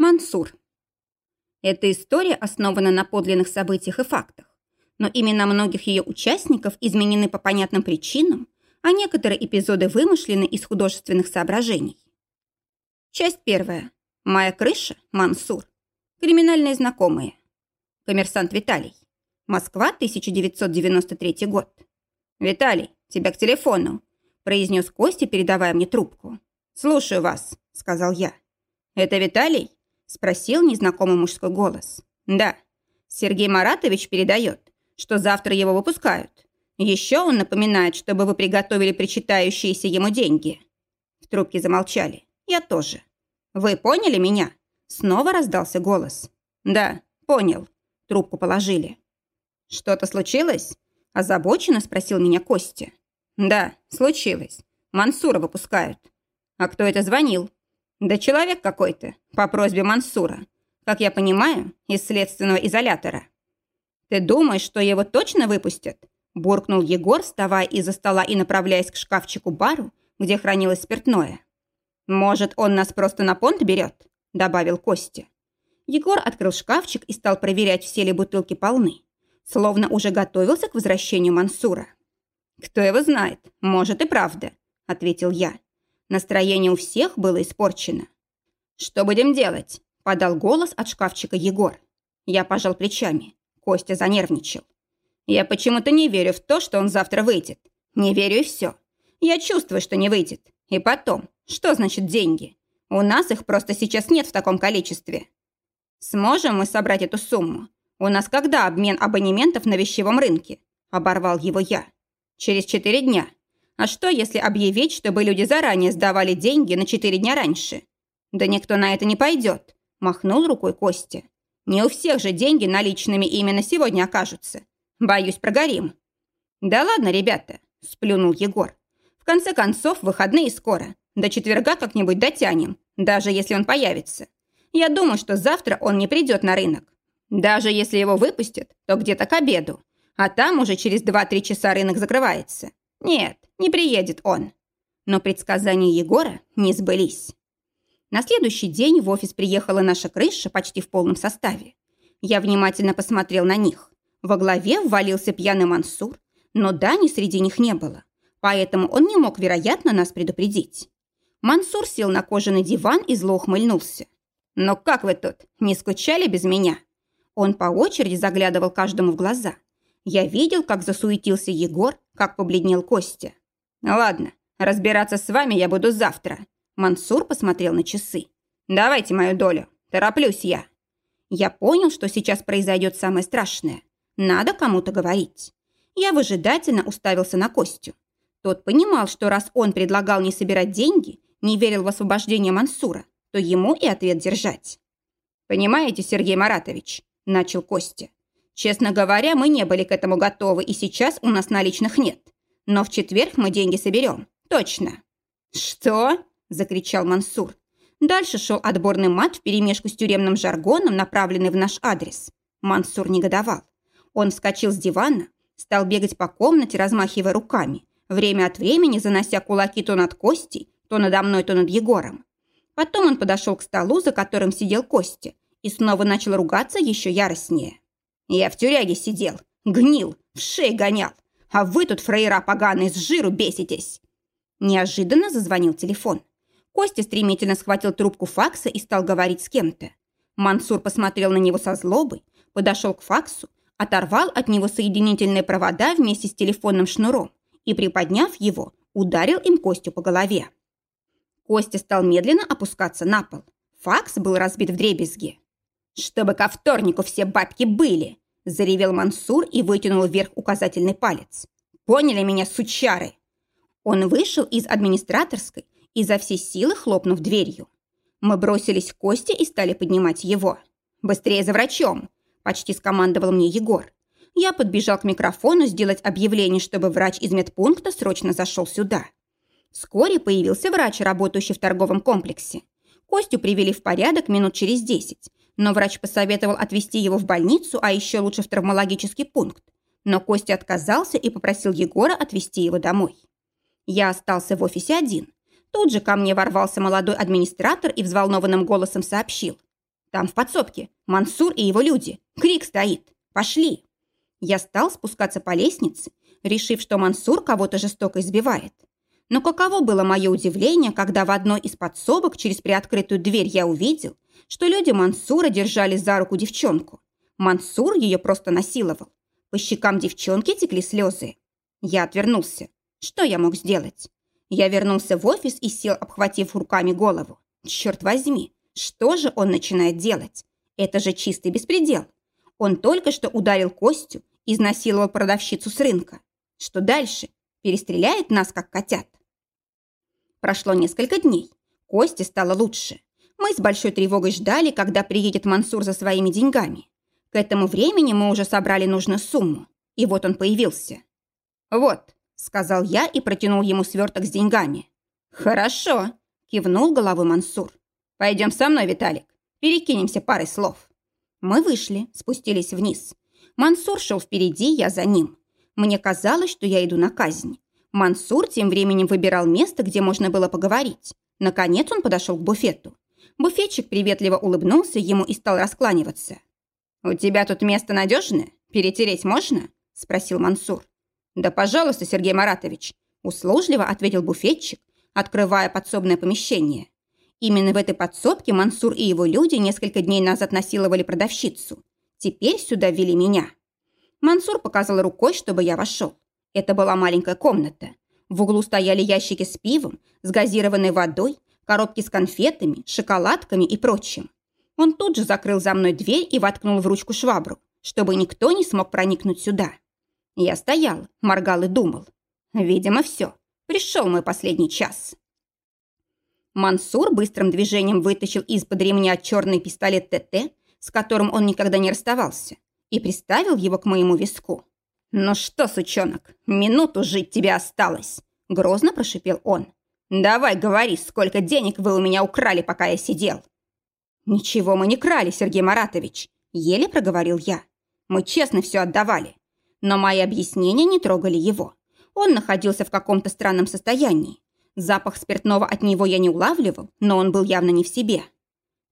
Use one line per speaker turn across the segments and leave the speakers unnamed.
Мансур. Эта история основана на подлинных событиях и фактах, но имена многих ее участников изменены по понятным причинам, а некоторые эпизоды вымышлены из художественных соображений. Часть первая. Моя крыша, Мансур. Криминальные знакомые. Коммерсант Виталий. Москва, 1993 год. «Виталий, тебя к телефону», – произнес Костя, передавая мне трубку. «Слушаю вас», – сказал я. «Это Виталий?» – спросил незнакомый мужской голос. «Да. Сергей Маратович передает, что завтра его выпускают. Еще он напоминает, чтобы вы приготовили причитающиеся ему деньги». В трубке замолчали. «Я тоже». «Вы поняли меня?» Снова раздался голос. «Да, понял». Трубку положили. «Что-то случилось?» Озабоченно спросил меня Костя. «Да, случилось. Мансура выпускают». «А кто это звонил?» «Да человек какой-то, по просьбе Мансура. Как я понимаю, из следственного изолятора». «Ты думаешь, что его точно выпустят?» Буркнул Егор, вставая из-за стола и направляясь к шкафчику-бару, где хранилось спиртное. «Может, он нас просто на понт берет?» Добавил Костя. Егор открыл шкафчик и стал проверять, все ли бутылки полны. Словно уже готовился к возвращению Мансура. «Кто его знает, может и правда», — ответил я. Настроение у всех было испорчено. «Что будем делать?» – подал голос от шкафчика Егор. Я пожал плечами. Костя занервничал. «Я почему-то не верю в то, что он завтра выйдет. Не верю и все. Я чувствую, что не выйдет. И потом, что значит деньги? У нас их просто сейчас нет в таком количестве. Сможем мы собрать эту сумму? У нас когда обмен абонементов на вещевом рынке?» Оборвал его я. «Через четыре дня. А что, если объявить, чтобы люди заранее сдавали деньги на четыре дня раньше? Да никто на это не пойдет, махнул рукой Костя. Не у всех же деньги наличными именно сегодня окажутся. Боюсь, прогорим. Да ладно, ребята, сплюнул Егор. В конце концов, выходные скоро. До четверга как-нибудь дотянем, даже если он появится. Я думаю, что завтра он не придет на рынок. Даже если его выпустят, то где-то к обеду. А там уже через 2-3 часа рынок закрывается. Нет, не приедет он. Но предсказания Егора не сбылись. На следующий день в офис приехала наша крыша почти в полном составе. Я внимательно посмотрел на них. Во главе ввалился пьяный Мансур, но Дани среди них не было, поэтому он не мог, вероятно, нас предупредить. Мансур сел на кожаный диван и зло ухмыльнулся. «Но как вы тут? Не скучали без меня?» Он по очереди заглядывал каждому в глаза. Я видел, как засуетился Егор, как побледнел Костя. «Ладно, разбираться с вами я буду завтра». Мансур посмотрел на часы. «Давайте мою долю. Тороплюсь я». Я понял, что сейчас произойдет самое страшное. Надо кому-то говорить. Я выжидательно уставился на Костю. Тот понимал, что раз он предлагал не собирать деньги, не верил в освобождение Мансура, то ему и ответ держать. «Понимаете, Сергей Маратович», – начал Костя, «честно говоря, мы не были к этому готовы, и сейчас у нас наличных нет. Но в четверг мы деньги соберем. Точно». «Что?» – закричал Мансур. Дальше шел отборный мат вперемешку с тюремным жаргоном, направленный в наш адрес. Мансур негодовал. Он вскочил с дивана, стал бегать по комнате, размахивая руками, время от времени занося кулаки то над Костей, то надо мной, то над Егором. Потом он подошел к столу, за которым сидел Костя, и снова начал ругаться еще яростнее. «Я в тюряге сидел, гнил, в шее гонял, а вы тут, фраера поганые, с жиру беситесь!» Неожиданно зазвонил телефон. Костя стремительно схватил трубку факса и стал говорить с кем-то. Мансур посмотрел на него со злобой, подошел к факсу, оторвал от него соединительные провода вместе с телефонным шнуром и, приподняв его, ударил им Костю по голове. Костя стал медленно опускаться на пол. Факс был разбит в дребезги. «Чтобы ко вторнику все бабки были!» Заревел Мансур и вытянул вверх указательный палец. «Поняли меня, сучары?» Он вышел из администраторской, изо всей силы хлопнув дверью. Мы бросились к Косте и стали поднимать его. «Быстрее за врачом!» – почти скомандовал мне Егор. Я подбежал к микрофону сделать объявление, чтобы врач из медпункта срочно зашел сюда. Вскоре появился врач, работающий в торговом комплексе. Костю привели в порядок минут через десять, но врач посоветовал отвезти его в больницу, а еще лучше в травмологический пункт. Но Костя отказался и попросил Егора отвезти его домой. Я остался в офисе один. Тут же ко мне ворвался молодой администратор и взволнованным голосом сообщил. Там в подсобке Мансур и его люди. Крик стоит. Пошли. Я стал спускаться по лестнице, решив, что Мансур кого-то жестоко избивает. Но каково было мое удивление, когда в одной из подсобок через приоткрытую дверь я увидел, что люди Мансура держали за руку девчонку. Мансур ее просто насиловал. По щекам девчонки текли слезы. Я отвернулся. Что я мог сделать? Я вернулся в офис и сел, обхватив руками голову. Черт возьми, что же он начинает делать? Это же чистый беспредел. Он только что ударил Костю, изнасиловал продавщицу с рынка. Что дальше? Перестреляет нас, как котят? Прошло несколько дней. Косте стало лучше. Мы с большой тревогой ждали, когда приедет Мансур за своими деньгами. К этому времени мы уже собрали нужную сумму. И вот он появился. «Вот», — сказал я и протянул ему сверток с деньгами. «Хорошо», — кивнул головой Мансур. «Пойдем со мной, Виталик. Перекинемся парой слов». Мы вышли, спустились вниз. Мансур шел впереди, я за ним. Мне казалось, что я иду на казнь. Мансур тем временем выбирал место, где можно было поговорить. Наконец он подошел к буфету. Буфетчик приветливо улыбнулся ему и стал раскланиваться. «У тебя тут место надежное? Перетереть можно?» – спросил Мансур. «Да, пожалуйста, Сергей Маратович», – услужливо ответил буфетчик, открывая подсобное помещение. Именно в этой подсобке Мансур и его люди несколько дней назад насиловали продавщицу. Теперь сюда ввели меня. Мансур показал рукой, чтобы я вошел. Это была маленькая комната. В углу стояли ящики с пивом, с газированной водой, коробки с конфетами, шоколадками и прочим. Он тут же закрыл за мной дверь и воткнул в ручку швабру, чтобы никто не смог проникнуть сюда. Я стоял, моргал и думал. Видимо, все. Пришел мой последний час. Мансур быстрым движением вытащил из-под ремня черный пистолет ТТ, с которым он никогда не расставался, и приставил его к моему виску. «Ну что, сучонок, минуту жить тебе осталось!» – грозно прошипел он. «Давай говори, сколько денег вы у меня украли, пока я сидел!» «Ничего мы не крали, Сергей Маратович!» – еле проговорил я. «Мы честно все отдавали. Но мои объяснения не трогали его. Он находился в каком-то странном состоянии. Запах спиртного от него я не улавливал, но он был явно не в себе.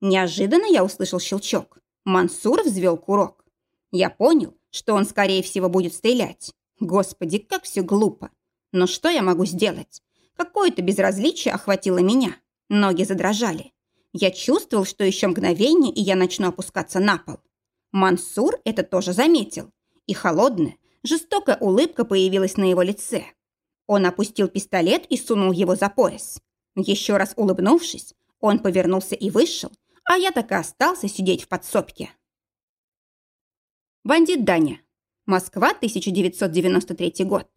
Неожиданно я услышал щелчок. Мансур взвел курок. Я понял, что он, скорее всего, будет стрелять. Господи, как все глупо. Но что я могу сделать? Какое-то безразличие охватило меня. Ноги задрожали. Я чувствовал, что еще мгновение, и я начну опускаться на пол. Мансур это тоже заметил. И холодная, жестокая улыбка появилась на его лице. Он опустил пистолет и сунул его за пояс. Еще раз улыбнувшись, он повернулся и вышел, а я так и остался сидеть в подсобке. Бандит Даня. Москва, 1993 год.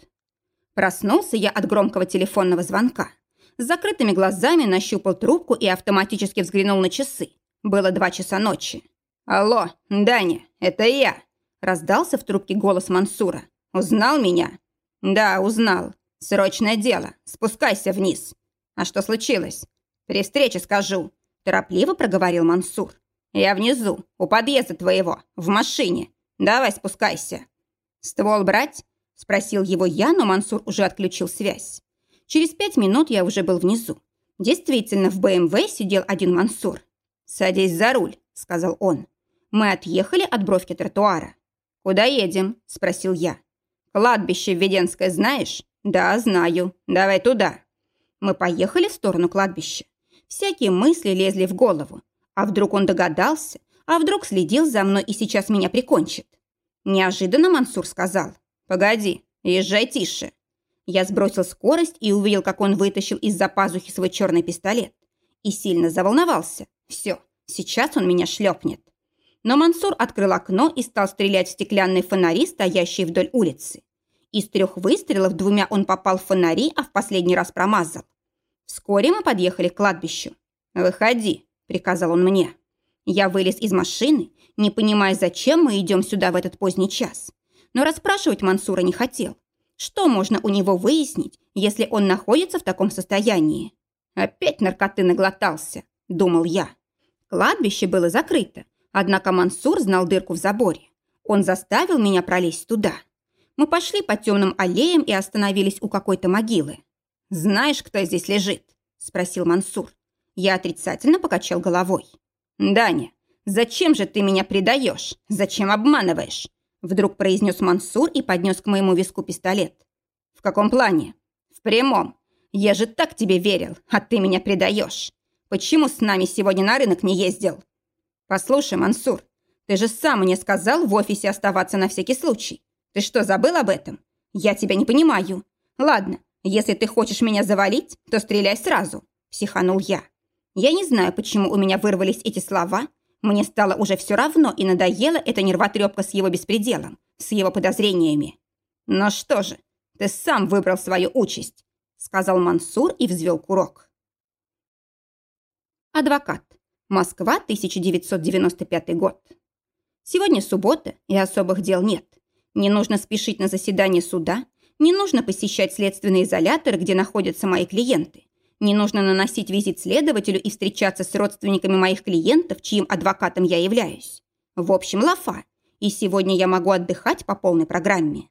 Проснулся я от громкого телефонного звонка. С закрытыми глазами нащупал трубку и автоматически взглянул на часы. Было два часа ночи. «Алло, Даня, это я!» Раздался в трубке голос Мансура. «Узнал меня?» «Да, узнал. Срочное дело. Спускайся вниз». «А что случилось?» «При встрече скажу», – торопливо проговорил Мансур. «Я внизу, у подъезда твоего, в машине. Давай спускайся». «Ствол брать?» – спросил его я, но Мансур уже отключил связь. Через пять минут я уже был внизу. Действительно, в БМВ сидел один Мансур. «Садись за руль», – сказал он. Мы отъехали от бровки тротуара. «Куда едем?» – спросил я. «Кладбище Введенское знаешь?» «Да, знаю. Давай туда». Мы поехали в сторону кладбища. Всякие мысли лезли в голову. А вдруг он догадался, а вдруг следил за мной и сейчас меня прикончит? Неожиданно Мансур сказал. «Погоди, езжай тише». Я сбросил скорость и увидел, как он вытащил из-за пазухи свой черный пистолет. И сильно заволновался. Все, сейчас он меня шлепнет. Но Мансур открыл окно и стал стрелять в стеклянные фонари, стоящие вдоль улицы. Из трех выстрелов двумя он попал в фонари, а в последний раз промазал. Вскоре мы подъехали к кладбищу. «Выходи», — приказал он мне. Я вылез из машины, не понимая, зачем мы идем сюда в этот поздний час. Но расспрашивать Мансура не хотел. Что можно у него выяснить, если он находится в таком состоянии? Опять наркоты наглотался, думал я. Кладбище было закрыто, однако Мансур знал дырку в заборе. Он заставил меня пролезть туда. Мы пошли по темным аллеям и остановились у какой-то могилы. «Знаешь, кто здесь лежит?» – спросил Мансур. Я отрицательно покачал головой. «Даня, зачем же ты меня предаешь? Зачем обманываешь?» Вдруг произнес Мансур и поднес к моему виску пистолет. «В каком плане?» «В прямом. Я же так тебе верил, а ты меня предаешь. Почему с нами сегодня на рынок не ездил?» «Послушай, Мансур, ты же сам мне сказал в офисе оставаться на всякий случай. Ты что, забыл об этом? Я тебя не понимаю. Ладно, если ты хочешь меня завалить, то стреляй сразу», – психанул я. Я не знаю, почему у меня вырвались эти слова. Мне стало уже все равно и надоела эта нервотрепка с его беспределом, с его подозрениями. «Но что же, ты сам выбрал свою участь», – сказал Мансур и взвел курок. Адвокат. Москва, 1995 год. Сегодня суббота, и особых дел нет. Не нужно спешить на заседание суда, не нужно посещать следственные изоляторы, где находятся мои клиенты. Не нужно наносить визит следователю и встречаться с родственниками моих клиентов, чьим адвокатом я являюсь. В общем, лафа. И сегодня я могу отдыхать по полной программе.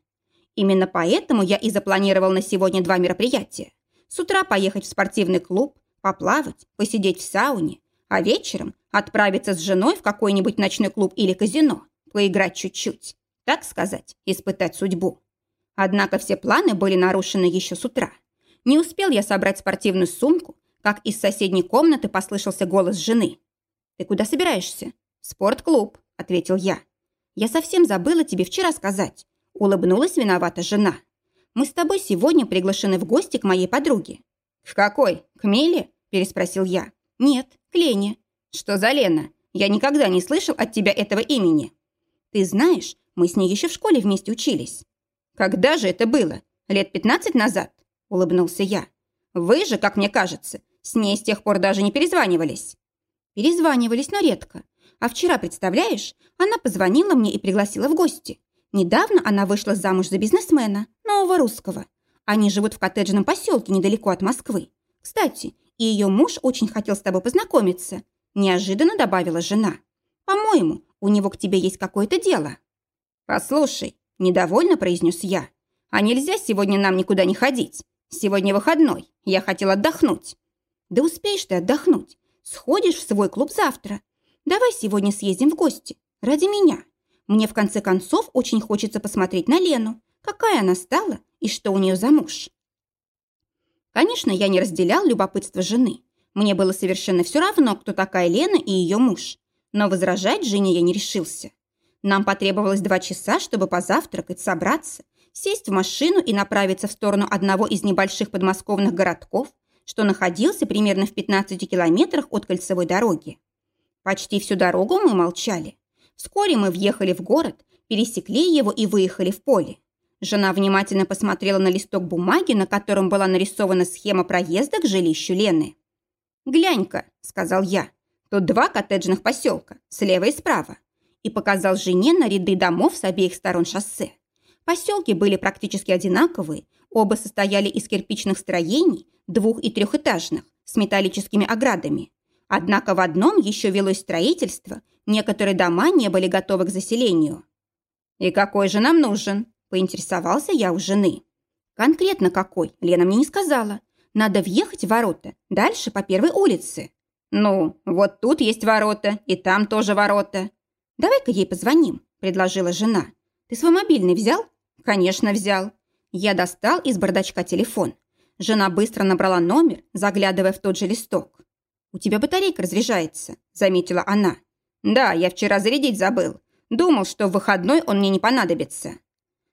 Именно поэтому я и запланировал на сегодня два мероприятия. С утра поехать в спортивный клуб, поплавать, посидеть в сауне, а вечером отправиться с женой в какой-нибудь ночной клуб или казино, поиграть чуть-чуть, так сказать, испытать судьбу. Однако все планы были нарушены еще с утра. Не успел я собрать спортивную сумку, как из соседней комнаты послышался голос жены. «Ты куда собираешься?» «Спортклуб», — ответил я. «Я совсем забыла тебе вчера сказать», — улыбнулась виновата жена. «Мы с тобой сегодня приглашены в гости к моей подруге». «В какой? К Миле?» – переспросил я. «Нет, к Лене». «Что за Лена? Я никогда не слышал от тебя этого имени». «Ты знаешь, мы с ней еще в школе вместе учились». «Когда же это было? Лет пятнадцать назад?» Улыбнулся я. «Вы же, как мне кажется, с ней с тех пор даже не перезванивались». «Перезванивались, но редко. А вчера, представляешь, она позвонила мне и пригласила в гости. Недавно она вышла замуж за бизнесмена, нового русского. Они живут в коттеджном поселке недалеко от Москвы. Кстати, и ее муж очень хотел с тобой познакомиться», неожиданно добавила жена. «По-моему, у него к тебе есть какое-то дело». «Послушай», – недовольно произнес я, «а нельзя сегодня нам никуда не ходить? Сегодня выходной. Я хотел отдохнуть. Да успеешь ты отдохнуть. Сходишь в свой клуб завтра. Давай сегодня съездим в гости. Ради меня. Мне в конце концов очень хочется посмотреть на Лену. Какая она стала и что у нее за муж. Конечно, я не разделял любопытство жены. Мне было совершенно все равно, кто такая Лена и ее муж. Но возражать жене я не решился. Нам потребовалось два часа, чтобы позавтракать, собраться сесть в машину и направиться в сторону одного из небольших подмосковных городков, что находился примерно в 15 километрах от кольцевой дороги. Почти всю дорогу мы молчали. Вскоре мы въехали в город, пересекли его и выехали в поле. Жена внимательно посмотрела на листок бумаги, на котором была нарисована схема проезда к жилищу Лены. «Глянь-ка», — сказал я, — «тут два коттеджных поселка, слева и справа», и показал жене на ряды домов с обеих сторон шоссе. Поселки были практически одинаковые, оба состояли из кирпичных строений, двух- и трехэтажных, с металлическими оградами. Однако в одном еще велось строительство, некоторые дома не были готовы к заселению. «И какой же нам нужен?» – поинтересовался я у жены. «Конкретно какой?» – Лена мне не сказала. «Надо въехать в ворота, дальше по первой улице». «Ну, вот тут есть ворота, и там тоже ворота». «Давай-ка ей позвоним», – предложила жена. «Ты свой мобильный взял?» «Конечно, взял». Я достал из бардачка телефон. Жена быстро набрала номер, заглядывая в тот же листок. «У тебя батарейка разряжается», – заметила она. «Да, я вчера зарядить забыл. Думал, что в выходной он мне не понадобится».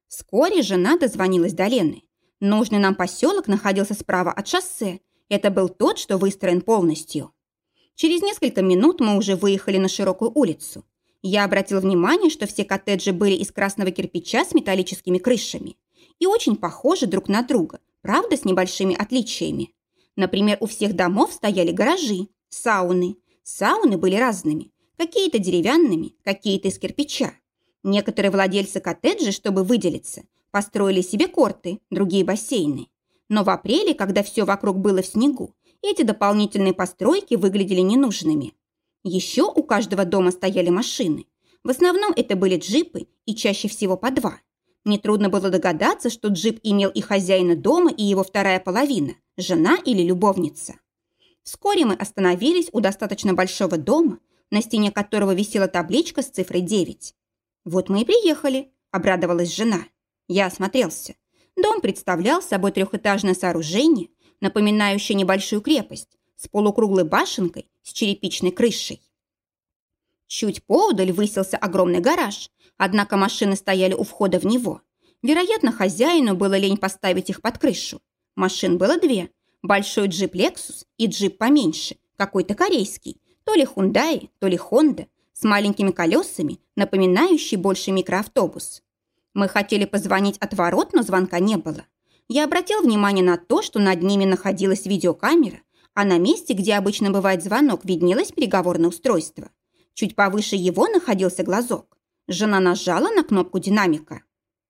Вскоре жена дозвонилась до Лены. Нужный нам поселок находился справа от шоссе. Это был тот, что выстроен полностью. Через несколько минут мы уже выехали на широкую улицу. Я обратил внимание, что все коттеджи были из красного кирпича с металлическими крышами и очень похожи друг на друга, правда, с небольшими отличиями. Например, у всех домов стояли гаражи, сауны. Сауны были разными, какие-то деревянными, какие-то из кирпича. Некоторые владельцы коттеджей, чтобы выделиться, построили себе корты, другие бассейны. Но в апреле, когда все вокруг было в снегу, эти дополнительные постройки выглядели ненужными. Еще у каждого дома стояли машины. В основном это были джипы и чаще всего по два. Нетрудно было догадаться, что джип имел и хозяина дома, и его вторая половина – жена или любовница. Вскоре мы остановились у достаточно большого дома, на стене которого висела табличка с цифрой 9. «Вот мы и приехали», – обрадовалась жена. Я осмотрелся. Дом представлял собой трехэтажное сооружение, напоминающее небольшую крепость, с полукруглой башенкой с черепичной крышей. Чуть поодаль высился огромный гараж, однако машины стояли у входа в него. Вероятно, хозяину было лень поставить их под крышу. Машин было две. Большой джип Lexus и джип поменьше, какой-то корейский, то ли Hyundai, то ли Honda, с маленькими колесами, напоминающий больше микроавтобус. Мы хотели позвонить от ворот, но звонка не было. Я обратил внимание на то, что над ними находилась видеокамера, а на месте, где обычно бывает звонок, виднелось переговорное устройство. Чуть повыше его находился глазок. Жена нажала на кнопку динамика.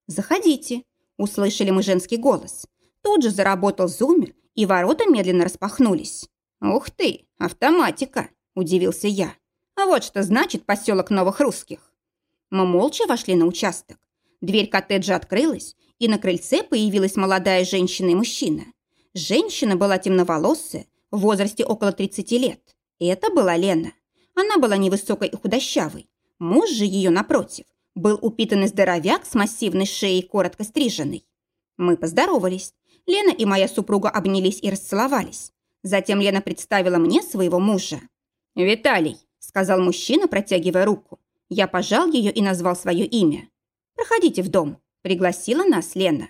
«Заходите», – услышали мы женский голос. Тут же заработал зумер, и ворота медленно распахнулись. «Ух ты, автоматика!» – удивился я. «А вот что значит поселок Новых Русских». Мы молча вошли на участок. Дверь коттеджа открылась, и на крыльце появилась молодая женщина и мужчина. Женщина была темноволосая, в возрасте около 30 лет. Это была Лена. Она была невысокой и худощавой. Муж же ее, напротив, был упитанный здоровяк с массивной шеей, коротко стриженной. Мы поздоровались. Лена и моя супруга обнялись и расцеловались. Затем Лена представила мне своего мужа. «Виталий», — сказал мужчина, протягивая руку. Я пожал ее и назвал свое имя. «Проходите в дом», — пригласила нас Лена.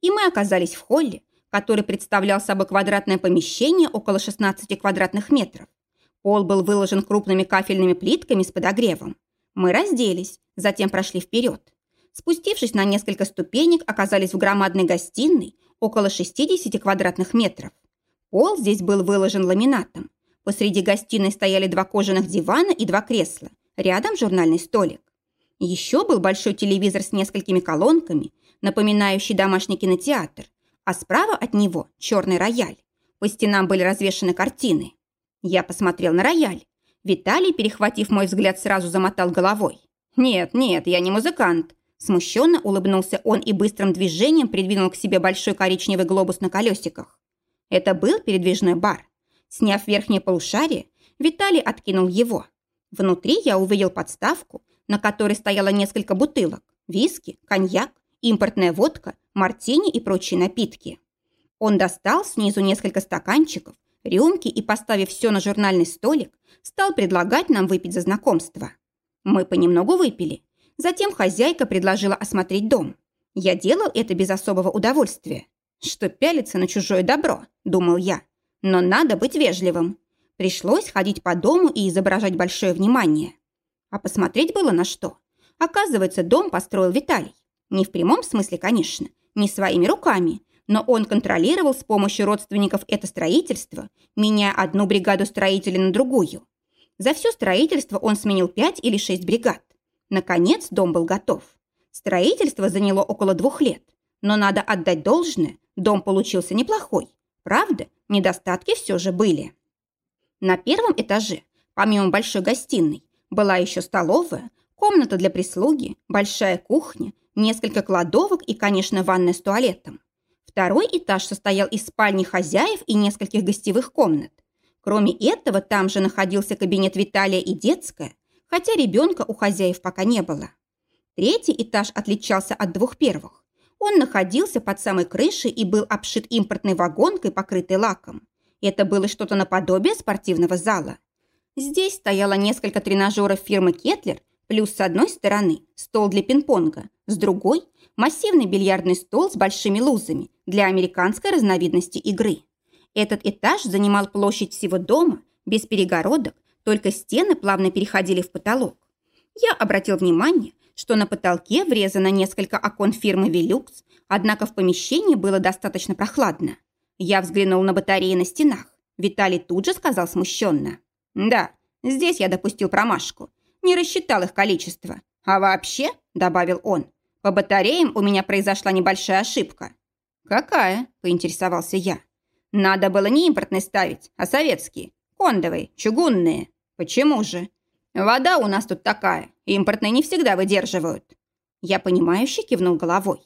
И мы оказались в холле, который представлял собой квадратное помещение около 16 квадратных метров. Пол был выложен крупными кафельными плитками с подогревом. Мы разделись, затем прошли вперед. Спустившись на несколько ступенек, оказались в громадной гостиной около 60 квадратных метров. Пол здесь был выложен ламинатом. Посреди гостиной стояли два кожаных дивана и два кресла. Рядом журнальный столик. Еще был большой телевизор с несколькими колонками, напоминающий домашний кинотеатр, а справа от него черный рояль. По стенам были развешаны картины. Я посмотрел на рояль. Виталий, перехватив мой взгляд, сразу замотал головой. «Нет, нет, я не музыкант». Смущенно улыбнулся он и быстрым движением придвинул к себе большой коричневый глобус на колесиках. Это был передвижной бар. Сняв верхнее полушарие, Виталий откинул его. Внутри я увидел подставку, на которой стояло несколько бутылок, виски, коньяк, импортная водка, мартини и прочие напитки. Он достал снизу несколько стаканчиков, рюмки и, поставив все на журнальный столик, стал предлагать нам выпить за знакомство. Мы понемногу выпили. Затем хозяйка предложила осмотреть дом. Я делал это без особого удовольствия. Что пялиться на чужое добро, думал я. Но надо быть вежливым. Пришлось ходить по дому и изображать большое внимание. А посмотреть было на что. Оказывается, дом построил Виталий. Не в прямом смысле, конечно, не своими руками, но он контролировал с помощью родственников это строительство, меняя одну бригаду строителей на другую. За все строительство он сменил пять или шесть бригад. Наконец дом был готов. Строительство заняло около двух лет, но надо отдать должное, дом получился неплохой. Правда, недостатки все же были. На первом этаже, помимо большой гостиной, была еще столовая, комната для прислуги, большая кухня, несколько кладовок и, конечно, ванная с туалетом. Второй этаж состоял из спальни хозяев и нескольких гостевых комнат. Кроме этого, там же находился кабинет Виталия и детская, хотя ребенка у хозяев пока не было. Третий этаж отличался от двух первых. Он находился под самой крышей и был обшит импортной вагонкой, покрытой лаком. Это было что-то наподобие спортивного зала. Здесь стояло несколько тренажеров фирмы «Кетлер», плюс с одной стороны стол для пинг-понга, с другой – массивный бильярдный стол с большими лузами для американской разновидности игры. Этот этаж занимал площадь всего дома, без перегородок, только стены плавно переходили в потолок. Я обратил внимание, что на потолке врезано несколько окон фирмы «Велюкс», однако в помещении было достаточно прохладно. Я взглянул на батареи на стенах. Виталий тут же сказал смущенно. «Да, здесь я допустил промашку. Не рассчитал их количество. А вообще, — добавил он, — по батареям у меня произошла небольшая ошибка». «Какая?» – поинтересовался я. «Надо было не импортные ставить, а советские. Кондовые, чугунные. Почему же? Вода у нас тут такая, импортные не всегда выдерживают». Я понимающе кивнул головой.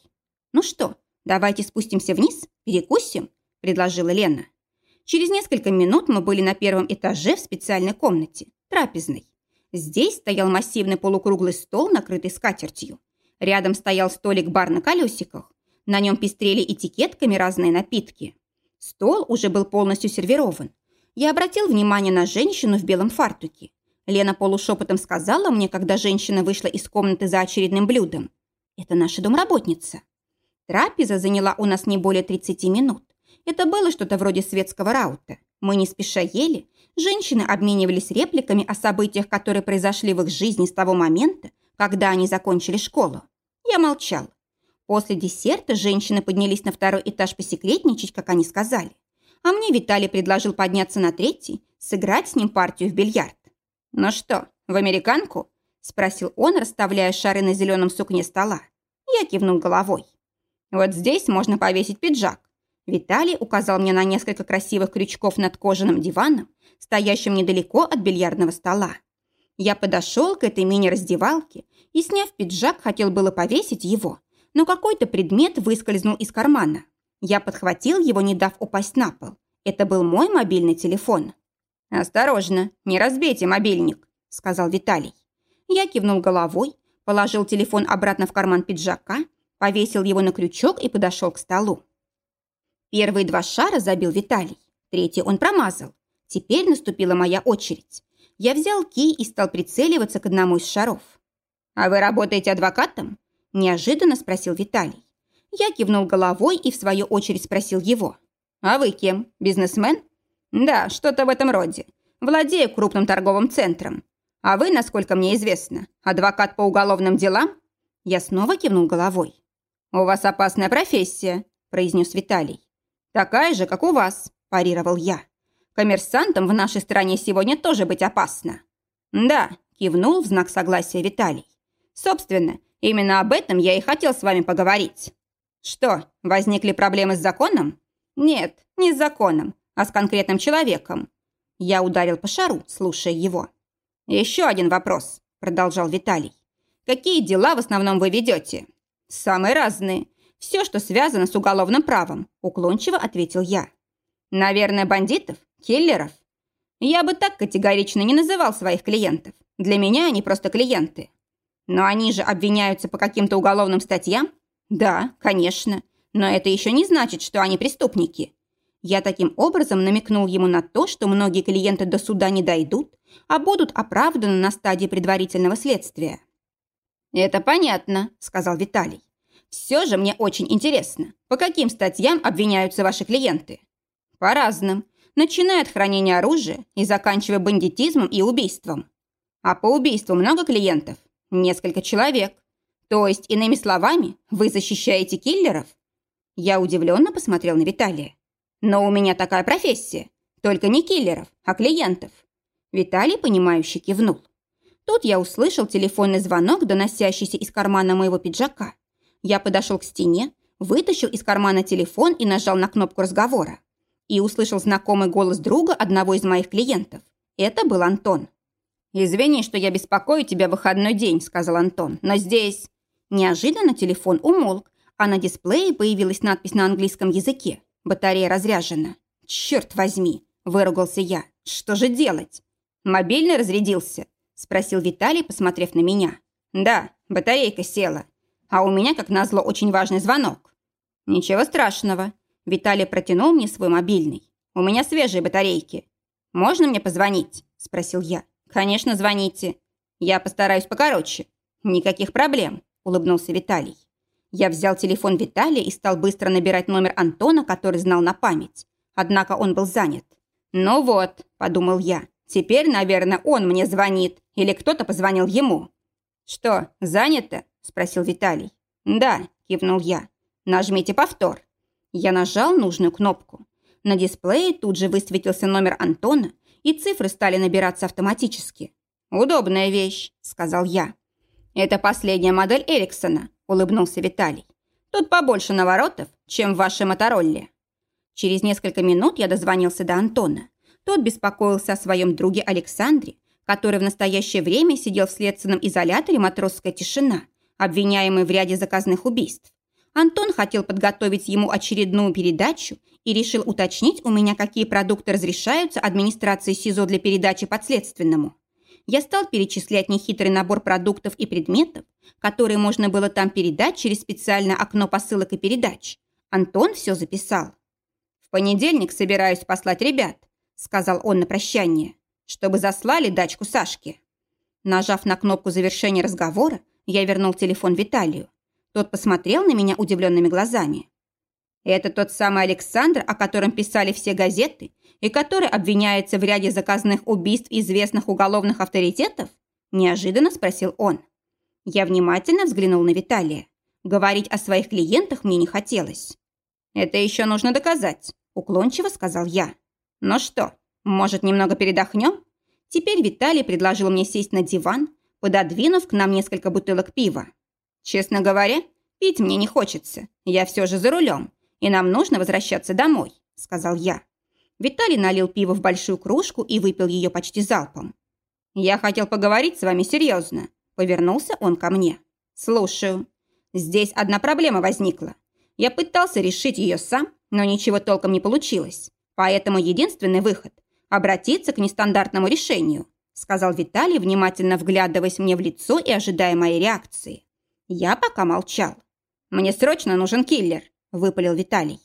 «Ну что, давайте спустимся вниз, перекусим?» – предложила Лена. Через несколько минут мы были на первом этаже в специальной комнате, трапезной. Здесь стоял массивный полукруглый стол, накрытый скатертью. Рядом стоял столик-бар на колесиках. На нем пестрели этикетками разные напитки. Стол уже был полностью сервирован. Я обратил внимание на женщину в белом фартуке. Лена полушепотом сказала мне, когда женщина вышла из комнаты за очередным блюдом. «Это наша домработница». Трапеза заняла у нас не более 30 минут. Это было что-то вроде светского раута. Мы не спеша ели. Женщины обменивались репликами о событиях, которые произошли в их жизни с того момента, когда они закончили школу. Я молчал. После десерта женщины поднялись на второй этаж посекретничать, как они сказали. А мне Виталий предложил подняться на третий, сыграть с ним партию в бильярд. «Ну что, в американку?» – спросил он, расставляя шары на зеленом сукне стола. Я кивнул головой. «Вот здесь можно повесить пиджак». Виталий указал мне на несколько красивых крючков над кожаным диваном, стоящим недалеко от бильярдного стола. Я подошел к этой мини-раздевалке и, сняв пиджак, хотел было повесить его, но какой-то предмет выскользнул из кармана. Я подхватил его, не дав упасть на пол. Это был мой мобильный телефон. «Осторожно, не разбейте мобильник», — сказал Виталий. Я кивнул головой, положил телефон обратно в карман пиджака, повесил его на крючок и подошел к столу. Первые два шара забил Виталий, третий он промазал. Теперь наступила моя очередь. Я взял кий и стал прицеливаться к одному из шаров. «А вы работаете адвокатом?» – неожиданно спросил Виталий. Я кивнул головой и в свою очередь спросил его. «А вы кем? Бизнесмен?» «Да, что-то в этом роде. Владею крупным торговым центром. А вы, насколько мне известно, адвокат по уголовным делам?» Я снова кивнул головой. «У вас опасная профессия», – произнес Виталий. «Такая же, как у вас», – парировал я. Коммерсантам в нашей стране сегодня тоже быть опасно». «Да», – кивнул в знак согласия Виталий. «Собственно, именно об этом я и хотел с вами поговорить». «Что, возникли проблемы с законом?» «Нет, не с законом, а с конкретным человеком». Я ударил по шару, слушая его. «Еще один вопрос», – продолжал Виталий. «Какие дела в основном вы ведете?» «Самые разные. Все, что связано с уголовным правом», – уклончиво ответил я. «Наверное, бандитов? Киллеров? Я бы так категорично не называл своих клиентов. Для меня они просто клиенты. Но они же обвиняются по каким-то уголовным статьям? Да, конечно. Но это еще не значит, что они преступники. Я таким образом намекнул ему на то, что многие клиенты до суда не дойдут, а будут оправданы на стадии предварительного следствия. «Это понятно», – сказал Виталий. «Все же мне очень интересно, по каким статьям обвиняются ваши клиенты?» «По разным начиная от хранения оружия и заканчивая бандитизмом и убийством. А по убийству много клиентов? Несколько человек. То есть, иными словами, вы защищаете киллеров? Я удивленно посмотрел на Виталия. Но у меня такая профессия. Только не киллеров, а клиентов. Виталий, понимающе кивнул. Тут я услышал телефонный звонок, доносящийся из кармана моего пиджака. Я подошел к стене, вытащил из кармана телефон и нажал на кнопку разговора и услышал знакомый голос друга одного из моих клиентов. Это был Антон. «Извини, что я беспокою тебя в выходной день», — сказал Антон, «но здесь...» Неожиданно телефон умолк, а на дисплее появилась надпись на английском языке. Батарея разряжена. «Черт возьми!» – выругался я. «Что же делать?» «Мобильный разрядился?» – спросил Виталий, посмотрев на меня. «Да, батарейка села. А у меня, как назло, очень важный звонок». «Ничего страшного. Виталий протянул мне свой мобильный. «У меня свежие батарейки. Можно мне позвонить?» – спросил я. «Конечно, звоните. Я постараюсь покороче». «Никаких проблем», – улыбнулся Виталий. Я взял телефон Виталия и стал быстро набирать номер Антона, который знал на память. Однако он был занят. «Ну вот», – подумал я, – «теперь, наверное, он мне звонит, или кто-то позвонил ему». «Что, занято?» – спросил Виталий. «Да», – кивнул я. «Нажмите повтор». Я нажал нужную кнопку. На дисплее тут же высветился номер Антона, и цифры стали набираться автоматически. «Удобная вещь», — сказал я. «Это последняя модель Эриксона», — улыбнулся Виталий. «Тут побольше наворотов, чем в вашей Моторолле». Через несколько минут я дозвонился до Антона. Тот беспокоился о своем друге Александре, который в настоящее время сидел в следственном изоляторе «Матросская тишина», обвиняемый в ряде заказных убийств. Антон хотел подготовить ему очередную передачу и решил уточнить у меня, какие продукты разрешаются администрации СИЗО для передачи подследственному. Я стал перечислять нехитрый набор продуктов и предметов, которые можно было там передать через специальное окно посылок и передач. Антон все записал. «В понедельник собираюсь послать ребят», — сказал он на прощание, «чтобы заслали дачку Сашке». Нажав на кнопку завершения разговора, я вернул телефон Виталию. Тот посмотрел на меня удивленными глазами. «Это тот самый Александр, о котором писали все газеты и который обвиняется в ряде заказанных убийств известных уголовных авторитетов?» Неожиданно спросил он. Я внимательно взглянул на Виталия. Говорить о своих клиентах мне не хотелось. «Это еще нужно доказать», – уклончиво сказал я. «Ну что, может, немного передохнем?» Теперь Виталий предложил мне сесть на диван, пододвинув к нам несколько бутылок пива. Честно говоря, пить мне не хочется. Я все же за рулем, и нам нужно возвращаться домой», – сказал я. Виталий налил пиво в большую кружку и выпил ее почти залпом. «Я хотел поговорить с вами серьезно», – повернулся он ко мне. «Слушаю. Здесь одна проблема возникла. Я пытался решить ее сам, но ничего толком не получилось. Поэтому единственный выход – обратиться к нестандартному решению», – сказал Виталий, внимательно вглядываясь мне в лицо и ожидая моей реакции. Я пока молчал. «Мне срочно нужен киллер», – выпалил Виталий.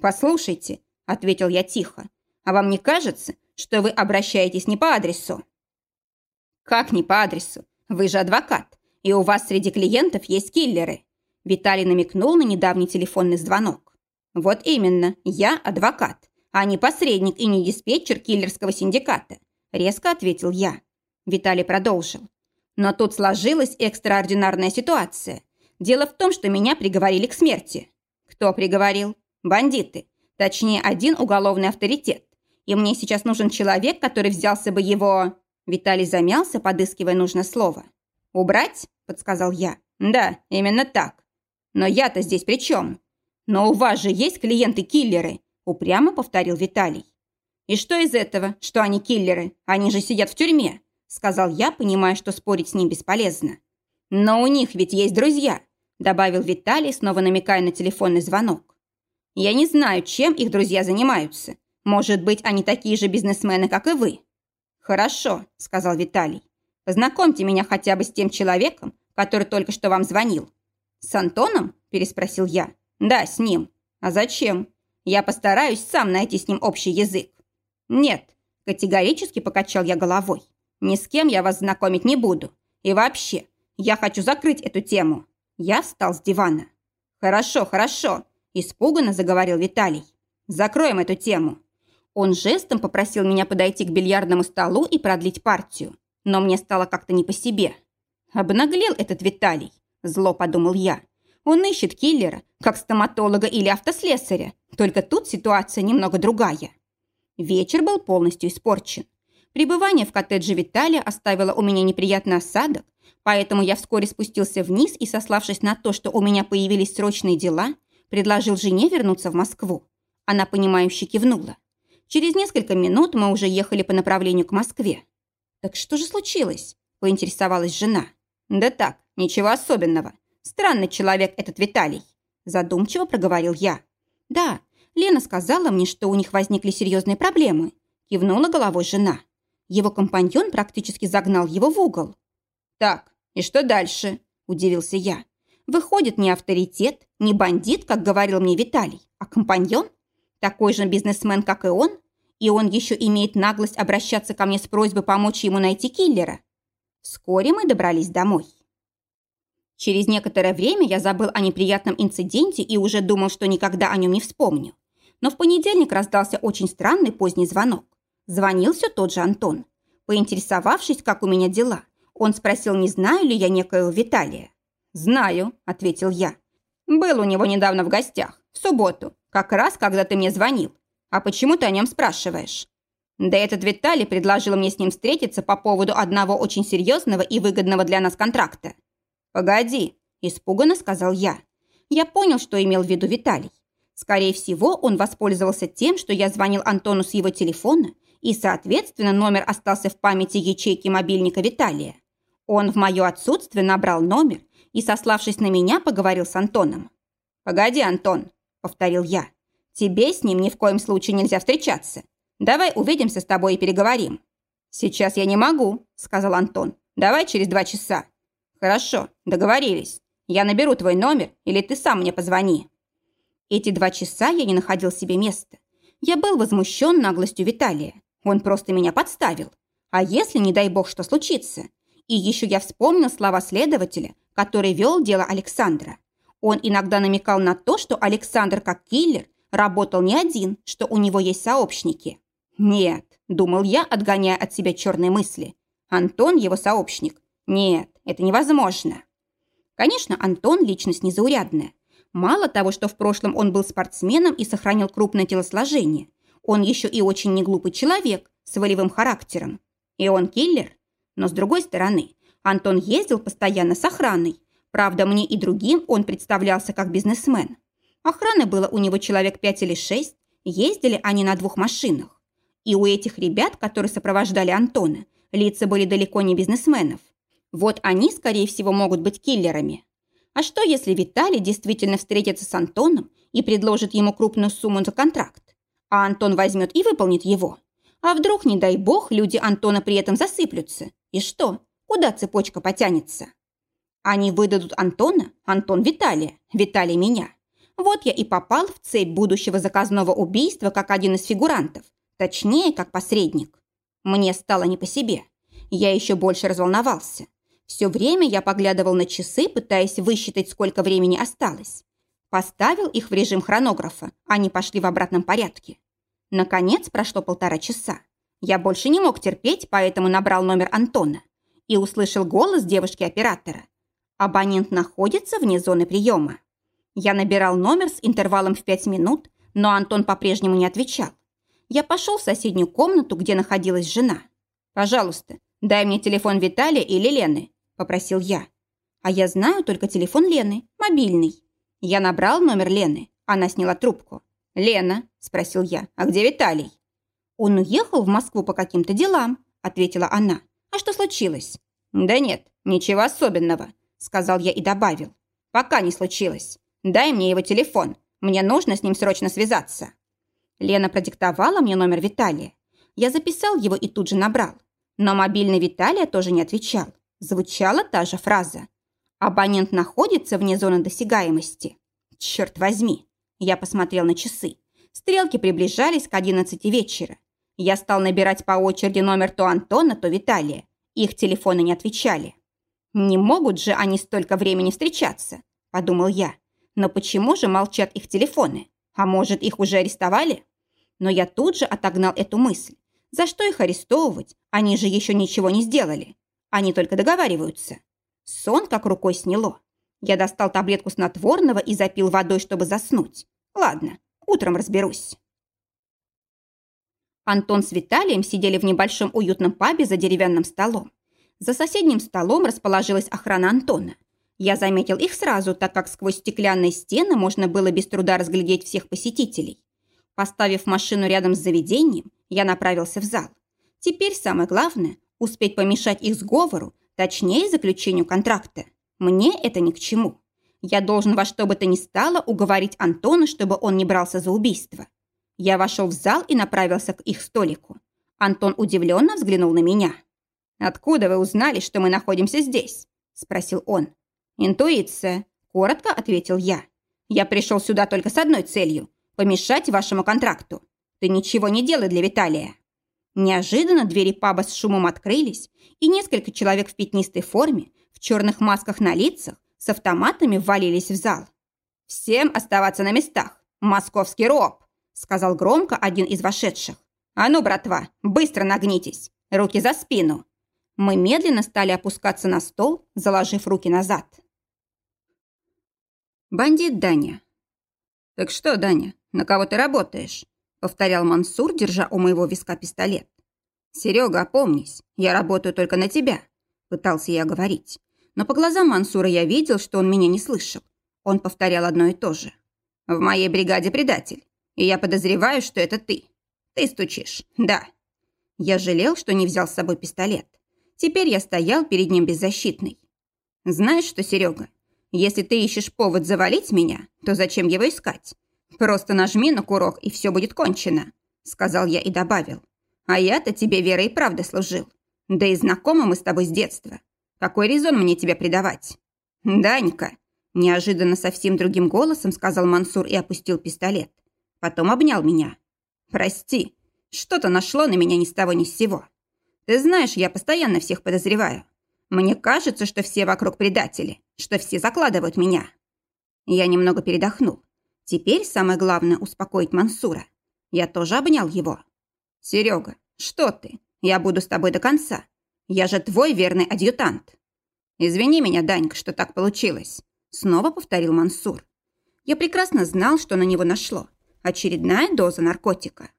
«Послушайте», – ответил я тихо, «а вам не кажется, что вы обращаетесь не по адресу?» «Как не по адресу? Вы же адвокат, и у вас среди клиентов есть киллеры». Виталий намекнул на недавний телефонный звонок. «Вот именно, я адвокат, а не посредник и не диспетчер киллерского синдиката», резко ответил я. Виталий продолжил. Но тут сложилась экстраординарная ситуация. Дело в том, что меня приговорили к смерти. Кто приговорил? Бандиты. Точнее, один уголовный авторитет. И мне сейчас нужен человек, который взялся бы его... Виталий замялся, подыскивая нужное слово. «Убрать?» – подсказал я. «Да, именно так. Но я-то здесь при чем? Но у вас же есть клиенты-киллеры», – упрямо повторил Виталий. «И что из этого, что они киллеры? Они же сидят в тюрьме сказал я, понимая, что спорить с ним бесполезно. «Но у них ведь есть друзья», добавил Виталий, снова намекая на телефонный звонок. «Я не знаю, чем их друзья занимаются. Может быть, они такие же бизнесмены, как и вы». «Хорошо», – сказал Виталий. «Познакомьте меня хотя бы с тем человеком, который только что вам звонил». «С Антоном?» – переспросил я. «Да, с ним. А зачем? Я постараюсь сам найти с ним общий язык». «Нет», – категорически покачал я головой. Ни с кем я вас знакомить не буду. И вообще, я хочу закрыть эту тему. Я встал с дивана. Хорошо, хорошо, испуганно заговорил Виталий. Закроем эту тему. Он жестом попросил меня подойти к бильярдному столу и продлить партию. Но мне стало как-то не по себе. Обнаглел этот Виталий, зло подумал я. Он ищет киллера, как стоматолога или автослесаря. Только тут ситуация немного другая. Вечер был полностью испорчен. Пребывание в коттедже Виталия оставило у меня неприятный осадок, поэтому я вскоре спустился вниз и, сославшись на то, что у меня появились срочные дела, предложил жене вернуться в Москву. Она, понимающе кивнула. Через несколько минут мы уже ехали по направлению к Москве. «Так что же случилось?» – поинтересовалась жена. «Да так, ничего особенного. Странный человек этот Виталий», – задумчиво проговорил я. «Да, Лена сказала мне, что у них возникли серьезные проблемы», – кивнула головой жена. Его компаньон практически загнал его в угол. «Так, и что дальше?» – удивился я. «Выходит, не авторитет, не бандит, как говорил мне Виталий, а компаньон? Такой же бизнесмен, как и он? И он еще имеет наглость обращаться ко мне с просьбой помочь ему найти киллера?» Вскоре мы добрались домой. Через некоторое время я забыл о неприятном инциденте и уже думал, что никогда о нем не вспомню. Но в понедельник раздался очень странный поздний звонок. Звонил все тот же Антон. Поинтересовавшись, как у меня дела, он спросил, не знаю ли я некоего Виталия. «Знаю», – ответил я. «Был у него недавно в гостях, в субботу, как раз, когда ты мне звонил. А почему ты о нем спрашиваешь?» «Да этот Виталий предложил мне с ним встретиться по поводу одного очень серьезного и выгодного для нас контракта». «Погоди», – испуганно сказал я. Я понял, что имел в виду Виталий. Скорее всего, он воспользовался тем, что я звонил Антону с его телефона и, соответственно, номер остался в памяти ячейки мобильника Виталия. Он в мое отсутствие набрал номер и, сославшись на меня, поговорил с Антоном. «Погоди, Антон», — повторил я, — «тебе с ним ни в коем случае нельзя встречаться. Давай увидимся с тобой и переговорим». «Сейчас я не могу», – сказал Антон. «Давай через два часа». «Хорошо, договорились. Я наберу твой номер, или ты сам мне позвони». Эти два часа я не находил себе места. Я был возмущен наглостью Виталия. Он просто меня подставил. А если, не дай бог, что случится? И еще я вспомнил слова следователя, который вел дело Александра. Он иногда намекал на то, что Александр как киллер работал не один, что у него есть сообщники. Нет, думал я, отгоняя от себя черные мысли. Антон его сообщник. Нет, это невозможно. Конечно, Антон – личность незаурядная. Мало того, что в прошлом он был спортсменом и сохранил крупное телосложение, он еще и очень неглупый человек с волевым характером. И он киллер. Но с другой стороны, Антон ездил постоянно с охраной. Правда, мне и другим он представлялся как бизнесмен. Охраны было у него человек пять или шесть, ездили они на двух машинах. И у этих ребят, которые сопровождали Антона, лица были далеко не бизнесменов. Вот они, скорее всего, могут быть киллерами. А что, если Виталий действительно встретится с Антоном и предложит ему крупную сумму за контракт, а Антон возьмет и выполнит его? А вдруг, не дай бог, люди Антона при этом засыплются? И что? Куда цепочка потянется? Они выдадут Антона, Антон Виталия, Виталий меня. Вот я и попал в цепь будущего заказного убийства как один из фигурантов, точнее, как посредник. Мне стало не по себе. Я еще больше разволновался. Все время я поглядывал на часы, пытаясь высчитать, сколько времени осталось. Поставил их в режим хронографа, они пошли в обратном порядке. Наконец прошло полтора часа. Я больше не мог терпеть, поэтому набрал номер Антона и услышал голос девушки-оператора. Абонент находится вне зоны приема. Я набирал номер с интервалом в пять минут, но Антон по-прежнему не отвечал. Я пошел в соседнюю комнату, где находилась жена. «Пожалуйста, дай мне телефон Виталия или Лены попросил я. А я знаю только телефон Лены, мобильный. Я набрал номер Лены. Она сняла трубку. «Лена», – спросил я, – «а где Виталий?» «Он уехал в Москву по каким-то делам», – ответила она. «А что случилось?» «Да нет, ничего особенного», – сказал я и добавил. «Пока не случилось. Дай мне его телефон. Мне нужно с ним срочно связаться». Лена продиктовала мне номер Виталия. Я записал его и тут же набрал. Но мобильный Виталия тоже не отвечал. Звучала та же фраза. Абонент находится вне зоны досягаемости. Черт возьми. Я посмотрел на часы. Стрелки приближались к 11 вечера. Я стал набирать по очереди номер то Антона, то Виталия. Их телефоны не отвечали. «Не могут же они столько времени встречаться», – подумал я. «Но почему же молчат их телефоны? А может, их уже арестовали?» Но я тут же отогнал эту мысль. За что их арестовывать? Они же еще ничего не сделали. Они только договариваются. Сон как рукой сняло. Я достал таблетку снотворного и запил водой, чтобы заснуть. Ладно, утром разберусь. Антон с Виталием сидели в небольшом уютном пабе за деревянным столом. За соседним столом расположилась охрана Антона. Я заметил их сразу, так как сквозь стеклянные стены можно было без труда разглядеть всех посетителей. Поставив машину рядом с заведением, я направился в зал. Теперь самое главное Успеть помешать их сговору, точнее заключению контракта. Мне это ни к чему. Я должен во что бы то ни стало уговорить Антона, чтобы он не брался за убийство. Я вошел в зал и направился к их столику. Антон удивленно взглянул на меня. «Откуда вы узнали, что мы находимся здесь?» – спросил он. «Интуиция», – коротко ответил я. «Я пришел сюда только с одной целью – помешать вашему контракту. Ты ничего не делай для Виталия». Неожиданно двери паба с шумом открылись, и несколько человек в пятнистой форме, в черных масках на лицах, с автоматами ввалились в зал. «Всем оставаться на местах! Московский роб!» сказал громко один из вошедших. «А ну, братва, быстро нагнитесь! Руки за спину!» Мы медленно стали опускаться на стол, заложив руки назад. Бандит Даня. «Так что, Даня, на кого ты работаешь?» повторял Мансур, держа у моего виска пистолет. «Серега, опомнись, я работаю только на тебя», пытался я говорить. Но по глазам Мансура я видел, что он меня не слышал. Он повторял одно и то же. «В моей бригаде предатель, и я подозреваю, что это ты. Ты стучишь, да». Я жалел, что не взял с собой пистолет. Теперь я стоял перед ним беззащитный. «Знаешь что, Серега, если ты ищешь повод завалить меня, то зачем его искать? «Просто нажми на курок, и все будет кончено», — сказал я и добавил. А я-то тебе верой и правдой служил. Да и знакомы мы с тобой с детства. Какой резон мне тебя предавать? Данька, неожиданно совсем другим голосом сказал Мансур и опустил пистолет. Потом обнял меня. Прости, что-то нашло на меня ни с того ни с сего. Ты знаешь, я постоянно всех подозреваю. Мне кажется, что все вокруг предатели, что все закладывают меня. Я немного передохнул. Теперь самое главное – успокоить Мансура. Я тоже обнял его. «Серега, что ты? Я буду с тобой до конца. Я же твой верный адъютант». «Извини меня, Данька, что так получилось», – снова повторил Мансур. Я прекрасно знал, что на него нашло. Очередная доза наркотика.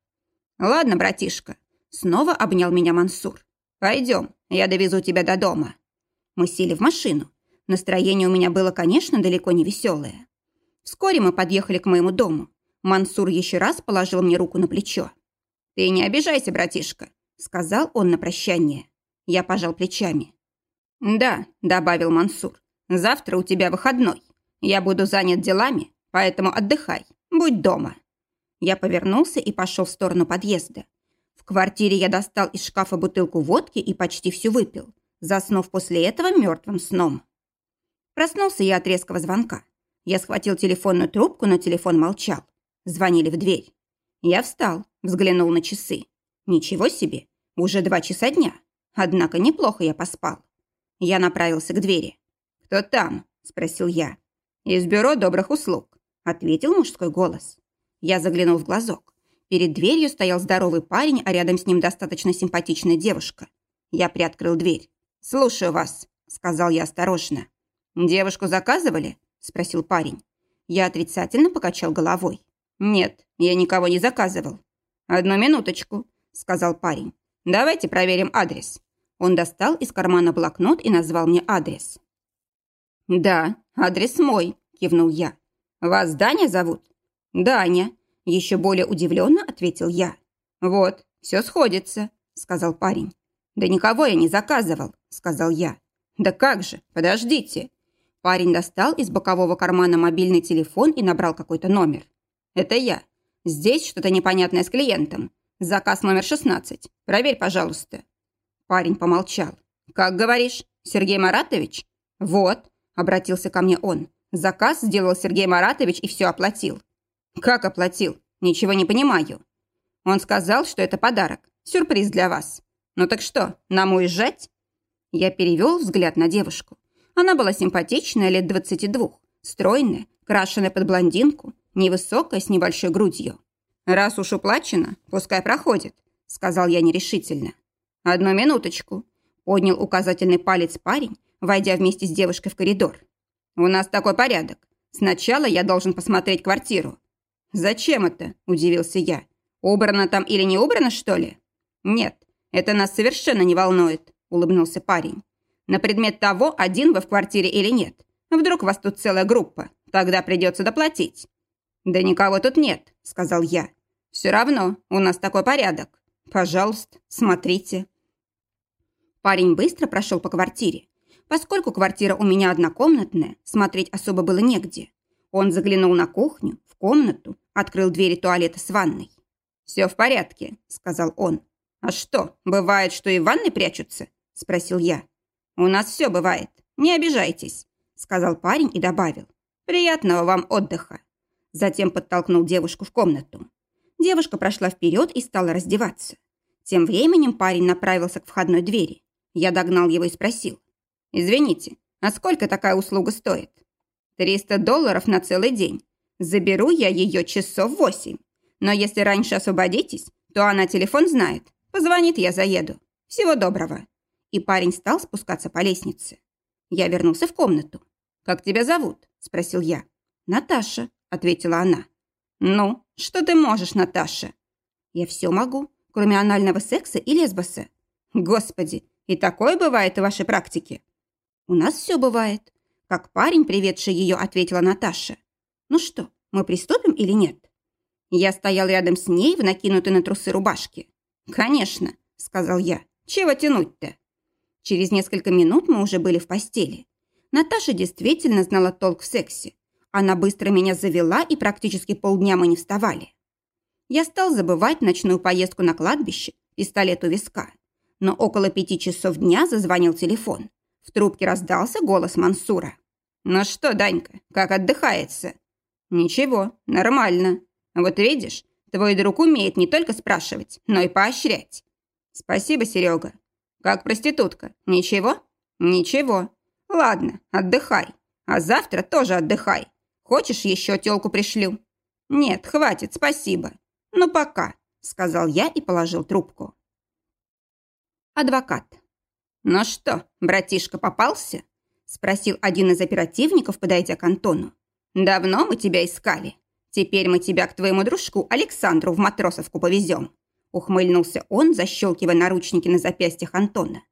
«Ладно, братишка», – снова обнял меня Мансур. «Пойдем, я довезу тебя до дома». Мы сели в машину. Настроение у меня было, конечно, далеко не веселое. Вскоре мы подъехали к моему дому. Мансур еще раз положил мне руку на плечо. «Ты не обижайся, братишка», — сказал он на прощание. Я пожал плечами. «Да», — добавил Мансур, — «завтра у тебя выходной. Я буду занят делами, поэтому отдыхай, будь дома». Я повернулся и пошел в сторону подъезда. В квартире я достал из шкафа бутылку водки и почти всю выпил, заснув после этого мертвым сном. Проснулся я от резкого звонка. Я схватил телефонную трубку, но телефон молчал. Звонили в дверь. Я встал, взглянул на часы. Ничего себе, уже два часа дня. Однако неплохо я поспал. Я направился к двери. «Кто там?» – спросил я. «Из бюро добрых услуг», – ответил мужской голос. Я заглянул в глазок. Перед дверью стоял здоровый парень, а рядом с ним достаточно симпатичная девушка. Я приоткрыл дверь. «Слушаю вас», – сказал я осторожно. «Девушку заказывали?» – спросил парень. Я отрицательно покачал головой. «Нет, я никого не заказывал». «Одну минуточку», – сказал парень. «Давайте проверим адрес». Он достал из кармана блокнот и назвал мне адрес. «Да, адрес мой», – кивнул я. «Вас Даня зовут?» «Даня», – еще более удивленно ответил я. «Вот, все сходится», – сказал парень. «Да никого я не заказывал», – сказал я. «Да как же, подождите». Парень достал из бокового кармана мобильный телефон и набрал какой-то номер. «Это я. Здесь что-то непонятное с клиентом. Заказ номер 16. Проверь, пожалуйста». Парень помолчал. «Как говоришь, Сергей Маратович?» «Вот», — обратился ко мне он. «Заказ сделал Сергей Маратович и все оплатил». «Как оплатил? Ничего не понимаю». Он сказал, что это подарок. Сюрприз для вас. Ну так что, нам уезжать? Я перевел взгляд на девушку. Она была симпатичная, лет 22, стройная, крашеная под блондинку, невысокая, с небольшой грудью. «Раз уж уплачено, пускай проходит», — сказал я нерешительно. «Одну минуточку», — поднял указательный палец парень, войдя вместе с девушкой в коридор. «У нас такой порядок. Сначала я должен посмотреть квартиру». «Зачем это?» – удивился я. «Убрано там или не убрано, что ли?» «Нет, это нас совершенно не волнует», – улыбнулся парень. На предмет того, один вы в квартире или нет. Вдруг вас тут целая группа. Тогда придется доплатить». «Да никого тут нет», — сказал я. «Все равно, у нас такой порядок. Пожалуйста, смотрите». Парень быстро прошел по квартире. Поскольку квартира у меня однокомнатная, смотреть особо было негде. Он заглянул на кухню, в комнату, открыл двери туалета с ванной. «Все в порядке», — сказал он. «А что, бывает, что и в ванной прячутся?» — спросил я. «У нас все бывает. Не обижайтесь», — сказал парень и добавил. «Приятного вам отдыха». Затем подтолкнул девушку в комнату. Девушка прошла вперед и стала раздеваться. Тем временем парень направился к входной двери. Я догнал его и спросил. «Извините, а сколько такая услуга стоит?» «Триста долларов на целый день. Заберу я ее часов восемь. Но если раньше освободитесь, то она телефон знает. Позвонит, я заеду. Всего доброго» и парень стал спускаться по лестнице. Я вернулся в комнату. «Как тебя зовут?» – спросил я. «Наташа», – ответила она. «Ну, что ты можешь, Наташа?» «Я все могу, кроме анального секса и лесбоса». «Господи, и такое бывает в вашей практике?» «У нас все бывает», – как парень, приведший ее, ответила Наташа. «Ну что, мы приступим или нет?» Я стоял рядом с ней в накинутой на трусы рубашке. «Конечно», – сказал я. «Чего тянуть-то?» Через несколько минут мы уже были в постели. Наташа действительно знала толк в сексе. Она быстро меня завела, и практически полдня мы не вставали. Я стал забывать ночную поездку на кладбище, пистолет у виска. Но около пяти часов дня зазвонил телефон. В трубке раздался голос Мансура. «Ну что, Данька, как отдыхается?» «Ничего, нормально. Вот видишь, твой друг умеет не только спрашивать, но и поощрять». «Спасибо, Серега. Как проститутка? Ничего?» «Ничего. Ладно, отдыхай. А завтра тоже отдыхай. Хочешь, еще телку пришлю?» «Нет, хватит, спасибо. Ну, пока», — сказал я и положил трубку. Адвокат. «Ну что, братишка попался?» – спросил один из оперативников, подойдя к Антону. «Давно мы тебя искали. Теперь мы тебя к твоему дружку Александру в Матросовку повезем». Ухмыльнулся он, защелкивая наручники на запястьях Антона.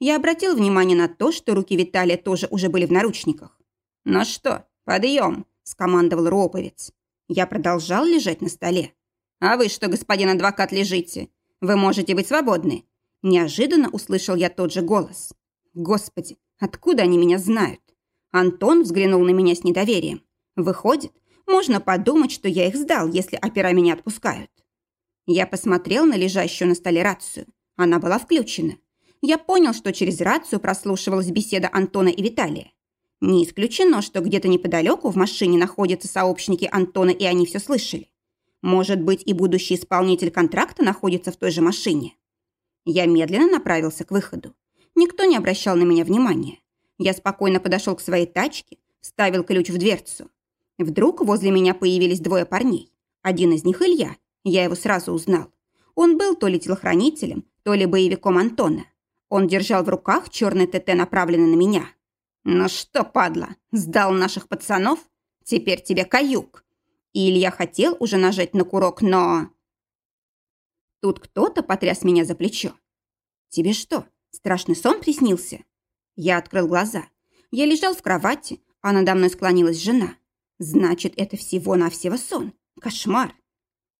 Я обратил внимание на то, что руки Виталия тоже уже были в наручниках. «Ну что, подъем!» – скомандовал Роповец. Я продолжал лежать на столе. «А вы что, господин адвокат, лежите? Вы можете быть свободны. Неожиданно услышал я тот же голос. Господи, откуда они меня знают? Антон взглянул на меня с недоверием. Выходит, можно подумать, что я их сдал, если опера меня отпускают. Я посмотрел на лежащую на столе рацию. Она была включена. Я понял, что через рацию прослушивалась беседа Антона и Виталия. Не исключено, что где-то неподалеку в машине находятся сообщники Антона, и они все слышали. Может быть, и будущий исполнитель контракта находится в той же машине. Я медленно направился к выходу. Никто не обращал на меня внимания. Я спокойно подошел к своей тачке, вставил ключ в дверцу. Вдруг возле меня появились двое парней. Один из них Илья. Я его сразу узнал. Он был то ли телохранителем, то ли боевиком Антона. Он держал в руках черный ТТ, направленный на меня. «Ну что, падла, сдал наших пацанов? Теперь тебе каюк!» И Илья хотел уже нажать на курок, но... Тут кто-то потряс меня за плечо. «Тебе что, страшный сон приснился?» Я открыл глаза. Я лежал в кровати, а надо мной склонилась жена. «Значит, это всего-навсего сон. Кошмар!»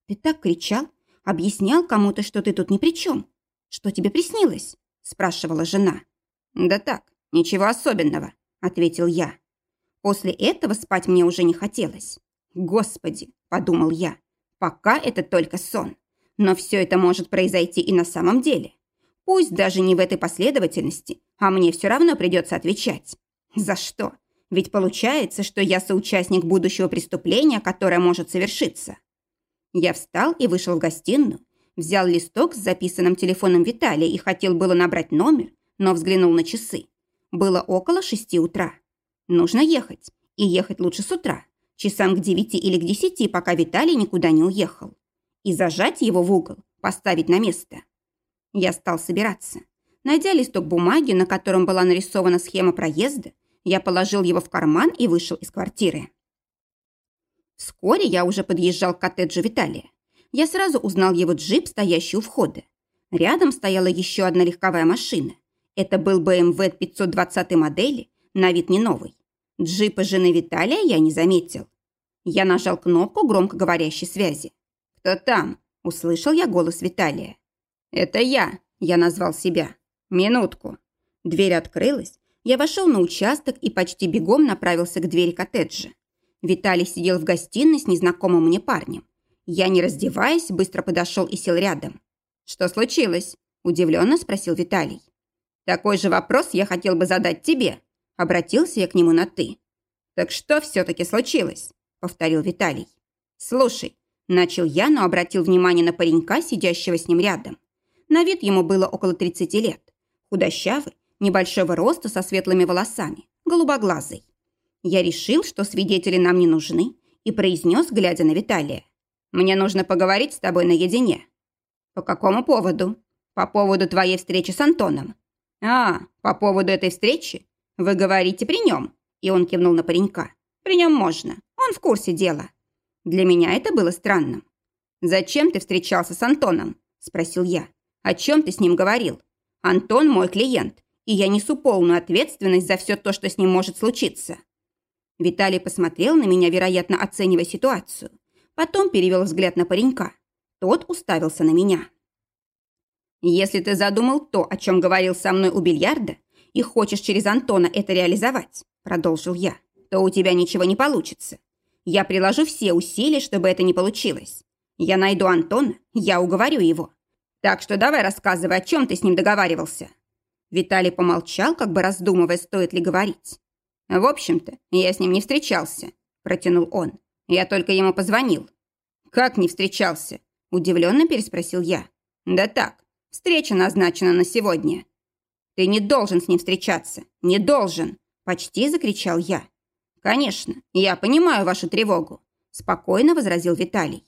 «Ты так кричал, объяснял кому-то, что ты тут ни при чем. Что тебе приснилось?» спрашивала жена. «Да так, ничего особенного», ответил я. После этого спать мне уже не хотелось. «Господи!» – подумал я. «Пока это только сон. Но все это может произойти и на самом деле. Пусть даже не в этой последовательности, а мне все равно придется отвечать. За что? Ведь получается, что я соучастник будущего преступления, которое может совершиться. Я встал и вышел в гостиную, взял листок с записанным телефоном Виталия и хотел было набрать номер, но взглянул на часы. Было около шести утра. Нужно ехать. И ехать лучше с утра. Часам к девяти или к десяти, пока Виталий никуда не уехал и зажать его в угол, поставить на место. Я стал собираться. Найдя листок бумаги, на котором была нарисована схема проезда, я положил его в карман и вышел из квартиры. Вскоре я уже подъезжал к коттеджу Виталия. Я сразу узнал его джип, стоящий у входа. Рядом стояла еще одна легковая машина. Это был BMW 520 модели, на вид не новый. Джипа жены Виталия я не заметил. Я нажал кнопку громкоговорящей связи. «Кто там?» – услышал я голос Виталия. «Это я», – я назвал себя. «Минутку». Дверь открылась. Я вошел на участок и почти бегом направился к двери коттеджа. Виталий сидел в гостиной с незнакомым мне парнем. Я, не раздеваясь, быстро подошел и сел рядом. «Что случилось?» – удивленно спросил Виталий. «Такой же вопрос я хотел бы задать тебе», – обратился я к нему на «ты». «Так что все-таки случилось?» – повторил Виталий. «Слушай, Начал я, но обратил внимание на паренька, сидящего с ним рядом. На вид ему было около 30 лет. Худощавый, небольшого роста со светлыми волосами, голубоглазый. Я решил, что свидетели нам не нужны, и произнес, глядя на Виталия. «Мне нужно поговорить с тобой наедине». «По какому поводу?» «По поводу твоей встречи с Антоном». «А, по поводу этой встречи? Вы говорите при нем?» И он кивнул на паренька. «При нем можно. Он в курсе дела». Для меня это было странным. «Зачем ты встречался с Антоном?» – спросил я. «О чем ты с ним говорил? Антон мой клиент, и я несу полную ответственность за все то, что с ним может случиться». Виталий посмотрел на меня, вероятно, оценивая ситуацию. Потом перевел взгляд на паренька. Тот уставился на меня. «Если ты задумал то, о чем говорил со мной у бильярда, и хочешь через Антона это реализовать», – продолжил я, – то у тебя ничего не получится. Я приложу все усилия, чтобы это не получилось. Я найду Антона, я уговорю его. Так что давай рассказывай, о чем ты с ним договаривался». Виталий помолчал, как бы раздумывая, стоит ли говорить. «В общем-то, я с ним не встречался», – протянул он. «Я только ему позвонил». «Как не встречался?» – удивленно переспросил я. «Да так, встреча назначена на сегодня». «Ты не должен с ним встречаться, не должен!» – почти закричал я. «Конечно, я понимаю вашу тревогу», – спокойно возразил Виталий.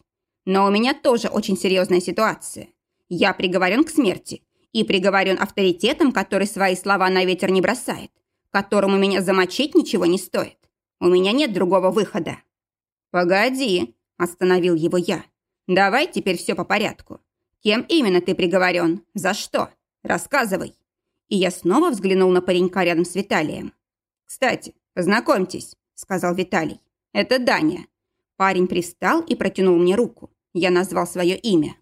«Но у меня тоже очень серьезная ситуация. Я приговорен к смерти и приговорен авторитетом, который свои слова на ветер не бросает, которому меня замочить ничего не стоит. У меня нет другого выхода». «Погоди», – остановил его я. «Давай теперь все по порядку. Кем именно ты приговорен? За что? Рассказывай». И я снова взглянул на паренька рядом с Виталием. «Кстати, познакомьтесь», – сказал Виталий. «Это Даня». Парень пристал и протянул мне руку. Я назвал свое имя.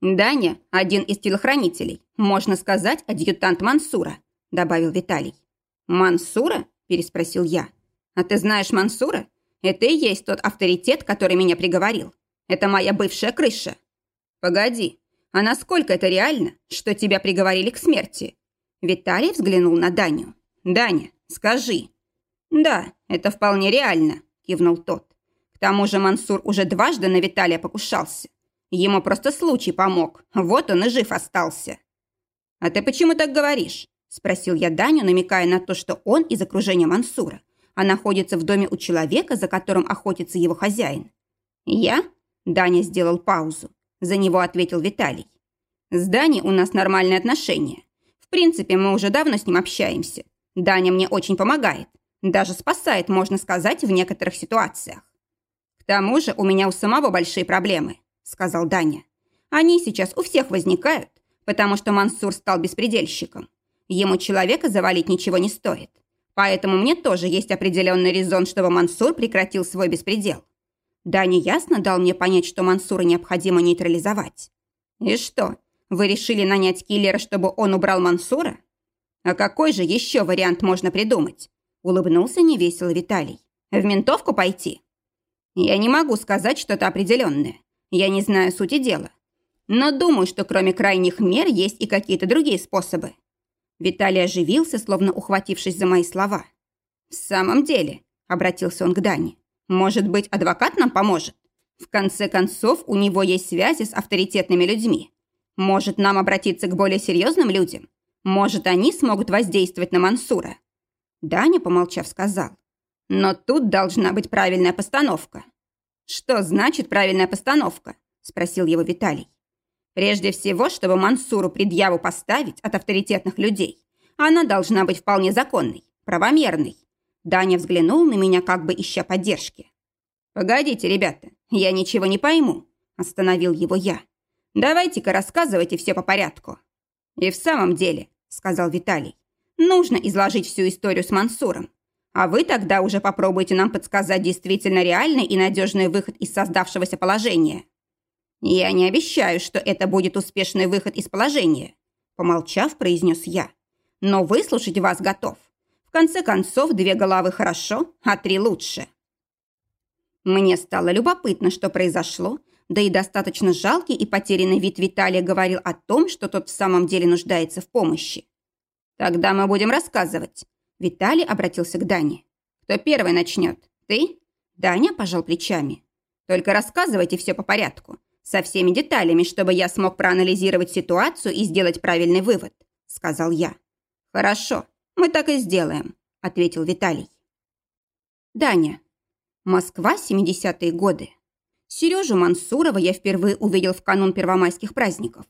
«Даня – один из телохранителей, можно сказать, адъютант Мансура», – добавил Виталий. «Мансура?» – переспросил я. «А ты знаешь Мансура? Это и есть тот авторитет, который меня приговорил. Это моя бывшая крыша». «Погоди, а насколько это реально, что тебя приговорили к смерти?» Виталий взглянул на Даню. «Даня, скажи». «Да, это вполне реально», – кивнул тот. «К тому же Мансур уже дважды на Виталия покушался. Ему просто случай помог. Вот он и жив остался. «А ты почему так говоришь?» – спросил я Даню, намекая на то, что он из окружения Мансура, а находится в доме у человека, за которым охотится его хозяин. «Я?» – Даня сделал паузу. За него ответил Виталий. «С Даней у нас нормальные отношения. В принципе, мы уже давно с ним общаемся. Даня мне очень помогает. Даже спасает, можно сказать, в некоторых ситуациях. К тому же у меня у самого большие проблемы сказал Даня. «Они сейчас у всех возникают, потому что Мансур стал беспредельщиком. Ему человека завалить ничего не стоит. Поэтому мне тоже есть определенный резон, чтобы Мансур прекратил свой беспредел. Даня ясно дал мне понять, что Мансура необходимо нейтрализовать. И что, вы решили нанять киллера, чтобы он убрал Мансура? А какой же еще вариант можно придумать? Улыбнулся невесело Виталий. В ментовку пойти? Я не могу сказать что-то определенное. Я не знаю сути дела. Но думаю, что кроме крайних мер есть и какие-то другие способы. Виталий оживился, словно ухватившись за мои слова. «В самом деле», — обратился он к Дане, «может быть, адвокат нам поможет? В конце концов, у него есть связи с авторитетными людьми. Может, нам обратиться к более серьезным людям? Может, они смогут воздействовать на Мансура?» Даня, помолчав, сказал, «Но тут должна быть правильная постановка. «Что значит правильная постановка?» – спросил его Виталий. «Прежде всего, чтобы Мансуру предъяву поставить от авторитетных людей, она должна быть вполне законной, правомерной». Даня взглянул на меня, как бы ища поддержки. «Погодите, ребята, я ничего не пойму», – остановил его я. «Давайте-ка рассказывайте все по порядку». «И в самом деле», – сказал Виталий, – «нужно изложить всю историю с Мансуром. А вы тогда уже попробуйте нам подсказать действительно реальный и надежный выход из создавшегося положения. Я не обещаю, что это будет успешный выход из положения, помолчав, произнес я. Но выслушать вас готов. Конце концов, две головы хорошо, а три лучше. Мне стало любопытно, что произошло, да и достаточно жалкий и потерянный вид Виталия говорил о том, что тот в самом деле нуждается в помощи. Тогда мы будем рассказывать, Виталий обратился к Дане. «Кто первый начнет? Ты?» Даня пожал плечами. «Только рассказывайте все по порядку, со всеми деталями, чтобы я смог проанализировать ситуацию и сделать правильный вывод», сказал я. «Хорошо, мы так и сделаем», ответил Виталий. Даня. Москва, 70-е годы. Сережу Мансурова я впервые увидел в канун первомайских праздников.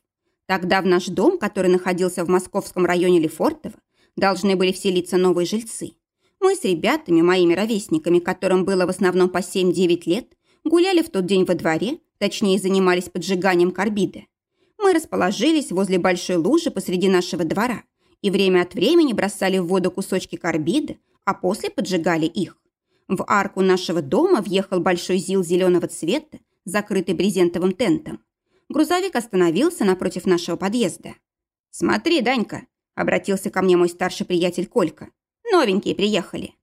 Тогда в наш дом, который находился в московском районе Лефортово, должны были вселиться новые жильцы. Мы с ребятами, моими ровесниками, которым было в основном по 7-9 лет, гуляли в тот день во дворе, точнее занимались поджиганием карбида. Мы расположились возле большой лужи посреди нашего двора и время от времени бросали в воду кусочки карбида, а после поджигали их. В арку нашего дома въехал большой зил зеленого цвета, закрытый брезентовым тентом. Грузовик остановился напротив нашего подъезда. «Смотри, Данька, Обратился ко мне мой старший приятель Колька. Новенькие приехали.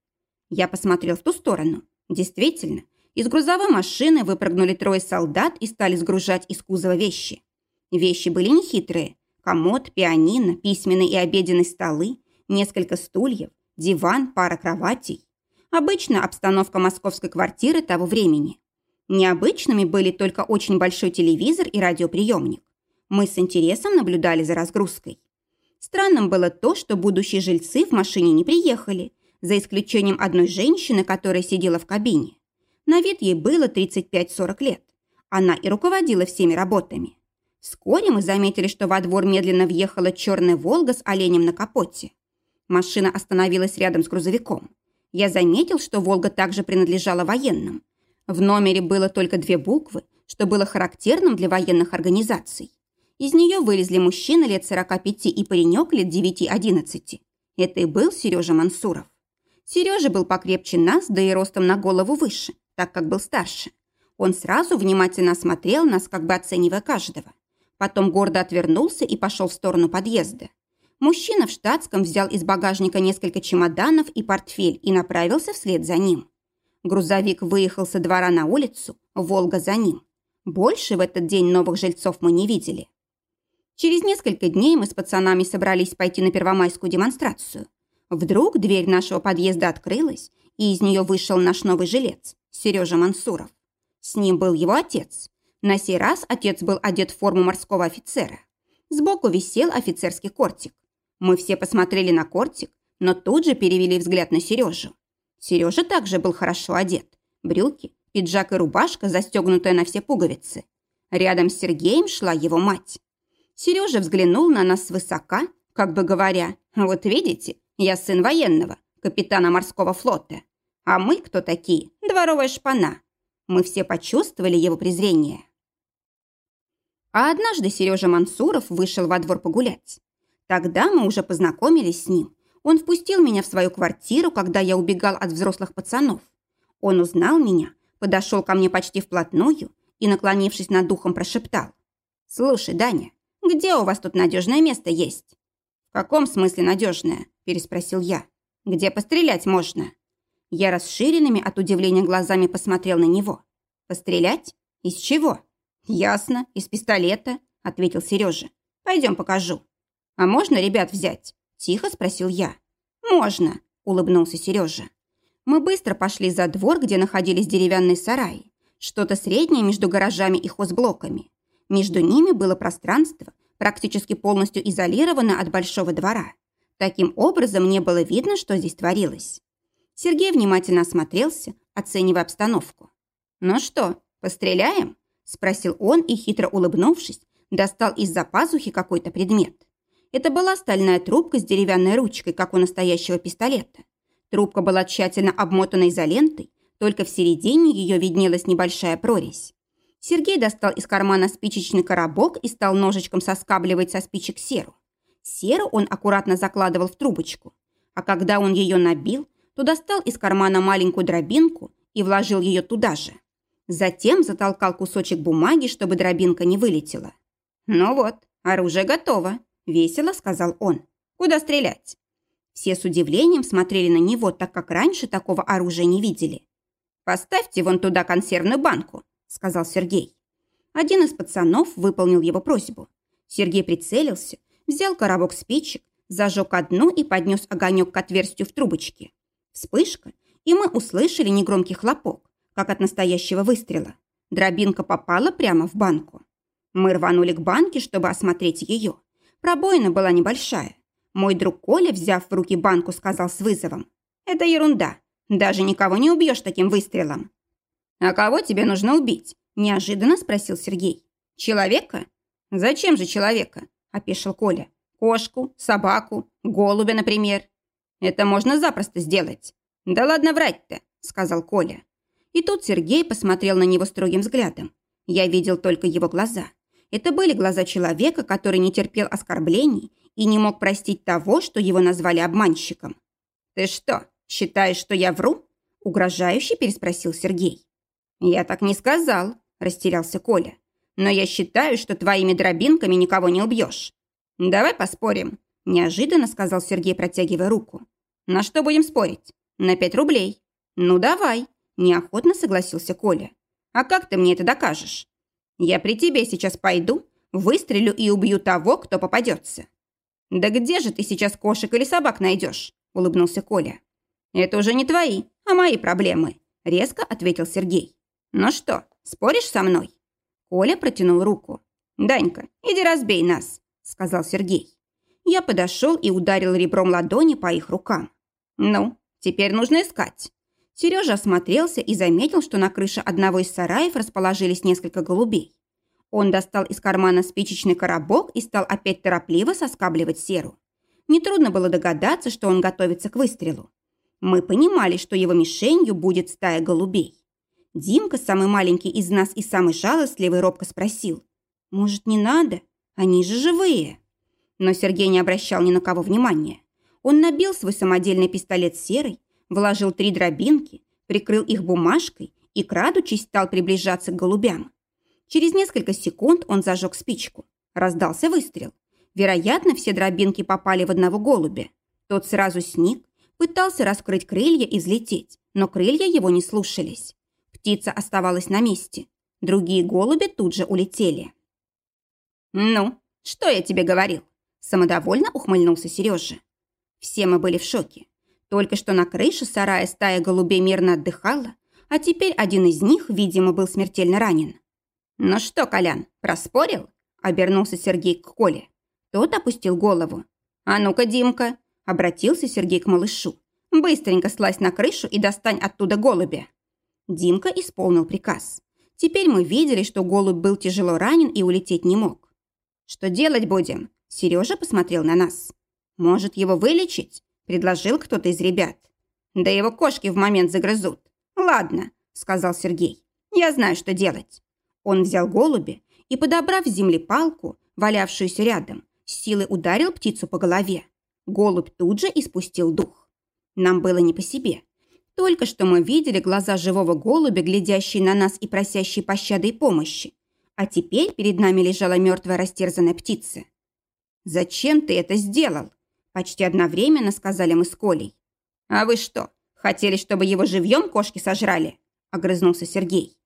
Я посмотрел в ту сторону. Действительно, из грузовой машины выпрыгнули трое солдат и стали сгружать из кузова вещи. Вещи были нехитрые. Комод, пианино, письменный и обеденный столы, несколько стульев, диван, пара кроватей. Обычная обстановка московской квартиры того времени. Необычными были только очень большой телевизор и радиоприемник. Мы с интересом наблюдали за разгрузкой. Странным было то, что будущие жильцы в машине не приехали, за исключением одной женщины, которая сидела в кабине. На вид ей было 35-40 лет. Она и руководила всеми работами. Вскоре мы заметили, что во двор медленно въехала черная «Волга» с оленем на капоте. Машина остановилась рядом с грузовиком. Я заметил, что «Волга» также принадлежала военным. В номере было только две буквы, что было характерным для военных организаций. Из нее вылезли мужчина лет 45 и паренек лет 9-11. Это и был Сережа Мансуров. Сережа был покрепче нас, да и ростом на голову выше, так как был старше. Он сразу внимательно осмотрел нас, как бы оценивая каждого. Потом гордо отвернулся и пошел в сторону подъезда. Мужчина в штатском взял из багажника несколько чемоданов и портфель и направился вслед за ним. Грузовик выехал со двора на улицу, «Волга» за ним. Больше в этот день новых жильцов мы не видели. Через несколько дней мы с пацанами собрались пойти на первомайскую демонстрацию. Вдруг дверь нашего подъезда открылась, и из нее вышел наш новый жилец, Сережа Мансуров. С ним был его отец. На сей раз отец был одет в форму морского офицера. Сбоку висел офицерский кортик. Мы все посмотрели на кортик, но тут же перевели взгляд на Сережу. Сережа также был хорошо одет. Брюки, пиджак и рубашка, застегнутая на все пуговицы. Рядом с Сергеем шла его мать. Сережа взглянул на нас свысока, как бы говоря, «Вот видите, я сын военного, капитана морского флота. А мы кто такие? Дворовая шпана». Мы все почувствовали его презрение. А однажды Сережа Мансуров вышел во двор погулять. Тогда мы уже познакомились с ним. Он впустил меня в свою квартиру, когда я убегал от взрослых пацанов. Он узнал меня, подошел ко мне почти вплотную и, наклонившись над духом, прошептал. «Слушай, Даня, где у вас тут надежное место есть?» «В каком смысле надежное?» – переспросил я. «Где пострелять можно?» Я расширенными от удивления глазами посмотрел на него. «Пострелять? Из чего?» «Ясно, из пистолета», – ответил Сережа. «Пойдем покажу». «А можно ребят взять?» – тихо спросил я. «Можно», – улыбнулся Сережа. Мы быстро пошли за двор, где находились деревянные сараи. Что-то среднее между гаражами и хозблоками. Между ними было пространство, практически полностью изолировано от большого двора. Таким образом, не было видно, что здесь творилось. Сергей внимательно осмотрелся, оценивая обстановку. «Ну что, постреляем?» – спросил он и, хитро улыбнувшись, достал из-за пазухи какой-то предмет. Это была стальная трубка с деревянной ручкой, как у настоящего пистолета. Трубка была тщательно обмотана изолентой, только в середине ее виднелась небольшая прорезь. Сергей достал из кармана спичечный коробок и стал ножичком соскабливать со спичек серу. Серу он аккуратно закладывал в трубочку, а когда он ее набил, то достал из кармана маленькую дробинку и вложил ее туда же. Затем затолкал кусочек бумаги, чтобы дробинка не вылетела. «Ну вот, оружие готово», – весело сказал он. «Куда стрелять?» Все с удивлением смотрели на него, так как раньше такого оружия не видели. «Поставьте вон туда консервную банку», – сказал Сергей. Один из пацанов выполнил его просьбу. Сергей прицелился, взял коробок спичек, зажег одну и поднес огонек к отверстию в трубочке. Вспышка, и мы услышали негромкий хлопок, как от настоящего выстрела. Дробинка попала прямо в банку. Мы рванули к банке, чтобы осмотреть ее. Пробоина была небольшая. Мой друг Коля, взяв в руки банку, сказал с вызовом. «Это ерунда. Даже никого не убьешь таким выстрелом». «А кого тебе нужно убить?» – неожиданно спросил Сергей. «Человека?» «Зачем же человека?» – опешил Коля. «Кошку, собаку, голубя, например». «Это можно запросто сделать». «Да ладно врать-то», – сказал Коля. И тут Сергей посмотрел на него строгим взглядом. Я видел только его глаза. Это были глаза человека, который не терпел оскорблений и не мог простить того, что его назвали обманщиком. «Ты что, считаешь, что я вру?» – угрожающе переспросил Сергей. «Я так не сказал», – растерялся Коля. «Но я считаю, что твоими дробинками никого не убьешь». «Давай поспорим», – неожиданно сказал Сергей, протягивая руку. «На что будем спорить? На пять рублей». «Ну, давай», – неохотно согласился Коля. «А как ты мне это докажешь?» Я при тебе сейчас пойду, выстрелю и убью того, кто попадется». «Да где же ты сейчас кошек или собак найдешь?» – улыбнулся Коля. «Это уже не твои, а мои проблемы», – резко ответил Сергей. «Ну что, споришь со мной?» Коля протянул руку. «Данька, иди разбей нас», – сказал Сергей. Я подошел и ударил ребром ладони по их рукам. «Ну, теперь нужно искать». Сережа осмотрелся и заметил, что на крыше одного из сараев расположились несколько голубей. Он достал из кармана спичечный коробок и стал опять торопливо соскабливать серу. Нетрудно было догадаться, что он готовится к выстрелу. Мы понимали, что его мишенью будет стая голубей. Димка, самый маленький из нас и самый жалостливый, робко спросил. «Может, не надо? Они же живые!» Но Сергей не обращал ни на кого внимания. Он набил свой самодельный пистолет серой, вложил три дробинки, прикрыл их бумажкой и, крадучись, стал приближаться к голубям. Через несколько секунд он зажег спичку. Раздался выстрел. Вероятно, все дробинки попали в одного голубя. Тот сразу сник, пытался раскрыть крылья и взлететь, но крылья его не слушались. Птица оставалась на месте. Другие голуби тут же улетели. «Ну, что я тебе говорил?» Самодовольно ухмыльнулся Сережа. Все мы были в шоке. Только что на крыше сарая стая голубей мирно отдыхала, а теперь один из них, видимо, был смертельно ранен. «Ну что, Колян, проспорил?» – обернулся Сергей к Коле. Тот опустил голову. «А ну-ка, Димка!» – обратился Сергей к малышу. «Быстренько слазь на крышу и достань оттуда голубя». Димка исполнил приказ. Теперь мы видели, что голубь был тяжело ранен и улететь не мог. «Что делать будем?» Сережа посмотрел на нас. «Может, его вылечить?» – предложил кто-то из ребят. «Да его кошки в момент загрызут». «Ладно», – сказал Сергей. «Я знаю, что делать». Он взял голубя и, подобрав с земли палку, валявшуюся рядом, с силой ударил птицу по голове. Голубь тут же испустил дух. Нам было не по себе. Только что мы видели глаза живого голубя, глядящие на нас и просящие пощады и помощи. А теперь перед нами лежала мертвая растерзанная птица. «Зачем ты это сделал?» Почти одновременно сказали мы с Колей. «А вы что, хотели, чтобы его живьем кошки сожрали?» Огрызнулся Сергей.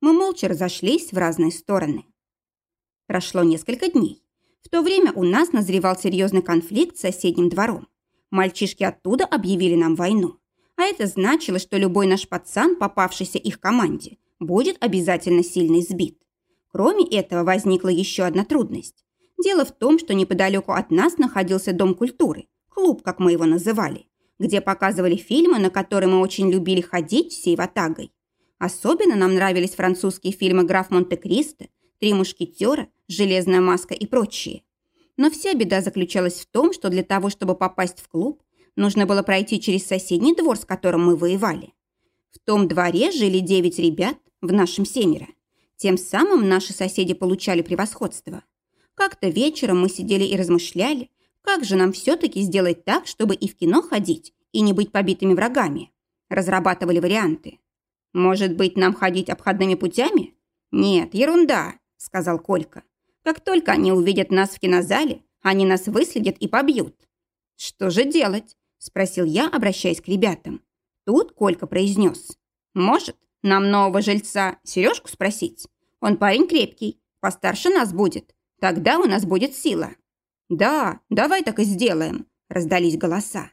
Мы молча разошлись в разные стороны. Прошло несколько дней. В то время у нас назревал серьезный конфликт с соседним двором. Мальчишки оттуда объявили нам войну. А это значило, что любой наш пацан, попавшийся их команде, будет обязательно сильно избит. Кроме этого, возникла еще одна трудность. Дело в том, что неподалеку от нас находился Дом культуры, клуб, как мы его называли, где показывали фильмы, на которые мы очень любили ходить всей ватагой. Особенно нам нравились французские фильмы «Граф Монте-Кристо», «Три мушкетера», «Железная маска» и прочие. Но вся беда заключалась в том, что для того, чтобы попасть в клуб, нужно было пройти через соседний двор, с которым мы воевали. В том дворе жили девять ребят, в нашем семеро. Тем самым наши соседи получали превосходство. Как-то вечером мы сидели и размышляли, как же нам все-таки сделать так, чтобы и в кино ходить, и не быть побитыми врагами. Разрабатывали варианты. Может быть, нам ходить обходными путями? Нет, ерунда, сказал Колька. Как только они увидят нас в кинозале, они нас выследят и побьют. Что же делать? Спросил я, обращаясь к ребятам. Тут Колька произнес. Может, нам нового жильца Сережку спросить? Он парень крепкий, постарше нас будет. Тогда у нас будет сила». «Да, давай так и сделаем», – раздались голоса.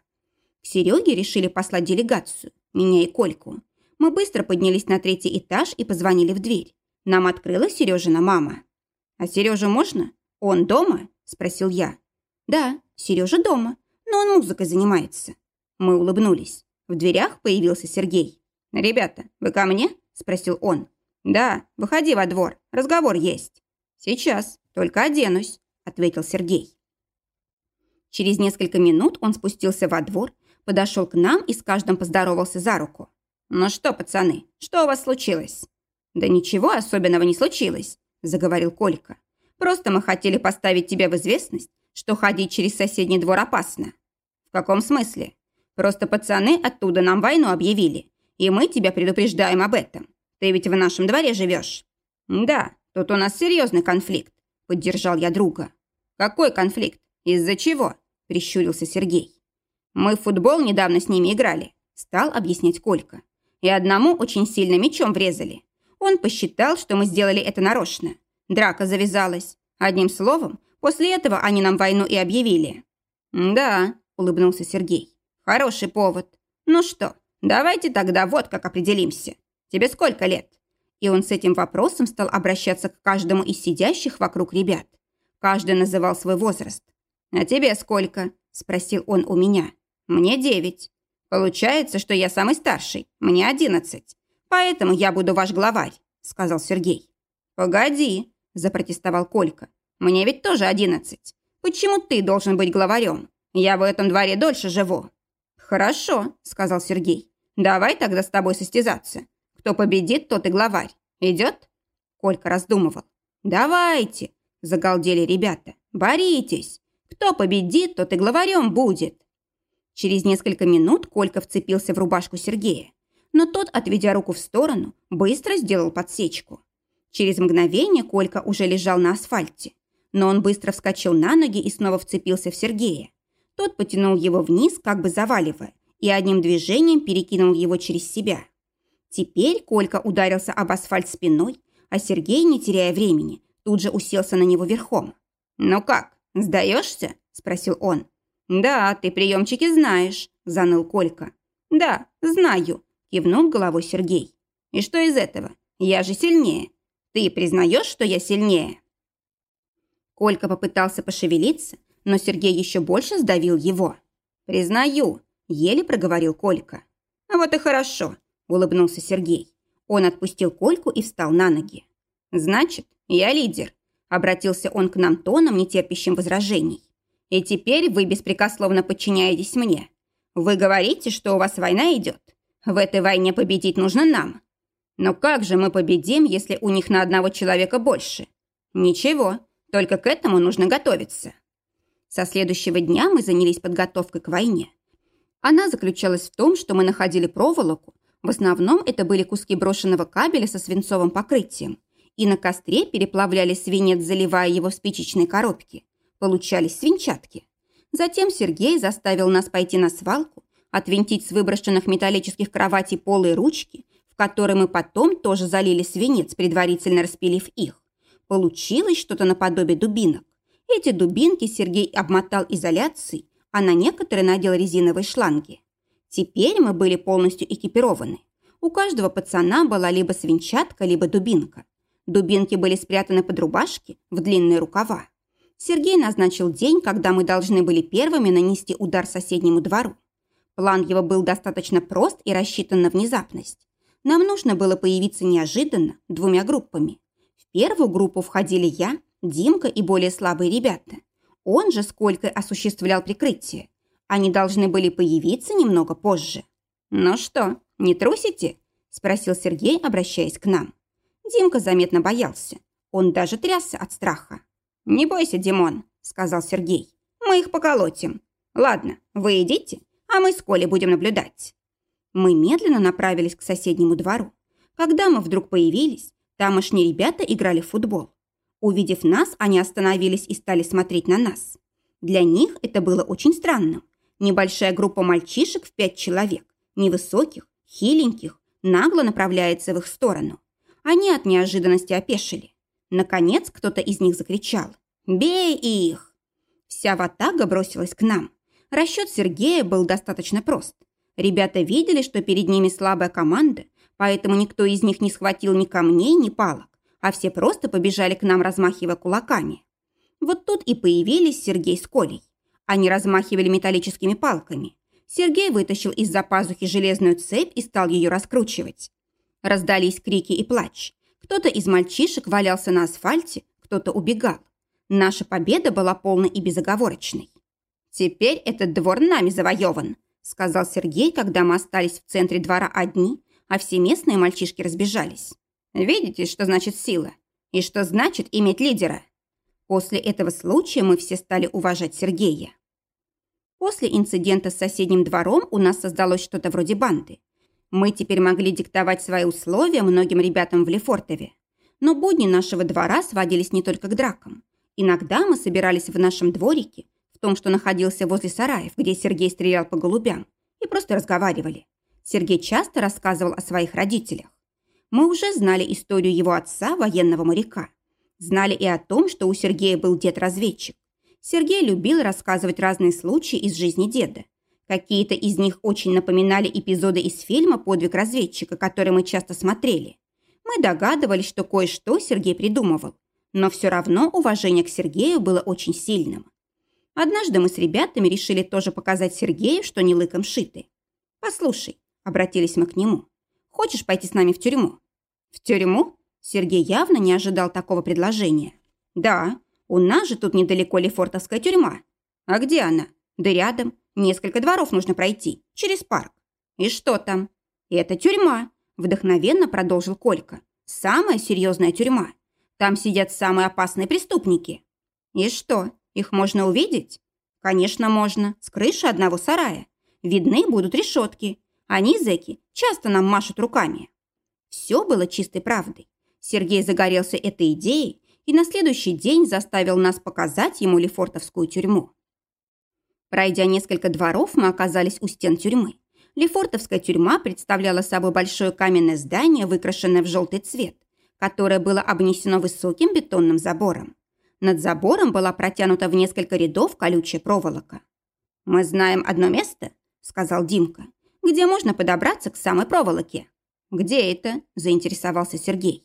К Сереге решили послать делегацию, меня и Кольку. Мы быстро поднялись на третий этаж и позвонили в дверь. Нам открыла Сережина мама. «А Сережу можно? Он дома?» – спросил я. «Да, Сережа дома, но он музыкой занимается». Мы улыбнулись. В дверях появился Сергей. «Ребята, вы ко мне?» – спросил он. «Да, выходи во двор, разговор есть». «Сейчас», «Только оденусь», – ответил Сергей. Через несколько минут он спустился во двор, подошел к нам и с каждым поздоровался за руку. «Ну что, пацаны, что у вас случилось?» «Да ничего особенного не случилось», – заговорил Колька. «Просто мы хотели поставить тебя в известность, что ходить через соседний двор опасно». «В каком смысле?» «Просто пацаны оттуда нам войну объявили, и мы тебя предупреждаем об этом. Ты ведь в нашем дворе живешь». «Да, тут у нас серьезный конфликт. Поддержал я друга. «Какой конфликт? Из-за чего?» – прищурился Сергей. «Мы в футбол недавно с ними играли», – стал объяснять Колька. «И одному очень сильно мечом врезали. Он посчитал, что мы сделали это нарочно. Драка завязалась. Одним словом, после этого они нам войну и объявили». «Да», – улыбнулся Сергей. «Хороший повод. Ну что, давайте тогда вот как определимся. Тебе сколько лет?» И он с этим вопросом стал обращаться к каждому из сидящих вокруг ребят. Каждый называл свой возраст. «А тебе сколько?» – спросил он у меня. «Мне девять. Получается, что я самый старший. Мне одиннадцать. Поэтому я буду ваш главарь», – сказал Сергей. «Погоди», – запротестовал Колька. «Мне ведь тоже одиннадцать. Почему ты должен быть главарем? Я в этом дворе дольше живу». «Хорошо», – сказал Сергей. «Давай тогда с тобой состязаться. Кто победит, тот и главарь. Идет?» Колька раздумывал. «Давайте!» – загалдели ребята. «Боритесь! Кто победит, тот и главарем будет!» Через несколько минут Колька вцепился в рубашку Сергея, но тот, отведя руку в сторону, быстро сделал подсечку. Через мгновение Колька уже лежал на асфальте, но он быстро вскочил на ноги и снова вцепился в Сергея. Тот потянул его вниз, как бы заваливая, и одним движением перекинул его через себя. Теперь Колька ударился об асфальт спиной, а Сергей, не теряя времени, тут же уселся на него верхом. «Ну как, сдаешься?» – спросил он. «Да, ты приемчики знаешь», – заныл Колька. «Да, знаю», – кивнул головой Сергей. «И что из этого? Я же сильнее. Ты признаешь, что я сильнее?» Колька попытался пошевелиться, но Сергей еще больше сдавил его. «Признаю», – еле проговорил Колька. «А вот и хорошо. – улыбнулся Сергей. Он отпустил Кольку и встал на ноги. «Значит, я лидер», – обратился он к нам тоном, нетерпящим возражений. «И теперь вы беспрекословно подчиняетесь мне. Вы говорите, что у вас война идет. В этой войне победить нужно нам. Но как же мы победим, если у них на одного человека больше? Ничего, только к этому нужно готовиться». Со следующего дня мы занялись подготовкой к войне. Она заключалась в том, что мы находили проволоку, в основном это были куски брошенного кабеля со свинцовым покрытием. И на костре переплавляли свинец, заливая его в спичечные коробки. Получались свинчатки. Затем Сергей заставил нас пойти на свалку, отвинтить с выброшенных металлических кроватей полые ручки, в которые мы потом тоже залили свинец, предварительно распилив их. Получилось что-то наподобие дубинок. Эти дубинки Сергей обмотал изоляцией, а на некоторые надел резиновые шланги. Теперь мы были полностью экипированы. У каждого пацана была либо свинчатка, либо дубинка. Дубинки были спрятаны под рубашки в длинные рукава. Сергей назначил день, когда мы должны были первыми нанести удар соседнему двору. План его был достаточно прост и рассчитан на внезапность. Нам нужно было появиться неожиданно двумя группами. В первую группу входили я, Димка и более слабые ребята. Он же сколько осуществлял прикрытие. Они должны были появиться немного позже. «Ну что, не трусите?» – спросил Сергей, обращаясь к нам. Димка заметно боялся. Он даже трясся от страха. «Не бойся, Димон», – сказал Сергей. «Мы их поколотим. Ладно, вы идите, а мы с Колей будем наблюдать». Мы медленно направились к соседнему двору. Когда мы вдруг появились, тамошние ребята играли в футбол. Увидев нас, они остановились и стали смотреть на нас. Для них это было очень странным. Небольшая группа мальчишек в пять человек, невысоких, хиленьких, нагло направляется в их сторону. Они от неожиданности опешили. Наконец кто-то из них закричал «Бей их!». Вся ватага бросилась к нам. Расчет Сергея был достаточно прост. Ребята видели, что перед ними слабая команда, поэтому никто из них не схватил ни камней, ни палок, а все просто побежали к нам, размахивая кулаками. Вот тут и появились Сергей с Колей. Они размахивали металлическими палками. Сергей вытащил из-за пазухи железную цепь и стал ее раскручивать. Раздались крики и плач. Кто-то из мальчишек валялся на асфальте, кто-то убегал. Наша победа была полной и безоговорочной. «Теперь этот двор нами завоеван», сказал Сергей, когда мы остались в центре двора одни, а все местные мальчишки разбежались. «Видите, что значит сила? И что значит иметь лидера?» После этого случая мы все стали уважать Сергея. После инцидента с соседним двором у нас создалось что-то вроде банды. Мы теперь могли диктовать свои условия многим ребятам в Лефортове. Но будни нашего двора сводились не только к дракам. Иногда мы собирались в нашем дворике, в том, что находился возле сараев, где Сергей стрелял по голубям, и просто разговаривали. Сергей часто рассказывал о своих родителях. Мы уже знали историю его отца, военного моряка. Знали и о том, что у Сергея был дед-разведчик. Сергей любил рассказывать разные случаи из жизни деда. Какие-то из них очень напоминали эпизоды из фильма «Подвиг разведчика», который мы часто смотрели. Мы догадывались, что кое-что Сергей придумывал, но все равно уважение к Сергею было очень сильным. Однажды мы с ребятами решили тоже показать Сергею, что не лыком шиты. «Послушай», — обратились мы к нему, — «хочешь пойти с нами в тюрьму?» «В тюрьму?» Сергей явно не ожидал такого предложения. «Да, у нас же тут недалеко Лефортовская тюрьма. А где она? Да рядом. Несколько дворов нужно пройти. Через парк. И что там? Это тюрьма», — вдохновенно продолжил Колька. «Самая серьезная тюрьма. Там сидят самые опасные преступники». «И что, их можно увидеть?» «Конечно, можно. С крыши одного сарая. Видны будут решетки. Они, зэки, часто нам машут руками». Все было чистой правдой. Сергей загорелся этой идеей и на следующий день заставил нас показать ему Лефортовскую тюрьму. Пройдя несколько дворов, мы оказались у стен тюрьмы. Лефортовская тюрьма представляла собой большое каменное здание, выкрашенное в желтый цвет, которое было обнесено высоким бетонным забором. Над забором была протянута в несколько рядов колючая проволока. «Мы знаем одно место», — сказал Димка, «где можно подобраться к самой проволоке». «Где это?» – заинтересовался Сергей.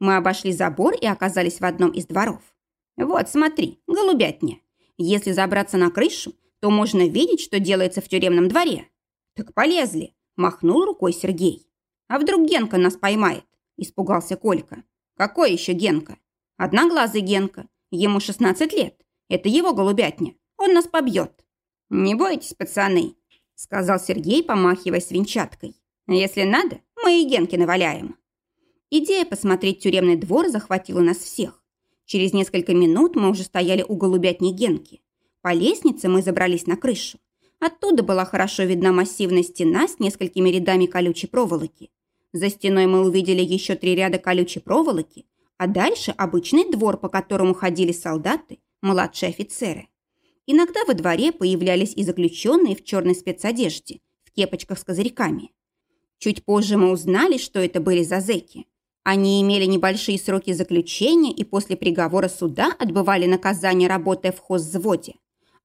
Мы обошли забор и оказались в одном из дворов. «Вот, смотри, голубятня. Если забраться на крышу, то можно видеть, что делается в тюремном дворе». «Так полезли», – махнул рукой Сергей. «А вдруг Генка нас поймает?» – испугался Колька. «Какой еще Генка?» «Одноглазый Генка. Ему 16 лет. Это его голубятня. Он нас побьет». «Не бойтесь, пацаны», – сказал Сергей, помахивая свинчаткой. «Если надо, мы и Генки наваляем». Идея посмотреть тюремный двор захватила нас всех. Через несколько минут мы уже стояли у голубятни Генки. По лестнице мы забрались на крышу. Оттуда была хорошо видна массивная стена с несколькими рядами колючей проволоки. За стеной мы увидели еще три ряда колючей проволоки, а дальше обычный двор, по которому ходили солдаты, младшие офицеры. Иногда во дворе появлялись и заключенные в черной спецодежде, в кепочках с козырьками. Чуть позже мы узнали, что это были за зэки. Они имели небольшие сроки заключения и после приговора суда отбывали наказание, работая в хоззводе.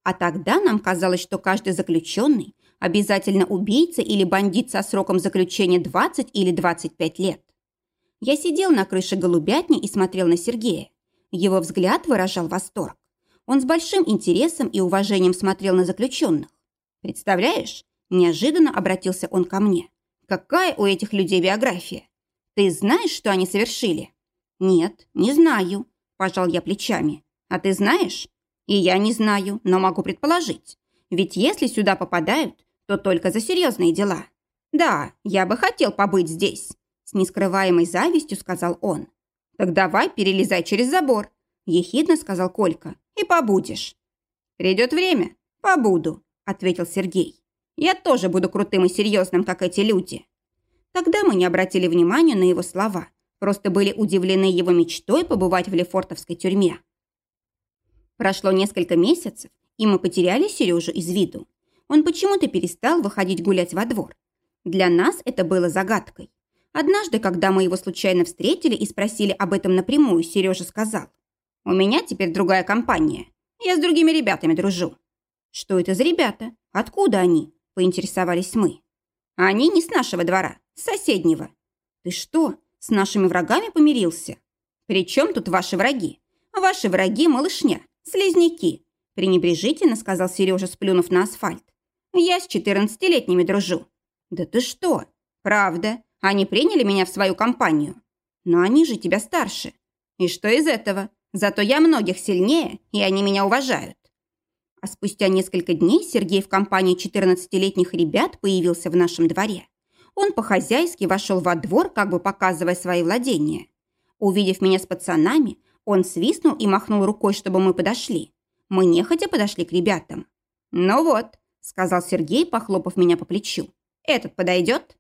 А тогда нам казалось, что каждый заключенный обязательно убийца или бандит со сроком заключения 20 или 25 лет. Я сидел на крыше голубятни и смотрел на Сергея. Его взгляд выражал восторг. Он с большим интересом и уважением смотрел на заключенных. «Представляешь?» – неожиданно обратился он ко мне. Какая у этих людей биография? Ты знаешь, что они совершили? Нет, не знаю, пожал я плечами. А ты знаешь? И я не знаю, но могу предположить. Ведь если сюда попадают, то только за серьезные дела. Да, я бы хотел побыть здесь, с нескрываемой завистью сказал он. Так давай перелезай через забор, ехидно сказал Колька, и побудешь. Придет время, побуду, ответил Сергей. Я тоже буду крутым и серьезным, как эти люди». Тогда мы не обратили внимания на его слова, просто были удивлены его мечтой побывать в Лефортовской тюрьме. Прошло несколько месяцев, и мы потеряли Сережу из виду. Он почему-то перестал выходить гулять во двор. Для нас это было загадкой. Однажды, когда мы его случайно встретили и спросили об этом напрямую, Сережа сказал, «У меня теперь другая компания. Я с другими ребятами дружу». «Что это за ребята? Откуда они?» поинтересовались мы. Они не с нашего двора, соседнего. Ты что, с нашими врагами помирился? При чем тут ваши враги? Ваши враги – малышня, слизняки, пренебрежительно сказал Сережа, сплюнув на асфальт. Я с четырнадцатилетними дружу. Да ты что? Правда, они приняли меня в свою компанию. Но они же тебя старше. И что из этого? Зато я многих сильнее, и они меня уважают. А спустя несколько дней Сергей в компании 14-летних ребят появился в нашем дворе. Он по-хозяйски вошел во двор, как бы показывая свои владения. Увидев меня с пацанами, он свистнул и махнул рукой, чтобы мы подошли. Мы нехотя подошли к ребятам. «Ну вот», — сказал Сергей, похлопав меня по плечу. «Этот подойдет?»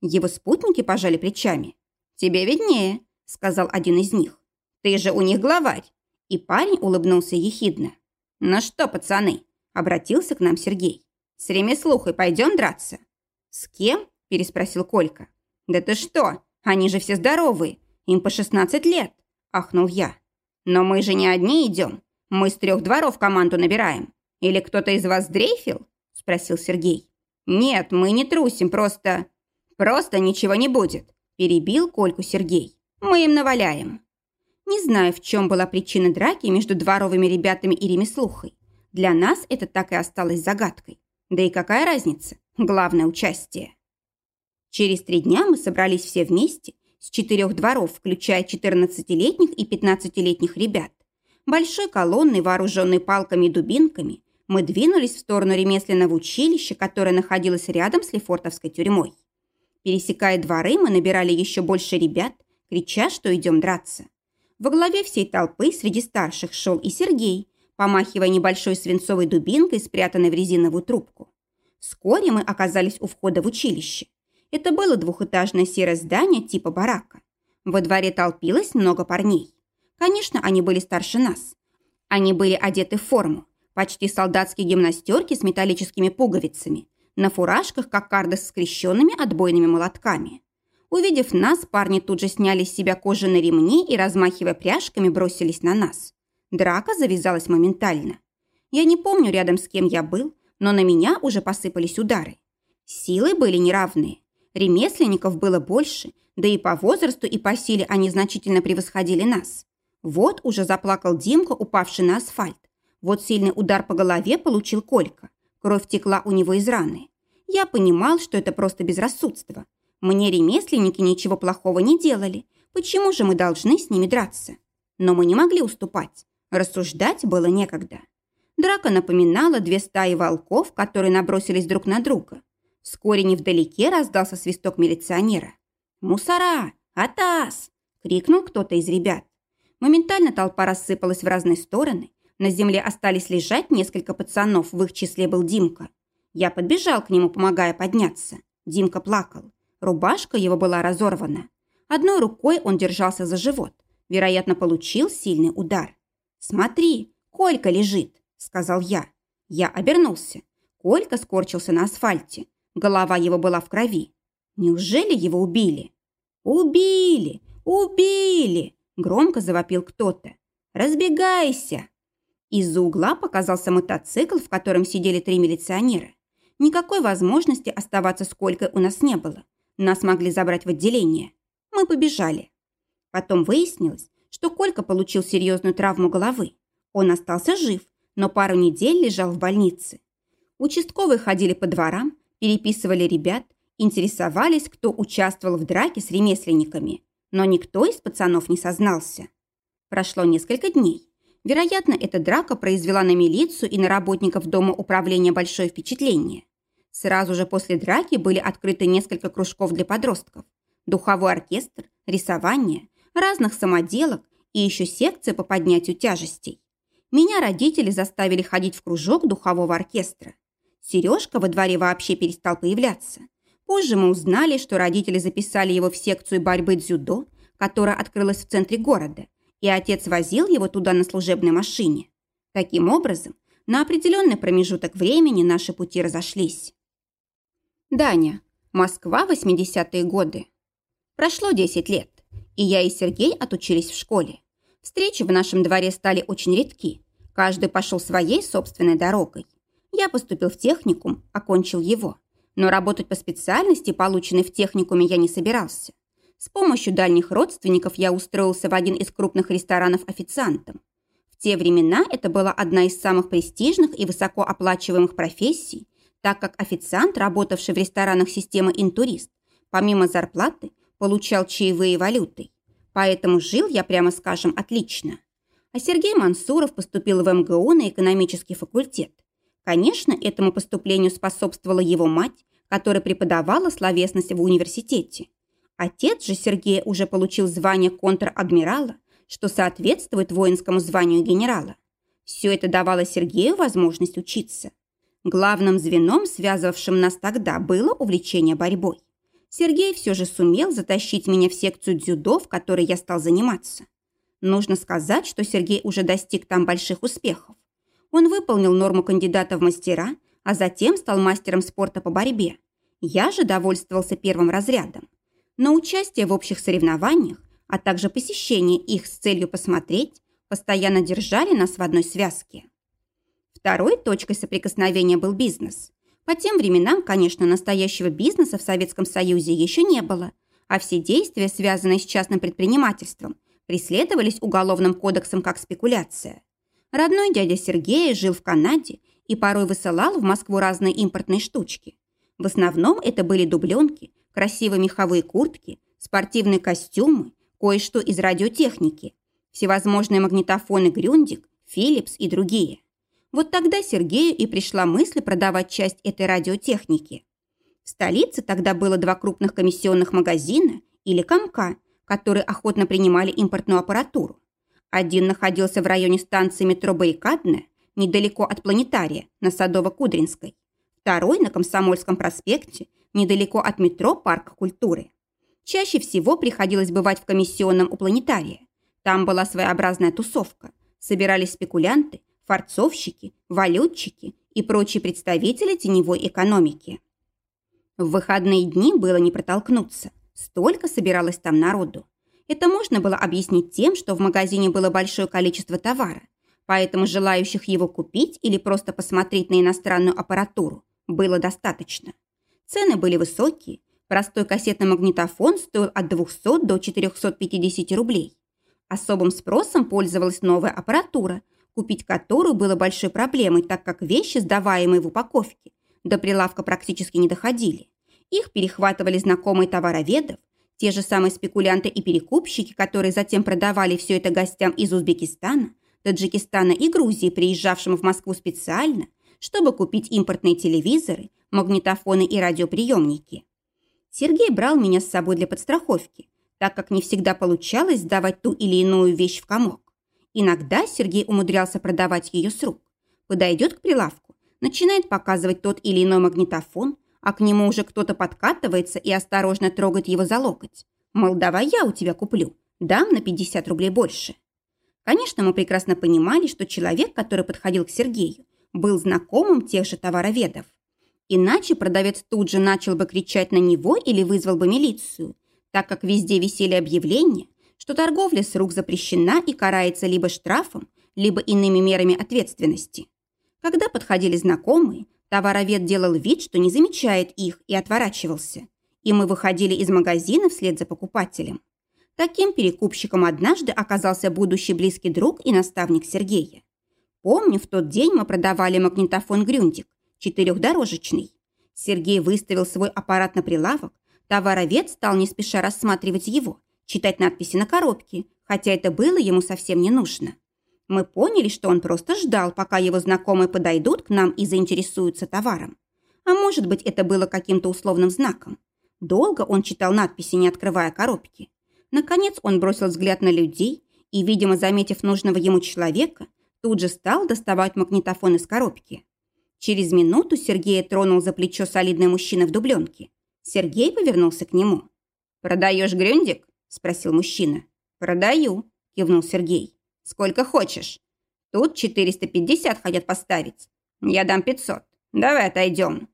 Его спутники пожали плечами. «Тебе виднее», — сказал один из них. «Ты же у них главарь». И парень улыбнулся ехидно. «Ну что, пацаны?» – обратился к нам Сергей. «С ремеслухой пойдем драться?» «С кем?» – переспросил Колька. «Да ты что? Они же все здоровые. Им по 16 лет!» – ахнул я. «Но мы же не одни идем. Мы с трех дворов команду набираем. Или кто-то из вас дрейфил?» – спросил Сергей. «Нет, мы не трусим, просто...» «Просто ничего не будет», – перебил Кольку Сергей. «Мы им наваляем». Не знаю, в чем была причина драки между дворовыми ребятами и ремеслухой. Для нас это так и осталось загадкой. Да и какая разница? Главное – участие. Через три дня мы собрались все вместе с четырех дворов, включая 14-летних и 15-летних ребят. Большой колонной, вооруженной палками и дубинками, мы двинулись в сторону ремесленного училища, которое находилось рядом с Лефортовской тюрьмой. Пересекая дворы, мы набирали еще больше ребят, крича, что идем драться. Во главе всей толпы среди старших шел и Сергей, помахивая небольшой свинцовой дубинкой, спрятанной в резиновую трубку. Вскоре мы оказались у входа в училище. Это было двухэтажное серое здание типа барака. Во дворе толпилось много парней. Конечно, они были старше нас. Они были одеты в форму, почти солдатские гимнастерки с металлическими пуговицами, на фуражках кокарды с скрещенными отбойными молотками. Увидев нас, парни тут же сняли с себя кожаные ремни и, размахивая пряжками, бросились на нас. Драка завязалась моментально. Я не помню, рядом с кем я был, но на меня уже посыпались удары. Силы были неравные. Ремесленников было больше, да и по возрасту и по силе они значительно превосходили нас. Вот уже заплакал Димка, упавший на асфальт. Вот сильный удар по голове получил Колька. Кровь текла у него из раны. Я понимал, что это просто безрассудство. Мне ремесленники ничего плохого не делали. Почему же мы должны с ними драться? Но мы не могли уступать. Рассуждать было некогда. Драка напоминала две стаи волков, которые набросились друг на друга. Вскоре невдалеке раздался свисток милиционера. «Мусора! Атас!» – крикнул кто-то из ребят. Моментально толпа рассыпалась в разные стороны. На земле остались лежать несколько пацанов, в их числе был Димка. Я подбежал к нему, помогая подняться. Димка плакал. Рубашка его была разорвана. Одной рукой он держался за живот. Вероятно, получил сильный удар. «Смотри, Колька лежит», – сказал я. Я обернулся. Колька скорчился на асфальте. Голова его была в крови. Неужели его убили? «Убили! Убили!» – громко завопил кто-то. «Разбегайся!» Из-за угла показался мотоцикл, в котором сидели три милиционера. Никакой возможности оставаться с Колькой у нас не было. Нас могли забрать в отделение. Мы побежали. Потом выяснилось, что Колька получил серьезную травму головы. Он остался жив, но пару недель лежал в больнице. Участковые ходили по дворам, переписывали ребят, интересовались, кто участвовал в драке с ремесленниками, но никто из пацанов не сознался. Прошло несколько дней. Вероятно, эта драка произвела на милицию и на работников Дома управления большое впечатление. Сразу же после драки были открыты несколько кружков для подростков. Духовой оркестр, рисование, разных самоделок и еще секция по поднятию тяжестей. Меня родители заставили ходить в кружок духового оркестра. Сережка во дворе вообще перестал появляться. Позже мы узнали, что родители записали его в секцию борьбы дзюдо, которая открылась в центре города, и отец возил его туда на служебной машине. Таким образом, на определенный промежуток времени наши пути разошлись. Даня. Москва, 80-е годы. Прошло 10 лет, и я и Сергей отучились в школе. Встречи в нашем дворе стали очень редки. Каждый пошел своей собственной дорогой. Я поступил в техникум, окончил его. Но работать по специальности, полученной в техникуме, я не собирался. С помощью дальних родственников я устроился в один из крупных ресторанов официантом. В те времена это была одна из самых престижных и высокооплачиваемых профессий, так как официант, работавший в ресторанах системы «Интурист», помимо зарплаты, получал чаевые валютой. Поэтому жил я, прямо скажем, отлично. А Сергей Мансуров поступил в МГУ на экономический факультет. Конечно, этому поступлению способствовала его мать, которая преподавала словесность в университете. Отец же Сергея уже получил звание контр-адмирала, что соответствует воинскому званию генерала. Все это давало Сергею возможность учиться. Главным звеном, связывавшим нас тогда, было увлечение борьбой. Сергей все же сумел затащить меня в секцию дзюдо, в которой я стал заниматься. Нужно сказать, что Сергей уже достиг там больших успехов. Он выполнил норму кандидата в мастера, а затем стал мастером спорта по борьбе. Я же довольствовался первым разрядом. Но участие в общих соревнованиях, а также посещение их с целью посмотреть, постоянно держали нас в одной связке. Второй точкой соприкосновения был бизнес. По тем временам, конечно, настоящего бизнеса в Советском Союзе еще не было, а все действия, связанные с частным предпринимательством, преследовались уголовным кодексом как спекуляция. Родной дядя Сергея жил в Канаде и порой высылал в Москву разные импортные штучки. В основном это были дубленки, красивые меховые куртки, спортивные костюмы, кое-что из радиотехники, всевозможные магнитофоны «Грюндик», «Филлипс» и другие. Вот тогда Сергею и пришла мысль продавать часть этой радиотехники. В столице тогда было два крупных комиссионных магазина или комка, которые охотно принимали импортную аппаратуру. Один находился в районе станции метро Баррикадная, недалеко от планетария, на Садово-Кудринской. Второй на Комсомольском проспекте, недалеко от метро Парк культуры. Чаще всего приходилось бывать в комиссионном у планетария. Там была своеобразная тусовка. Собирались спекулянты, форцовщики, валютчики и прочие представители теневой экономики. В выходные дни было не протолкнуться. Столько собиралось там народу. Это можно было объяснить тем, что в магазине было большое количество товара, поэтому желающих его купить или просто посмотреть на иностранную аппаратуру было достаточно. Цены были высокие, Простой кассетный магнитофон стоил от 200 до 450 рублей. Особым спросом пользовалась новая аппаратура, купить которую было большой проблемой, так как вещи, сдаваемые в упаковке, до прилавка практически не доходили. Их перехватывали знакомые товароведов, те же самые спекулянты и перекупщики, которые затем продавали все это гостям из Узбекистана, Таджикистана и Грузии, приезжавшим в Москву специально, чтобы купить импортные телевизоры, магнитофоны и радиоприемники. Сергей брал меня с собой для подстраховки, так как не всегда получалось сдавать ту или иную вещь в комок. Иногда Сергей умудрялся продавать ее с рук. Подойдет к прилавку, начинает показывать тот или иной магнитофон, а к нему уже кто-то подкатывается и осторожно трогает его за локоть. Мол, давай я у тебя куплю, дам на 50 рублей больше. Конечно, мы прекрасно понимали, что человек, который подходил к Сергею, был знакомым тех же товароведов. Иначе продавец тут же начал бы кричать на него или вызвал бы милицию, так как везде висели объявления, что торговля с рук запрещена и карается либо штрафом, либо иными мерами ответственности. Когда подходили знакомые, товаровед делал вид, что не замечает их и отворачивался. И мы выходили из магазина вслед за покупателем. Таким перекупщиком однажды оказался будущий близкий друг и наставник Сергея. Помню, в тот день мы продавали магнитофон «Грюндик», четырехдорожечный. Сергей выставил свой аппарат на прилавок, товаровед стал не спеша рассматривать его, читать надписи на коробке, хотя это было ему совсем не нужно. Мы поняли, что он просто ждал, пока его знакомые подойдут к нам и заинтересуются товаром. А может быть, это было каким-то условным знаком. Долго он читал надписи, не открывая коробки. Наконец он бросил взгляд на людей и, видимо, заметив нужного ему человека, тут же стал доставать магнитофон из коробки. Через минуту Сергея тронул за плечо солидный мужчина в дубленке. Сергей повернулся к нему. «Продаешь грюндик?» – спросил мужчина. «Продаю», – кивнул Сергей. «Сколько хочешь?» «Тут 450 хотят поставить. Я дам 500. Давай отойдем».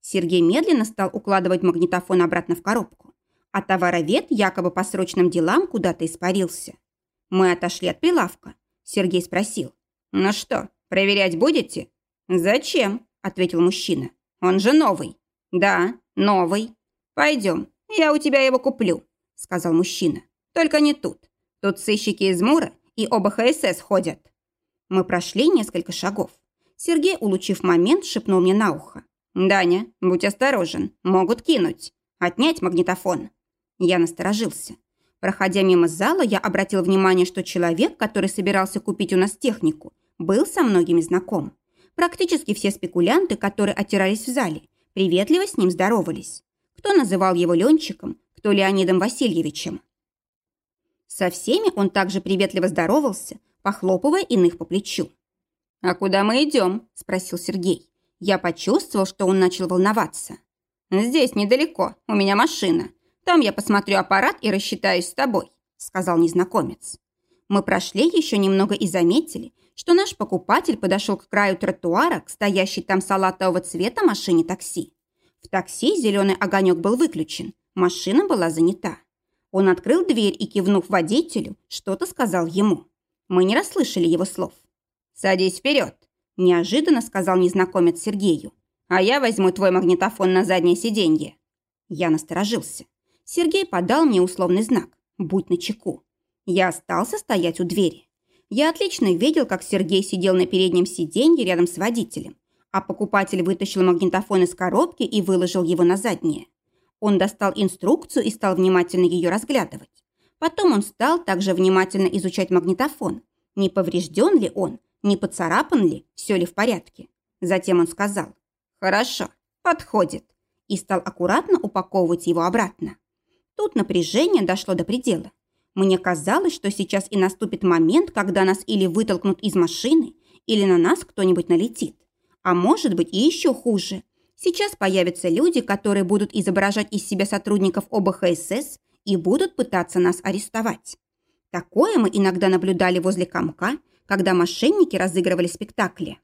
Сергей медленно стал укладывать магнитофон обратно в коробку, а товаровед якобы по срочным делам куда-то испарился. Мы отошли от прилавка. Сергей спросил. «Ну что, проверять будете?» «Зачем?» – ответил мужчина. «Он же новый». «Да, новый. Пойдем, я у тебя его куплю», – сказал мужчина. «Только не тут. Тут сыщики из Мура и оба ХСС ходят». Мы прошли несколько шагов. Сергей, улучив момент, шепнул мне на ухо. «Даня, будь осторожен, могут кинуть. Отнять магнитофон». Я насторожился. Проходя мимо зала, я обратил внимание, что человек, который собирался купить у нас технику, был со многими знаком. Практически все спекулянты, которые оттирались в зале, приветливо с ним здоровались. Кто называл его Ленчиком, кто Леонидом Васильевичем. Со всеми он также приветливо здоровался, похлопывая иных по плечу. «А куда мы идем?» – спросил Сергей. Я почувствовал, что он начал волноваться. «Здесь недалеко, у меня машина. Там я посмотрю аппарат и рассчитаюсь с тобой», – сказал незнакомец. Мы прошли еще немного и заметили, что наш покупатель подошел к краю тротуара к стоящей там салатового цвета машине такси. В такси зеленый огонек был выключен, машина была занята. Он открыл дверь и, кивнув водителю, что-то сказал ему. Мы не расслышали его слов. «Садись вперед», – неожиданно сказал незнакомец Сергею. «А я возьму твой магнитофон на заднее сиденье». Я насторожился. Сергей подал мне условный знак «Будь начеку». Я остался стоять у двери. Я отлично видел, как Сергей сидел на переднем сиденье рядом с водителем, а покупатель вытащил магнитофон из коробки и выложил его на заднее. Он достал инструкцию и стал внимательно ее разглядывать. Потом он стал также внимательно изучать магнитофон. Не поврежден ли он, не поцарапан ли, все ли в порядке. Затем он сказал «Хорошо, подходит» и стал аккуратно упаковывать его обратно. Тут напряжение дошло до предела. Мне казалось, что сейчас и наступит момент, когда нас или вытолкнут из машины, или на нас кто-нибудь налетит. А может быть и еще хуже. Сейчас появятся люди, которые будут изображать из себя сотрудников ОБХСС и будут пытаться нас арестовать. Такое мы иногда наблюдали возле комка, когда мошенники разыгрывали спектакли.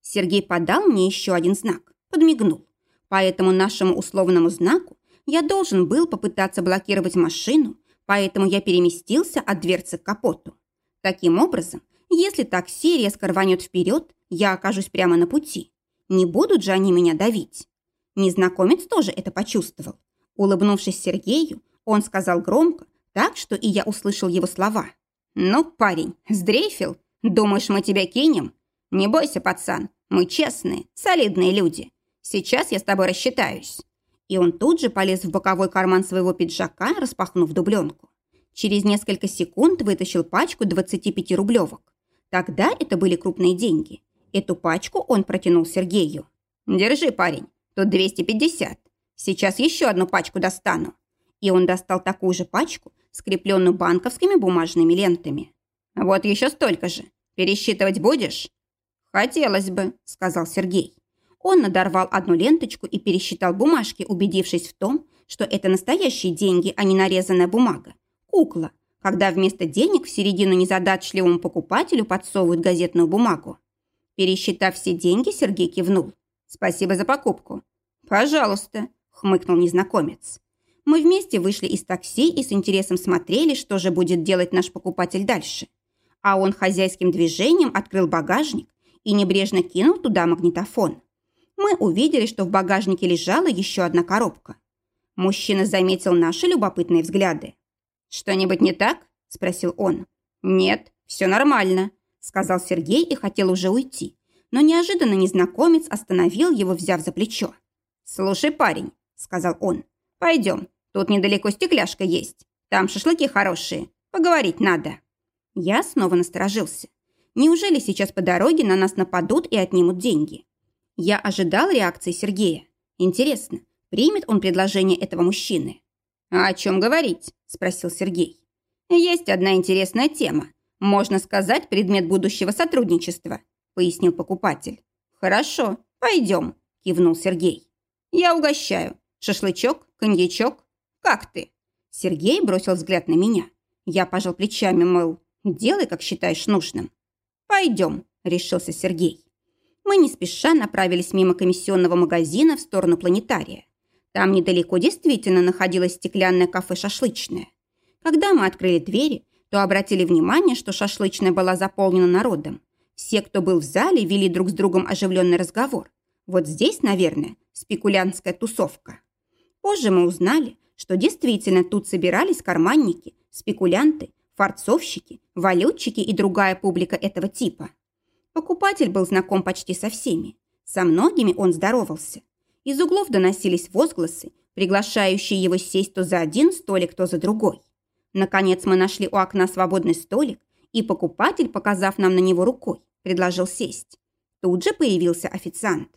Сергей подал мне еще один знак, подмигнул. По этому нашему условному знаку я должен был попытаться блокировать машину, поэтому я переместился от дверцы к капоту. Таким образом, если такси резко рванет вперед, я окажусь прямо на пути. Не будут же они меня давить. Незнакомец тоже это почувствовал. Улыбнувшись Сергею, он сказал громко, так что и я услышал его слова. «Ну, парень, сдрейфил? Думаешь, мы тебя кинем? Не бойся, пацан, мы честные, солидные люди. Сейчас я с тобой рассчитаюсь». И он тут же полез в боковой карман своего пиджака, распахнув дубленку. Через несколько секунд вытащил пачку 25-рублевок. Тогда это были крупные деньги. Эту пачку он протянул Сергею. «Держи, парень, тут 250. Сейчас еще одну пачку достану». И он достал такую же пачку, скрепленную банковскими бумажными лентами. «Вот еще столько же. Пересчитывать будешь?» «Хотелось бы», — сказал Сергей. Он надорвал одну ленточку и пересчитал бумажки, убедившись в том, что это настоящие деньги, а не нарезанная бумага. Кукла, когда вместо денег в середину незадачливому покупателю подсовывают газетную бумагу. Пересчитав все деньги, Сергей кивнул. «Спасибо за покупку». «Пожалуйста», — хмыкнул незнакомец. Мы вместе вышли из такси и с интересом смотрели, что же будет делать наш покупатель дальше. А он хозяйским движением открыл багажник и небрежно кинул туда магнитофон. Мы увидели, что в багажнике лежала еще одна коробка. Мужчина заметил наши любопытные взгляды. «Что-нибудь не так?» – спросил он. «Нет, все нормально», – сказал Сергей и хотел уже уйти. Но неожиданно незнакомец остановил его, взяв за плечо. «Слушай, парень», – сказал он, – «пойдем, тут недалеко стекляшка есть. Там шашлыки хорошие, поговорить надо». Я снова насторожился. Неужели сейчас по дороге на нас нападут и отнимут деньги? Я ожидал реакции Сергея. Интересно, примет он предложение этого мужчины? «А о чем говорить?» – спросил Сергей. «Есть одна интересная тема. Можно сказать, предмет будущего сотрудничества», – пояснил покупатель. «Хорошо, пойдем», – кивнул Сергей. «Я угощаю. Шашлычок, коньячок. Как ты?» Сергей бросил взгляд на меня. Я пожал плечами, мол, делай, как считаешь нужным. «Пойдем», – решился Сергей. Мы не спеша направились мимо комиссионного магазина в сторону планетария. Там недалеко действительно находилось стеклянное кафе-шашлычное. Когда мы открыли двери, то обратили внимание, что шашлычная была заполнена народом. Все, кто был в зале, вели друг с другом оживленный разговор. Вот здесь, наверное, спекулянтская тусовка. Позже мы узнали, что действительно тут собирались карманники, спекулянты, фарцовщики, валютчики и другая публика этого типа. Покупатель был знаком почти со всеми. Со многими он здоровался. Из углов доносились возгласы, приглашающие его сесть то за один столик, то за другой. Наконец мы нашли у окна свободный столик, и покупатель, показав нам на него рукой, предложил сесть. Тут же появился официант.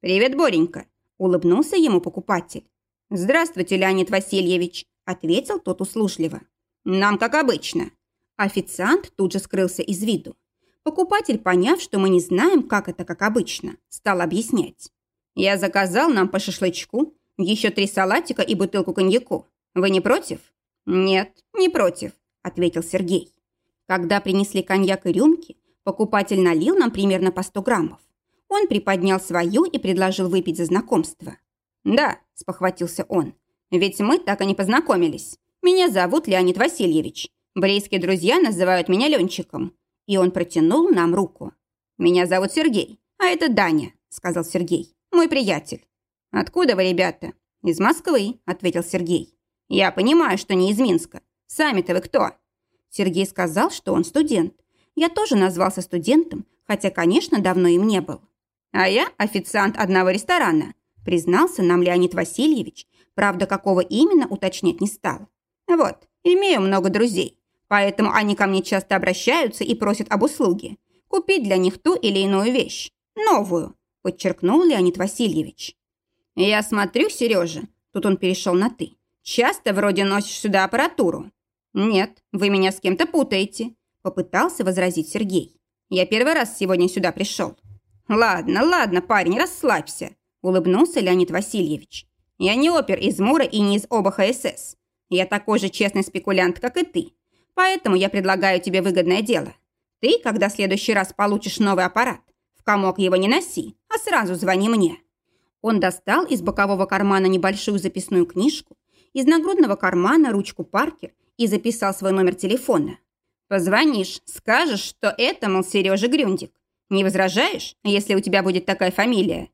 «Привет, Боренька!» – улыбнулся ему покупатель. «Здравствуйте, Леонид Васильевич!» – ответил тот услужливо. «Нам как обычно». Официант тут же скрылся из виду. Покупатель, поняв, что мы не знаем, как это как обычно, стал объяснять. Я заказал нам по шашлычку, еще три салатика и бутылку коньяку. Вы не против? Нет, не против, ответил Сергей. Когда принесли коньяк и рюмки, покупатель налил нам примерно по 100 граммов. Он приподнял свою и предложил выпить за знакомство. «Да», – спохватился он, – «ведь мы так и не познакомились. Меня зовут Леонид Васильевич. Близкие друзья называют меня Ленчиком. И он протянул нам руку. Меня зовут Сергей, а это Даня, сказал Сергей. Мой приятель. Откуда вы, ребята? Из Москвы, ответил Сергей. Я понимаю, что не из Минска. Сами-то вы кто? Сергей сказал, что он студент. Я тоже назвался студентом, хотя, конечно, давно им не был. А я официант одного ресторана, признался нам Леонид Васильевич, правда, какого именно уточнять не стал. Вот, имею много друзей, поэтому они ко мне часто обращаются и просят об услуге. Купить для них ту или иную вещь. Новую, подчеркнул Леонид Васильевич. Я смотрю, Сережа, тут он перешел на «ты», часто вроде носишь сюда аппаратуру. Нет, вы меня с кем-то путаете, попытался возразить Сергей. Я первый раз сегодня сюда пришел. Ладно, ладно, парень, расслабься, улыбнулся Леонид Васильевич. Я не опер из Мура и не из ОБХСС. Я такой же честный спекулянт, как и ты. Поэтому я предлагаю тебе выгодное дело. Ты, когда в следующий раз получишь новый аппарат, в комок его не носи, а сразу звони мне». Он достал из бокового кармана небольшую записную книжку, из нагрудного кармана ручку Паркер и записал свой номер телефона. «Позвонишь, скажешь, что это, мол, Сережа Грюндик. Не возражаешь, если у тебя будет такая фамилия?»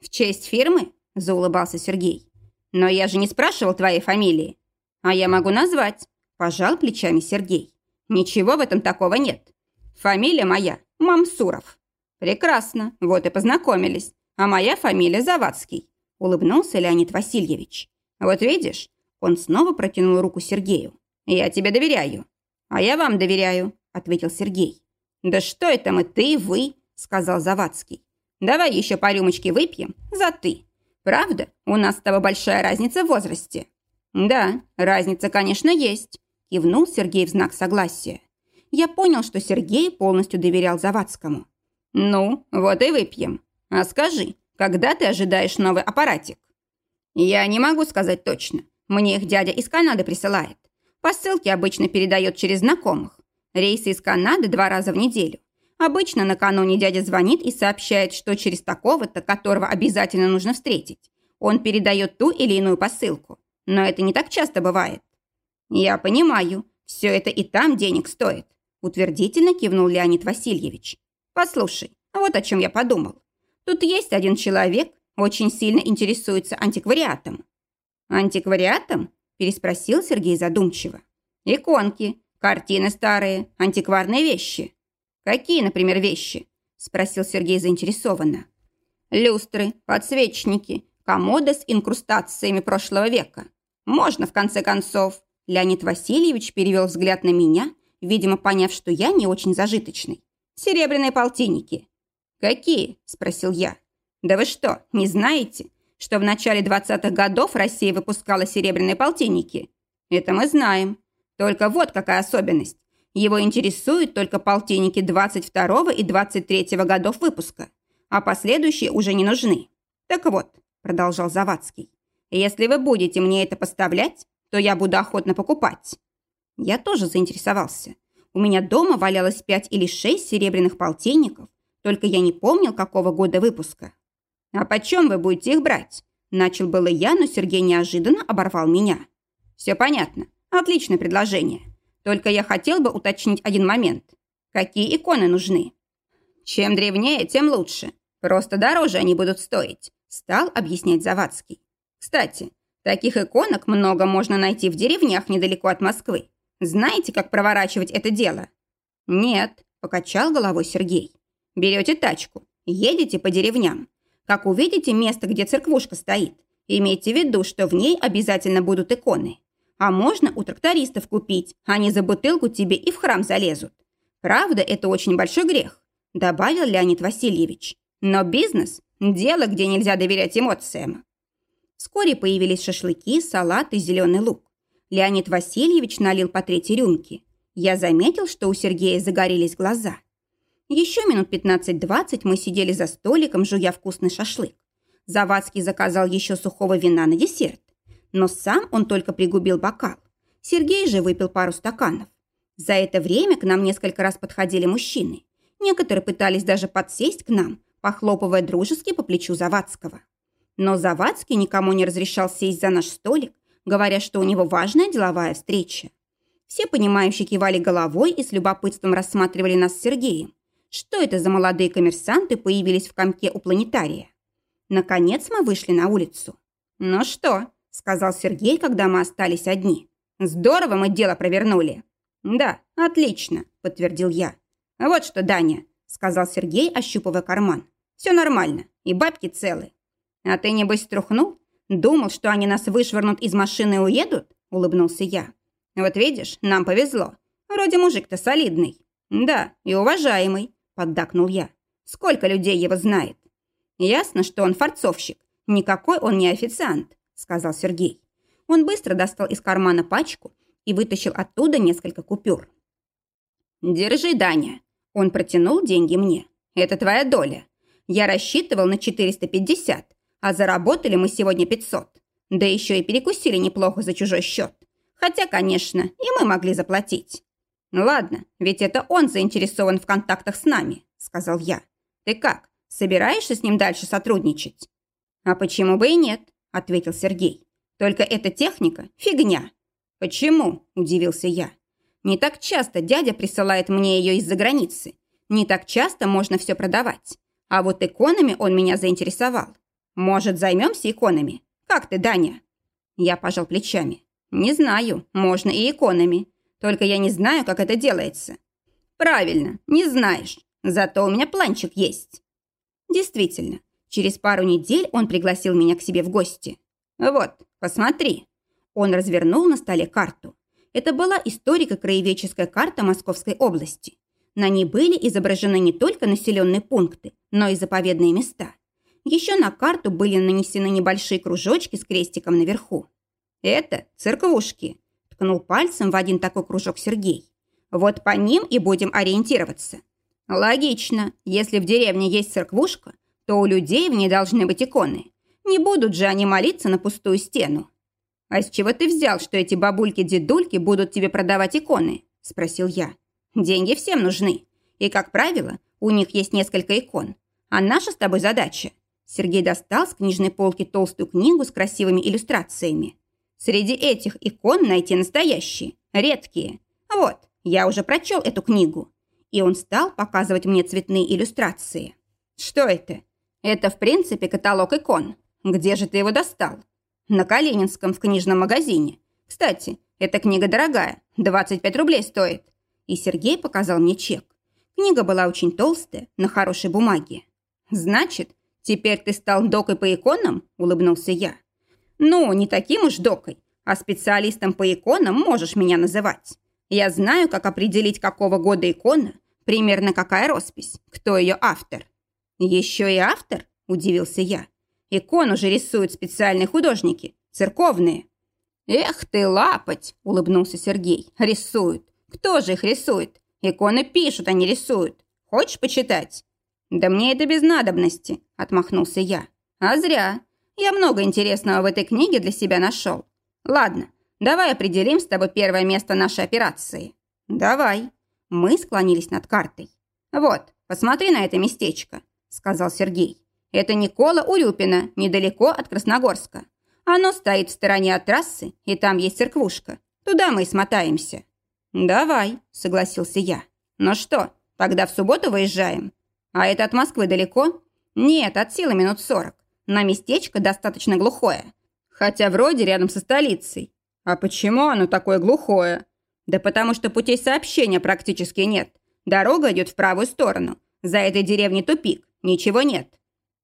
«В честь фирмы?» – заулыбался Сергей. «Но я же не спрашивал твоей фамилии. А я могу назвать», – пожал плечами Сергей. «Ничего в этом такого нет. Фамилия моя – Мамсуров». «Прекрасно, вот и познакомились. А моя фамилия Завадский», – улыбнулся Леонид Васильевич. «Вот видишь?» – он снова протянул руку Сергею. «Я тебе доверяю». «А я вам доверяю», – ответил Сергей. «Да что это мы, ты, вы?» – сказал Завадский. Давай еще по рюмочке выпьем за ты. Правда, у нас с тобой большая разница в возрасте». «Да, разница, конечно, есть», – кивнул Сергей в знак согласия. Я понял, что Сергей полностью доверял Завадскому. «Ну, вот и выпьем. А скажи, когда ты ожидаешь новый аппаратик?» «Я не могу сказать точно. Мне их дядя из Канады присылает. Посылки обычно передает через знакомых. Рейсы из Канады два раза в неделю. Обычно накануне дядя звонит и сообщает, что через такого-то, которого обязательно нужно встретить, он передает ту или иную посылку. Но это не так часто бывает. Я понимаю, все это и там денег стоит, утвердительно кивнул Леонид Васильевич. Послушай, вот о чем я подумал. Тут есть один человек, очень сильно интересуется антиквариатом. Антиквариатом? Переспросил Сергей задумчиво. Иконки, картины старые, антикварные вещи. «Какие, например, вещи?» – спросил Сергей заинтересованно. «Люстры, подсвечники, комоды с инкрустациями прошлого века. Можно, в конце концов». Леонид Васильевич перевел взгляд на меня, видимо, поняв, что я не очень зажиточный. «Серебряные полтинники». «Какие?» – спросил я. «Да вы что, не знаете, что в начале 20-х годов Россия выпускала серебряные полтинники?» «Это мы знаем. Только вот какая особенность. Его интересуют только полтинники 22 и 23 годов выпуска, а последующие уже не нужны. Так вот, продолжал Завадский, если вы будете мне это поставлять, то я буду охотно покупать. Я тоже заинтересовался. У меня дома валялось пять или шесть серебряных полтинников, только я не помнил, какого года выпуска. «А почем вы будете их брать?» Начал было я, но Сергей неожиданно оборвал меня. «Все понятно. Отличное предложение. Только я хотел бы уточнить один момент. Какие иконы нужны? Чем древнее, тем лучше. Просто дороже они будут стоить, стал объяснять Завадский. Кстати, таких иконок много можно найти в деревнях недалеко от Москвы. Знаете, как проворачивать это дело? Нет, покачал головой Сергей. Берете тачку, едете по деревням. Как увидите место, где церквушка стоит, имейте в виду, что в ней обязательно будут иконы. А можно у трактористов купить, они за бутылку тебе и в храм залезут. Правда, это очень большой грех, добавил Леонид Васильевич. Но бизнес – дело, где нельзя доверять эмоциям. Вскоре появились шашлыки, салат и зеленый лук. Леонид Васильевич налил по третьей рюмке. Я заметил, что у Сергея загорелись глаза. Еще минут 15-20 мы сидели за столиком, жуя вкусный шашлык. Завадский заказал еще сухого вина на десерт но сам он только пригубил бокал. Сергей же выпил пару стаканов. За это время к нам несколько раз подходили мужчины. Некоторые пытались даже подсесть к нам, похлопывая дружески по плечу Завадского. Но Завадский никому не разрешал сесть за наш столик, говоря, что у него важная деловая встреча. Все понимающие кивали головой и с любопытством рассматривали нас с Сергеем. Что это за молодые коммерсанты появились в комке у планетария? Наконец мы вышли на улицу. «Ну что?» – сказал Сергей, когда мы остались одни. «Здорово мы дело провернули». «Да, отлично», – подтвердил я. «Вот что, Даня», – сказал Сергей, ощупывая карман. «Все нормально, и бабки целы». «А ты, небось, струхнул? Думал, что они нас вышвырнут из машины и уедут?» – улыбнулся я. «Вот видишь, нам повезло. Вроде мужик-то солидный». «Да, и уважаемый», – поддакнул я. «Сколько людей его знает?» «Ясно, что он форцовщик. Никакой он не официант», – сказал Сергей. Он быстро достал из кармана пачку и вытащил оттуда несколько купюр. «Держи, Даня». Он протянул деньги мне. «Это твоя доля. Я рассчитывал на 450, а заработали мы сегодня 500. Да еще и перекусили неплохо за чужой счет. Хотя, конечно, и мы могли заплатить. Ну ладно, ведь это он заинтересован в контактах с нами, сказал я. Ты как, собираешься с ним дальше сотрудничать? А почему бы и нет, ответил Сергей. Только эта техника – фигня. Почему? Удивился я. Не так часто дядя присылает мне ее из-за границы. Не так часто можно все продавать. А вот иконами он меня заинтересовал. Может, займемся иконами? Как ты, Даня?» Я пожал плечами. «Не знаю, можно и иконами. Только я не знаю, как это делается». «Правильно, не знаешь. Зато у меня планчик есть». Действительно, через пару недель он пригласил меня к себе в гости. «Вот, посмотри». Он развернул на столе карту. Это была историко-краеведческая карта Московской области. На ней были изображены не только населенные пункты, но и заповедные места. Еще на карту были нанесены небольшие кружочки с крестиком наверху. «Это церквушки», – ткнул пальцем в один такой кружок Сергей. «Вот по ним и будем ориентироваться». «Логично. Если в деревне есть церквушка, то у людей в ней должны быть иконы. Не будут же они молиться на пустую стену». «А с чего ты взял, что эти бабульки-дедульки будут тебе продавать иконы?» – спросил я. «Деньги всем нужны. И, как правило, у них есть несколько икон. А наша с тобой задача Сергей достал с книжной полки толстую книгу с красивыми иллюстрациями. Среди этих икон найти настоящие, редкие. Вот, я уже прочел эту книгу. И он стал показывать мне цветные иллюстрации. Что это? Это, в принципе, каталог икон. Где же ты его достал? На Калининском в книжном магазине. Кстати, эта книга дорогая, 25 рублей стоит. И Сергей показал мне чек. Книга была очень толстая, на хорошей бумаге. Значит, «Теперь ты стал докой по иконам?» – улыбнулся я. «Ну, не таким уж докой, а специалистом по иконам можешь меня называть. Я знаю, как определить, какого года икона, примерно какая роспись, кто ее автор». «Еще и автор?» – удивился я. «Икону же рисуют специальные художники, церковные». «Эх ты, лапать!» – улыбнулся Сергей. «Рисуют. Кто же их рисует? Иконы пишут, а не рисуют. Хочешь почитать?» «Да мне это без надобности», – отмахнулся я. «А зря. Я много интересного в этой книге для себя нашел. Ладно, давай определим с тобой первое место нашей операции». «Давай». Мы склонились над картой. «Вот, посмотри на это местечко», – сказал Сергей. «Это Никола Урюпина, недалеко от Красногорска. Оно стоит в стороне от трассы, и там есть церквушка. Туда мы и смотаемся». «Давай», – согласился я. «Ну что, тогда в субботу выезжаем? А это от Москвы далеко? Нет, от силы минут сорок. На местечко достаточно глухое. Хотя вроде рядом со столицей. А почему оно такое глухое? Да потому что путей сообщения практически нет. Дорога идет в правую сторону. За этой деревней тупик. Ничего нет.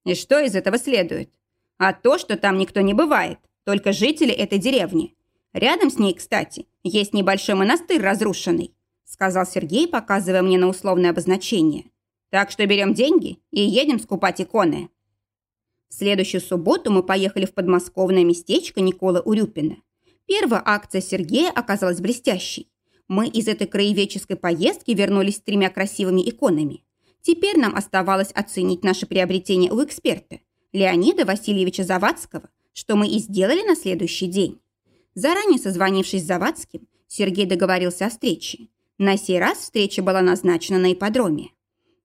И что из этого следует? А то, что там никто не бывает. Только жители этой деревни. Рядом с ней, кстати, есть небольшой монастырь разрушенный, сказал Сергей, показывая мне на условное обозначение. Так что берем деньги и едем скупать иконы. В следующую субботу мы поехали в подмосковное местечко Николы Урюпина. Первая акция Сергея оказалась блестящей. Мы из этой краеведческой поездки вернулись с тремя красивыми иконами. Теперь нам оставалось оценить наше приобретение у эксперта, Леонида Васильевича Завадского, что мы и сделали на следующий день. Заранее созвонившись с Завадским, Сергей договорился о встрече. На сей раз встреча была назначена на ипподроме.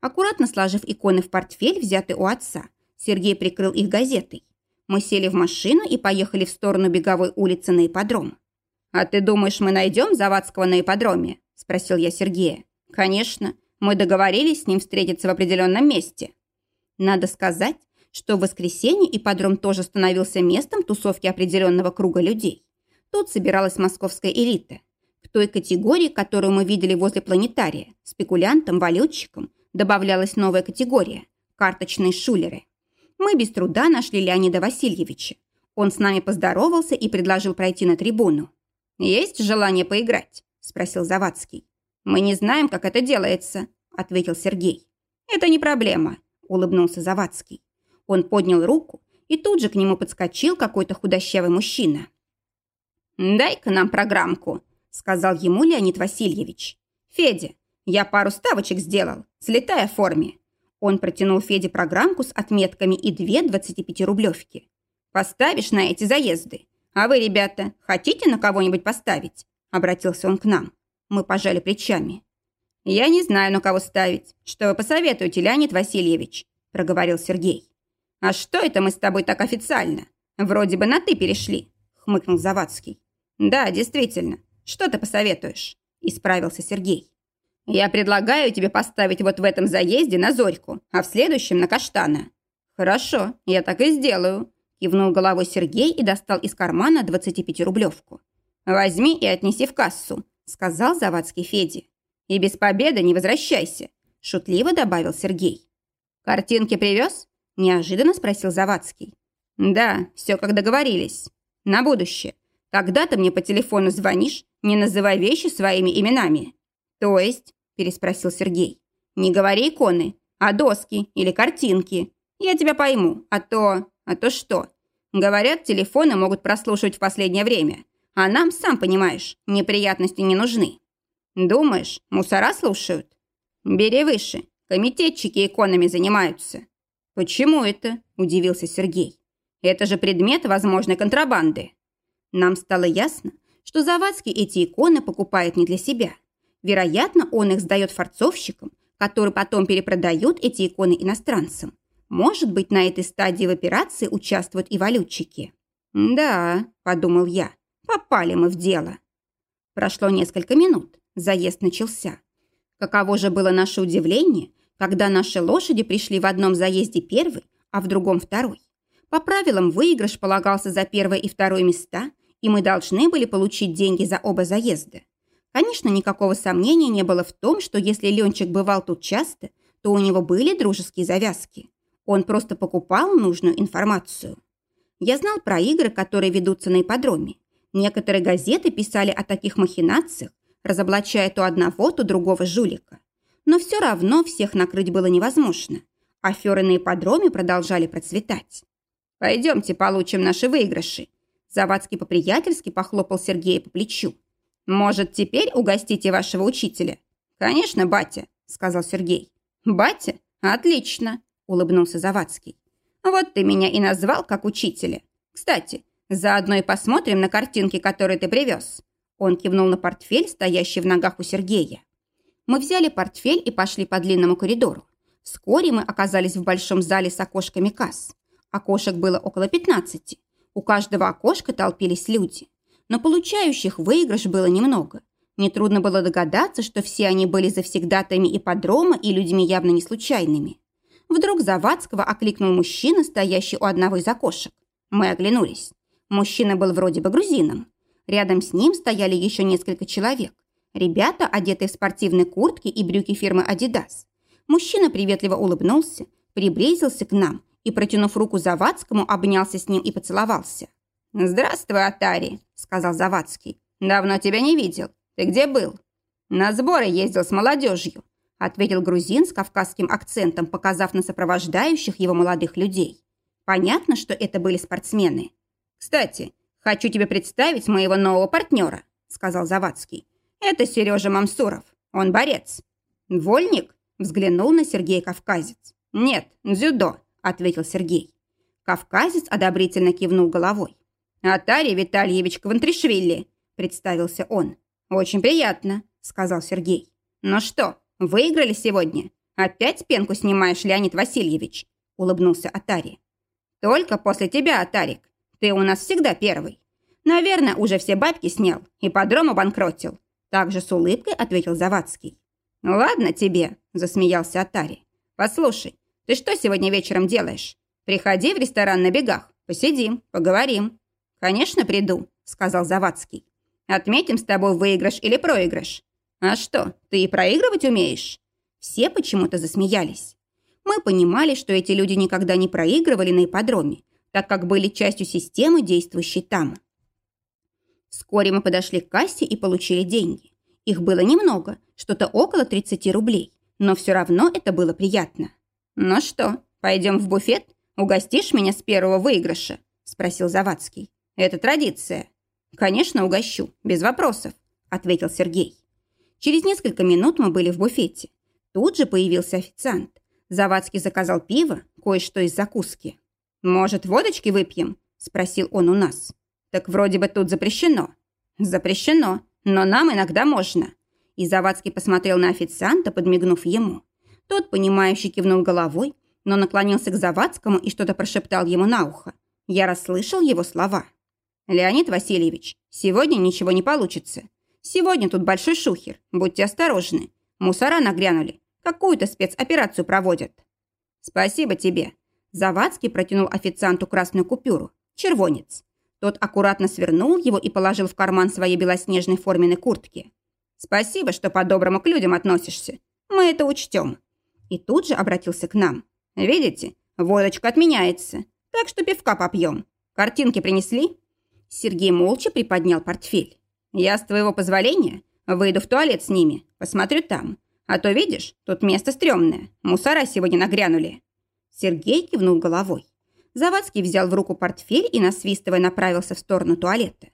Аккуратно сложив иконы в портфель, взятый у отца, Сергей прикрыл их газетой. Мы сели в машину и поехали в сторону беговой улицы на ипподром. «А ты думаешь, мы найдем Завадского на ипподроме?» – спросил я Сергея. «Конечно. Мы договорились с ним встретиться в определенном месте». Надо сказать, что в воскресенье ипподром тоже становился местом тусовки определенного круга людей. Тут собиралась московская элита. К той категории, которую мы видели возле планетария, спекулянтам, валютчикам, добавлялась новая категория – карточные шулеры. Мы без труда нашли Леонида Васильевича. Он с нами поздоровался и предложил пройти на трибуну. «Есть желание поиграть?» – спросил Завадский. «Мы не знаем, как это делается», – ответил Сергей. «Это не проблема», – улыбнулся Завадский. Он поднял руку, и тут же к нему подскочил какой-то худощавый мужчина. «Дай-ка нам программку», – сказал ему Леонид Васильевич. «Федя, я пару ставочек сделал, слетая в форме». Он протянул Феде программку с отметками и две 25-рублевки. «Поставишь на эти заезды. А вы, ребята, хотите на кого-нибудь поставить?» Обратился он к нам. Мы пожали плечами. «Я не знаю, на кого ставить. Что вы посоветуете, Леонид Васильевич?» проговорил Сергей. «А что это мы с тобой так официально? Вроде бы на «ты» перешли», хмыкнул Завадский. «Да, действительно. Что ты посоветуешь?» исправился Сергей. «Я предлагаю тебе поставить вот в этом заезде на Зорьку, а в следующем на Каштана». «Хорошо, я так и сделаю», кивнул головой Сергей и достал из кармана 25-рублевку. «Возьми и отнеси в кассу», сказал Завадский Феде. «И без победы не возвращайся», шутливо добавил Сергей. «Картинки привез?» неожиданно спросил Завадский. «Да, все как договорились. На будущее. Когда ты мне по телефону звонишь, не называй вещи своими именами». «То есть?» – переспросил Сергей. «Не говори иконы, а доски или картинки. Я тебя пойму, а то... а то что? Говорят, телефоны могут прослушивать в последнее время, а нам, сам понимаешь, неприятности не нужны. Думаешь, мусора слушают? Бери выше, комитетчики иконами занимаются». «Почему это?» – удивился Сергей. «Это же предмет возможной контрабанды». Нам стало ясно, что Завадский эти иконы покупает не для себя – Вероятно, он их сдает форцовщикам, которые потом перепродают эти иконы иностранцам. Может быть, на этой стадии в операции участвуют и валютчики. «Да», – подумал я, – «попали мы в дело». Прошло несколько минут, заезд начался. Каково же было наше удивление, когда наши лошади пришли в одном заезде первый, а в другом второй. По правилам выигрыш полагался за первое и второе места, и мы должны были получить деньги за оба заезда. Конечно, никакого сомнения не было в том, что если Ленчик бывал тут часто, то у него были дружеские завязки. Он просто покупал нужную информацию. Я знал про игры, которые ведутся на ипподроме. Некоторые газеты писали о таких махинациях, разоблачая то одного, то другого жулика. Но все равно всех накрыть было невозможно. Аферы на ипподроме продолжали процветать. «Пойдемте получим наши выигрыши». Завадский по-приятельски похлопал Сергея по плечу. «Может, теперь угостите вашего учителя?» «Конечно, батя», — сказал Сергей. «Батя? Отлично», — улыбнулся Завадский. «Вот ты меня и назвал как учителя. Кстати, заодно и посмотрим на картинки, которые ты привез». Он кивнул на портфель, стоящий в ногах у Сергея. Мы взяли портфель и пошли по длинному коридору. Вскоре мы оказались в большом зале с окошками касс. Окошек было около 15. У каждого окошка толпились люди но получающих выигрыш было немного. Нетрудно было догадаться, что все они были завсегдатами ипподрома и людьми явно не случайными. Вдруг Завадского окликнул мужчина, стоящий у одного из окошек. Мы оглянулись. Мужчина был вроде бы грузином. Рядом с ним стояли еще несколько человек. Ребята, одетые в спортивные куртки и брюки фирмы «Адидас». Мужчина приветливо улыбнулся, приблизился к нам и, протянув руку Завадскому, обнялся с ним и поцеловался. «Здравствуй, Атари», — сказал Завадский. «Давно тебя не видел. Ты где был?» «На сборы ездил с молодежью», — ответил грузин с кавказским акцентом, показав на сопровождающих его молодых людей. Понятно, что это были спортсмены. «Кстати, хочу тебе представить моего нового партнера», — сказал Завадский. «Это Сережа Мамсуров. Он борец». «Вольник?» — взглянул на Сергея Кавказец. «Нет, дзюдо», — ответил Сергей. Кавказец одобрительно кивнул головой. «Атарий Витальевич Квантришвили», – представился он. «Очень приятно», – сказал Сергей. «Ну что, выиграли сегодня? Опять пенку снимаешь, Леонид Васильевич?» – улыбнулся Атари. «Только после тебя, Атарик. Ты у нас всегда первый. Наверное, уже все бабки снял и подром обанкротил. Также с улыбкой ответил Завадский. «Ладно тебе», – засмеялся Атари. «Послушай, ты что сегодня вечером делаешь? Приходи в ресторан на бегах, посидим, поговорим». «Конечно, приду», – сказал Завадский. «Отметим с тобой выигрыш или проигрыш. А что, ты и проигрывать умеешь?» Все почему-то засмеялись. Мы понимали, что эти люди никогда не проигрывали на ипподроме, так как были частью системы, действующей там. Вскоре мы подошли к кассе и получили деньги. Их было немного, что-то около 30 рублей, но все равно это было приятно. «Ну что, пойдем в буфет? Угостишь меня с первого выигрыша?» – спросил Завадский. «Это традиция». «Конечно, угощу, без вопросов», – ответил Сергей. Через несколько минут мы были в буфете. Тут же появился официант. Завадский заказал пиво, кое-что из закуски. «Может, водочки выпьем?» – спросил он у нас. «Так вроде бы тут запрещено». «Запрещено, но нам иногда можно». И Завадский посмотрел на официанта, подмигнув ему. Тот, понимающий, кивнул головой, но наклонился к Завадскому и что-то прошептал ему на ухо. Я расслышал его слова. «Леонид Васильевич, сегодня ничего не получится. Сегодня тут большой шухер, будьте осторожны. Мусора нагрянули, какую-то спецоперацию проводят». «Спасибо тебе». Завадский протянул официанту красную купюру. Червонец. Тот аккуратно свернул его и положил в карман своей белоснежной форменной куртки. «Спасибо, что по-доброму к людям относишься. Мы это учтем». И тут же обратился к нам. «Видите, водочка отменяется, так что пивка попьем. Картинки принесли?» Сергей молча приподнял портфель. «Я, с твоего позволения, выйду в туалет с ними, посмотрю там. А то, видишь, тут место стрёмное. Мусора сегодня нагрянули». Сергей кивнул головой. Завадский взял в руку портфель и, насвистывая, направился в сторону туалета.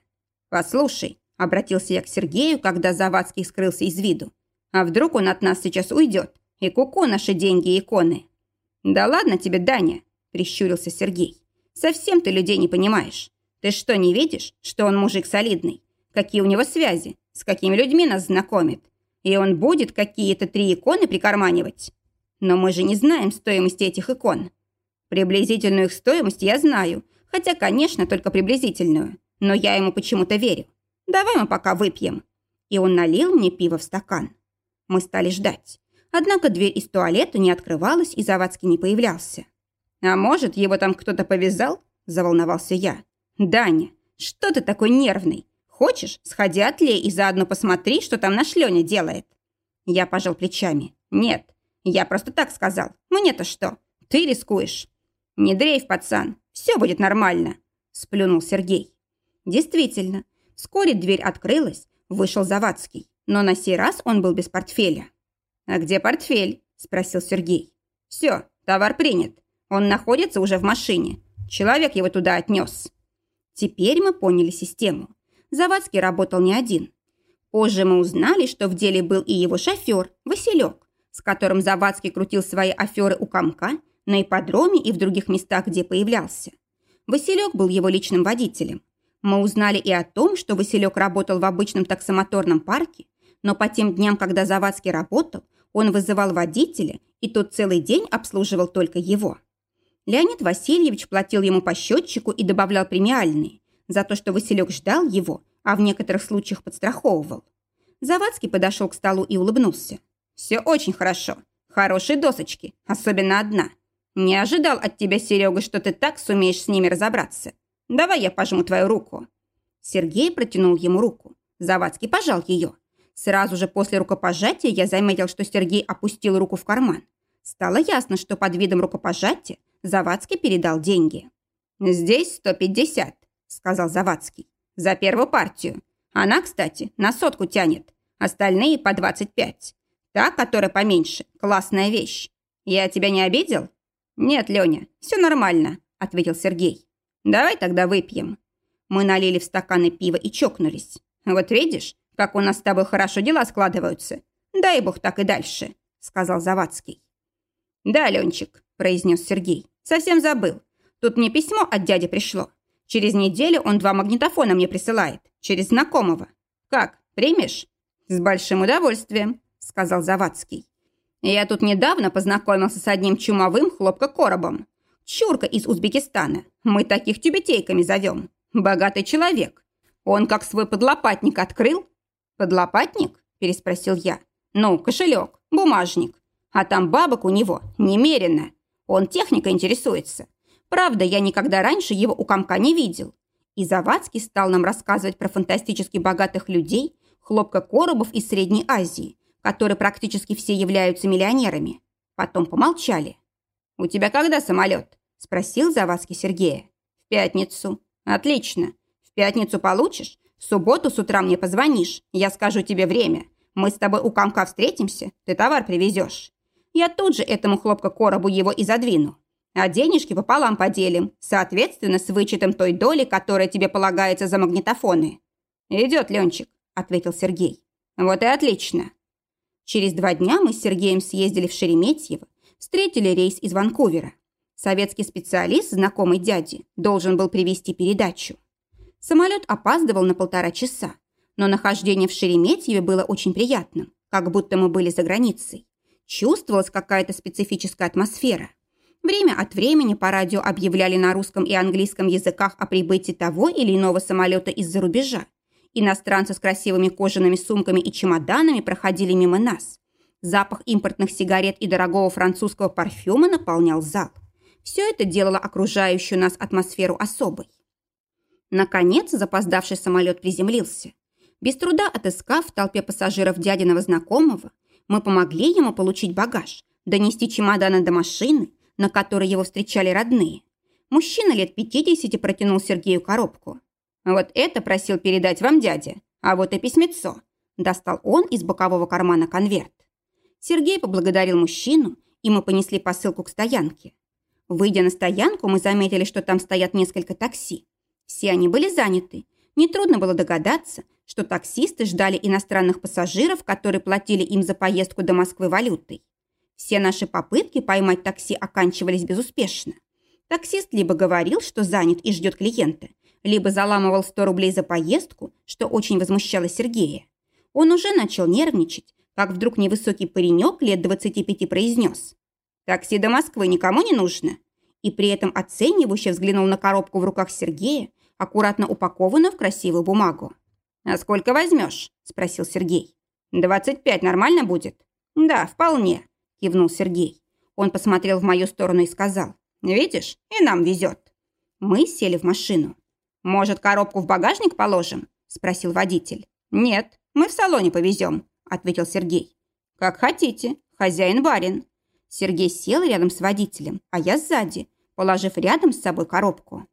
«Послушай», — обратился я к Сергею, когда Завадский скрылся из виду. «А вдруг он от нас сейчас уйдет? И куку наши деньги и иконы?» «Да ладно тебе, Даня», — прищурился Сергей. «Совсем ты людей не понимаешь. Ты что, не видишь, что он мужик солидный? Какие у него связи? С какими людьми нас знакомит? и он будет какие-то три иконы прикарманивать. Но мы же не знаем стоимости этих икон. Приблизительную их стоимость я знаю, хотя, конечно, только приблизительную. Но я ему почему-то верю. Давай мы пока выпьем. И он налил мне пиво в стакан. Мы стали ждать. Однако дверь из туалета не открывалась, и Завадский не появлялся. «А может, его там кто-то повязал?» – заволновался я. «Даня, что ты такой нервный? Хочешь, сходи отлей и заодно посмотри, что там наш Леня делает». Я пожал плечами. «Нет, я просто так сказал. Мне-то что? Ты рискуешь». «Не дрейф, пацан, все будет нормально», – сплюнул Сергей. Действительно, вскоре дверь открылась, вышел Завадский, но на сей раз он был без портфеля. «А где портфель?» – спросил Сергей. «Все, товар принят. Он находится уже в машине. Человек его туда отнес». Теперь мы поняли систему. Завадский работал не один. Позже мы узнали, что в деле был и его шофер, Василек, с которым Завадский крутил свои аферы у комка, на ипподроме и в других местах, где появлялся. Василек был его личным водителем. Мы узнали и о том, что Василек работал в обычном таксомоторном парке, но по тем дням, когда Завадский работал, он вызывал водителя, и тот целый день обслуживал только его. Леонид Васильевич платил ему по счетчику и добавлял премиальные за то, что Василек ждал его, а в некоторых случаях подстраховывал. Завадский подошел к столу и улыбнулся. «Все очень хорошо. Хорошие досочки, особенно одна. Не ожидал от тебя, Серега, что ты так сумеешь с ними разобраться. Давай я пожму твою руку». Сергей протянул ему руку. Завадский пожал ее. Сразу же после рукопожатия я заметил, что Сергей опустил руку в карман. Стало ясно, что под видом рукопожатия Завадский передал деньги. «Здесь 150 сказал Завадский. «За первую партию. Она, кстати, на сотку тянет. Остальные по 25. Та, которая поменьше, классная вещь. Я тебя не обидел?» «Нет, Леня, все нормально», — ответил Сергей. «Давай тогда выпьем». Мы налили в стаканы пива и чокнулись. «Вот видишь, как у нас с тобой хорошо дела складываются. Дай бог так и дальше», — сказал Завадский. «Да, Ленчик», — произнес Сергей. «Совсем забыл. Тут мне письмо от дяди пришло. Через неделю он два магнитофона мне присылает. Через знакомого. Как, примешь? С большим удовольствием, сказал Завадский. Я тут недавно познакомился с одним чумовым хлопкокоробом. Чурка из Узбекистана. Мы таких тюбетейками зовем. Богатый человек. Он как свой подлопатник открыл?» «Подлопатник?» – переспросил я. «Ну, кошелек, бумажник. А там бабок у него немерено. Он техникой интересуется. Правда, я никогда раньше его у комка не видел. И Завадский стал нам рассказывать про фантастически богатых людей, хлопкокоробов из Средней Азии, которые практически все являются миллионерами. Потом помолчали. «У тебя когда самолет?» – спросил Завадский Сергея. «В пятницу». «Отлично. В пятницу получишь? В субботу с утра мне позвонишь. Я скажу тебе время. Мы с тобой у комка встретимся, ты товар привезешь. Я тут же этому хлопкокоробу его и задвину. А денежки пополам поделим, соответственно, с вычетом той доли, которая тебе полагается за магнитофоны. «Идет, Ленчик», – ответил Сергей. «Вот и отлично». Через два дня мы с Сергеем съездили в Шереметьево, встретили рейс из Ванкувера. Советский специалист, знакомый дяди, должен был привезти передачу. Самолет опаздывал на полтора часа, но нахождение в Шереметьеве было очень приятным, как будто мы были за границей. Чувствовалась какая-то специфическая атмосфера. Время от времени по радио объявляли на русском и английском языках о прибытии того или иного самолета из-за рубежа. Иностранцы с красивыми кожаными сумками и чемоданами проходили мимо нас. Запах импортных сигарет и дорогого французского парфюма наполнял зал. Все это делало окружающую нас атмосферу особой. Наконец, запоздавший самолет приземлился. Без труда отыскав в толпе пассажиров дядиного знакомого, мы помогли ему получить багаж, донести чемоданы до машины, на которой его встречали родные. Мужчина лет 50 протянул Сергею коробку. «Вот это просил передать вам дядя, а вот и письмецо». Достал он из бокового кармана конверт. Сергей поблагодарил мужчину, и мы понесли посылку к стоянке. Выйдя на стоянку, мы заметили, что там стоят несколько такси. Все они были заняты. Нетрудно было догадаться, что таксисты ждали иностранных пассажиров, которые платили им за поездку до Москвы валютой. Все наши попытки поймать такси оканчивались безуспешно. Таксист либо говорил, что занят и ждет клиента, либо заламывал 100 рублей за поездку, что очень возмущало Сергея. Он уже начал нервничать, как вдруг невысокий паренек лет 25 произнес. «Такси до Москвы никому не нужно?» И при этом оценивающе взглянул на коробку в руках Сергея, аккуратно упакованную в красивую бумагу. «А сколько возьмешь?» – спросил Сергей. «Двадцать пять нормально будет?» «Да, вполне», – кивнул Сергей. Он посмотрел в мою сторону и сказал. «Видишь, и нам везет». Мы сели в машину. «Может, коробку в багажник положим?» – спросил водитель. «Нет, мы в салоне повезем», – ответил Сергей. «Как хотите, хозяин-барин». Сергей сел рядом с водителем, а я сзади, положив рядом с собой коробку.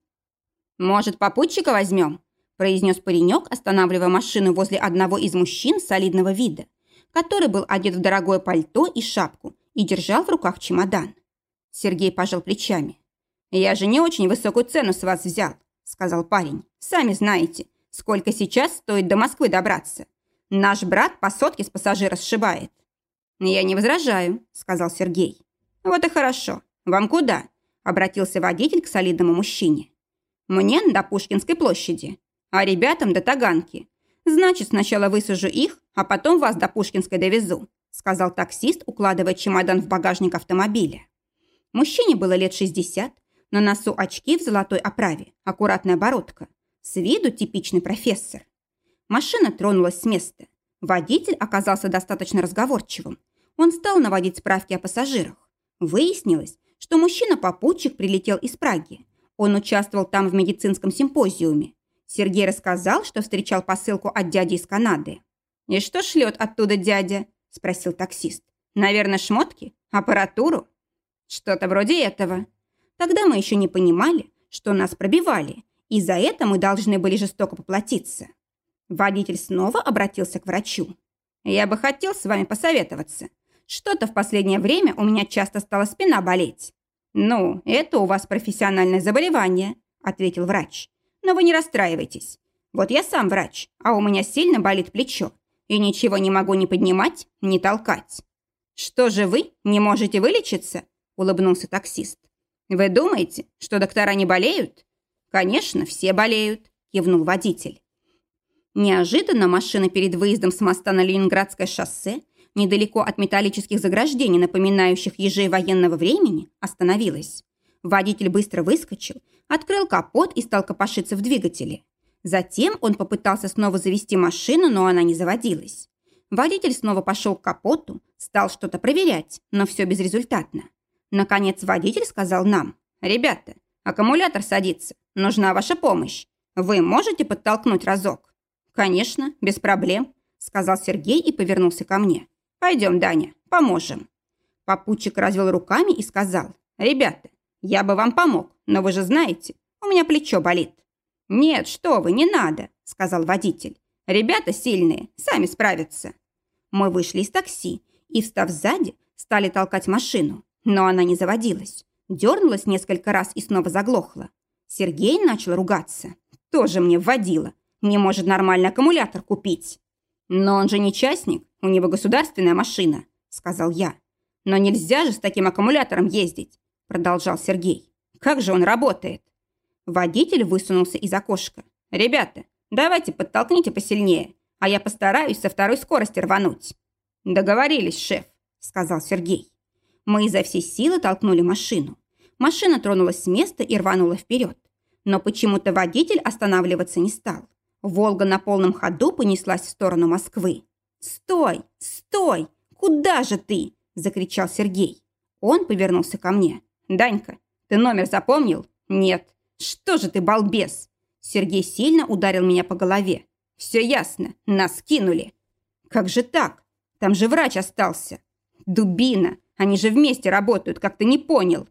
«Может, попутчика возьмем?» Произнес паренек, останавливая машину возле одного из мужчин солидного вида, который был одет в дорогое пальто и шапку и держал в руках чемодан. Сергей пожал плечами. «Я же не очень высокую цену с вас взял», сказал парень. «Сами знаете, сколько сейчас стоит до Москвы добраться. Наш брат по сотке с пассажира сшибает». «Я не возражаю», сказал Сергей. «Вот и хорошо. Вам куда?» обратился водитель к солидному мужчине. «Мне до Пушкинской площади а ребятам до Таганки. Значит, сначала высажу их, а потом вас до Пушкинской довезу», сказал таксист, укладывая чемодан в багажник автомобиля. Мужчине было лет 60, на носу очки в золотой оправе, аккуратная бородка. С виду типичный профессор. Машина тронулась с места. Водитель оказался достаточно разговорчивым. Он стал наводить справки о пассажирах. Выяснилось, что мужчина-попутчик прилетел из Праги. Он участвовал там в медицинском симпозиуме. Сергей рассказал, что встречал посылку от дяди из Канады. «И что шлет оттуда дядя?» – спросил таксист. «Наверное, шмотки? Аппаратуру?» «Что-то вроде этого. Тогда мы еще не понимали, что нас пробивали, и за это мы должны были жестоко поплатиться». Водитель снова обратился к врачу. «Я бы хотел с вами посоветоваться. Что-то в последнее время у меня часто стала спина болеть». «Ну, это у вас профессиональное заболевание», – ответил врач. Но вы не расстраивайтесь. Вот я сам врач, а у меня сильно болит плечо. И ничего не могу ни поднимать, ни толкать. Что же вы, не можете вылечиться? Улыбнулся таксист. Вы думаете, что доктора не болеют? Конечно, все болеют, кивнул водитель. Неожиданно машина перед выездом с моста на Ленинградское шоссе, недалеко от металлических заграждений, напоминающих ежей военного времени, остановилась. Водитель быстро выскочил, открыл капот и стал копошиться в двигателе. Затем он попытался снова завести машину, но она не заводилась. Водитель снова пошел к капоту, стал что-то проверять, но все безрезультатно. Наконец водитель сказал нам, «Ребята, аккумулятор садится, нужна ваша помощь. Вы можете подтолкнуть разок?» «Конечно, без проблем», – сказал Сергей и повернулся ко мне. «Пойдем, Даня, поможем». Попутчик развел руками и сказал, «Ребята, я бы вам помог, но вы же знаете, у меня плечо болит». «Нет, что вы, не надо», – сказал водитель. «Ребята сильные, сами справятся». Мы вышли из такси и, встав сзади, стали толкать машину, но она не заводилась. Дернулась несколько раз и снова заглохла. Сергей начал ругаться. Тоже мне вводила. Не может нормальный аккумулятор купить. Но он же не частник, у него государственная машина, сказал я. Но нельзя же с таким аккумулятором ездить, продолжал Сергей. Как же он работает? Водитель высунулся из окошка. «Ребята, давайте подтолкните посильнее, а я постараюсь со второй скорости рвануть». «Договорились, шеф», — сказал Сергей. Мы изо всей силы толкнули машину. Машина тронулась с места и рванула вперед. Но почему-то водитель останавливаться не стал. «Волга» на полном ходу понеслась в сторону Москвы. «Стой! Стой! Куда же ты?» – закричал Сергей. Он повернулся ко мне. «Данька, ты номер запомнил?» «Нет». «Что же ты, балбес?» Сергей сильно ударил меня по голове. «Все ясно, нас кинули». «Как же так? Там же врач остался». «Дубина, они же вместе работают, как ты не понял.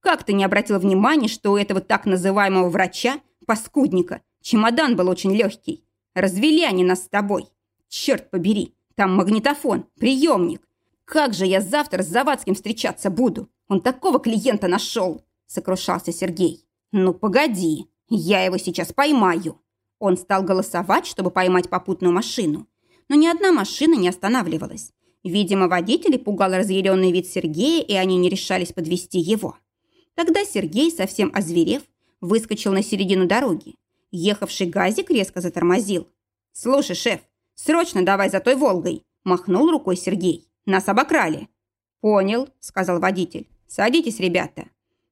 Как ты не обратил внимания, что у этого так называемого врача, паскудника, чемодан был очень легкий? Развели они нас с тобой. Черт побери, там магнитофон, приемник. Как же я завтра с Завадским встречаться буду? Он такого клиента нашел, сокрушался Сергей. «Ну, погоди, я его сейчас поймаю». Он стал голосовать, чтобы поймать попутную машину. Но ни одна машина не останавливалась. Видимо, водители пугал разъяренный вид Сергея, и они не решались подвести его. Тогда Сергей, совсем озверев, выскочил на середину дороги. Ехавший газик резко затормозил. «Слушай, шеф, срочно давай за той «Волгой», – махнул рукой Сергей. «Нас обокрали». «Понял», – сказал водитель. «Садитесь, ребята».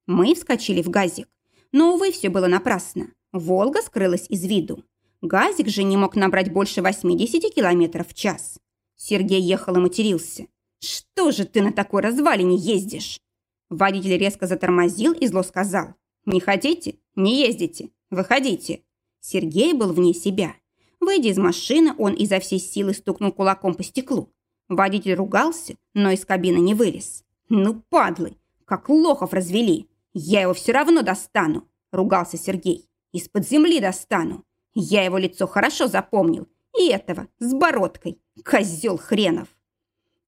Мы вскочили в газик. Но, увы, все было напрасно. «Волга» скрылась из виду. Газик же не мог набрать больше 80 километров в час. Сергей ехал и матерился. «Что же ты на такой развалине ездишь?» Водитель резко затормозил и зло сказал. «Не хотите? Не ездите. Выходите». Сергей был вне себя. Выйдя из машины, он изо всей силы стукнул кулаком по стеклу. Водитель ругался, но из кабины не вылез. «Ну, падлы! Как лохов развели! «Я его все равно достану», – ругался Сергей. «Из-под земли достану. Я его лицо хорошо запомнил. И этого, с бородкой. Козел хренов».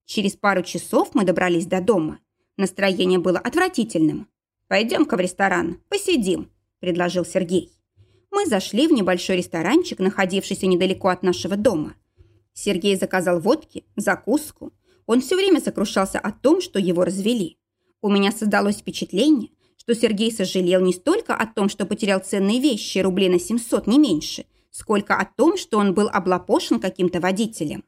Через пару часов мы добрались до дома. Настроение было отвратительным. «Пойдем-ка в ресторан, посидим», – предложил Сергей. Мы зашли в небольшой ресторанчик, находившийся недалеко от нашего дома. Сергей заказал водки, закуску. Он все время сокрушался о том, что его развели. У меня создалось впечатление, что Сергей сожалел не столько о том, что потерял ценные вещи, рублей на 700, не меньше, сколько о том, что он был облапошен каким-то водителем.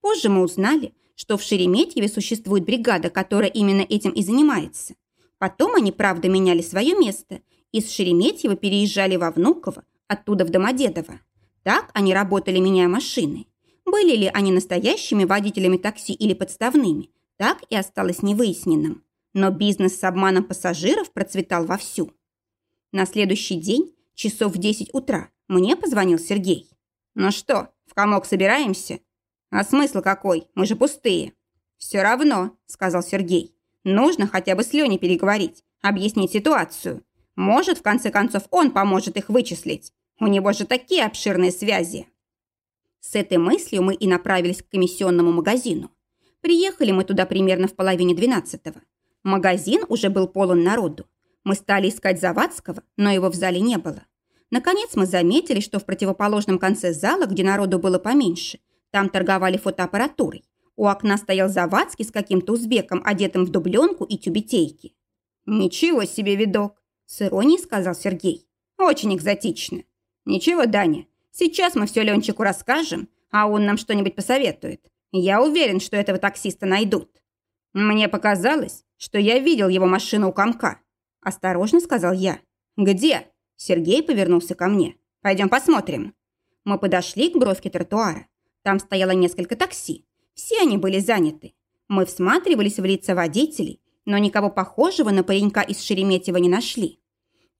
Позже мы узнали, что в Шереметьеве существует бригада, которая именно этим и занимается. Потом они, правда, меняли свое место. Из Шереметьева переезжали во Внуково, оттуда в Домодедово. Так они работали, меняя машины. Были ли они настоящими водителями такси или подставными, так и осталось невыясненным. Но бизнес с обманом пассажиров процветал вовсю. На следующий день, часов в 10 утра, мне позвонил Сергей. «Ну что, в комок собираемся?» «А смысл какой? Мы же пустые». «Все равно», — сказал Сергей. «Нужно хотя бы с Леней переговорить, объяснить ситуацию. Может, в конце концов, он поможет их вычислить. У него же такие обширные связи». С этой мыслью мы и направились к комиссионному магазину. Приехали мы туда примерно в половине двенадцатого. Магазин уже был полон народу. Мы стали искать Завадского, но его в зале не было. Наконец мы заметили, что в противоположном конце зала, где народу было поменьше, там торговали фотоаппаратурой. У окна стоял Завадский с каким-то узбеком, одетым в дубленку и тюбетейки. «Ничего себе видок!» – с иронией сказал Сергей. «Очень экзотично. Ничего, Даня, сейчас мы все Ленчику расскажем, а он нам что-нибудь посоветует. Я уверен, что этого таксиста найдут». Мне показалось, что я видел его машину у комка. Осторожно сказал я. Где? Сергей повернулся ко мне. Пойдем посмотрим». Мы подошли к бровке тротуара. Там стояло несколько такси. Все они были заняты. Мы всматривались в лица водителей, но никого похожего на паренька из Шереметьево не нашли.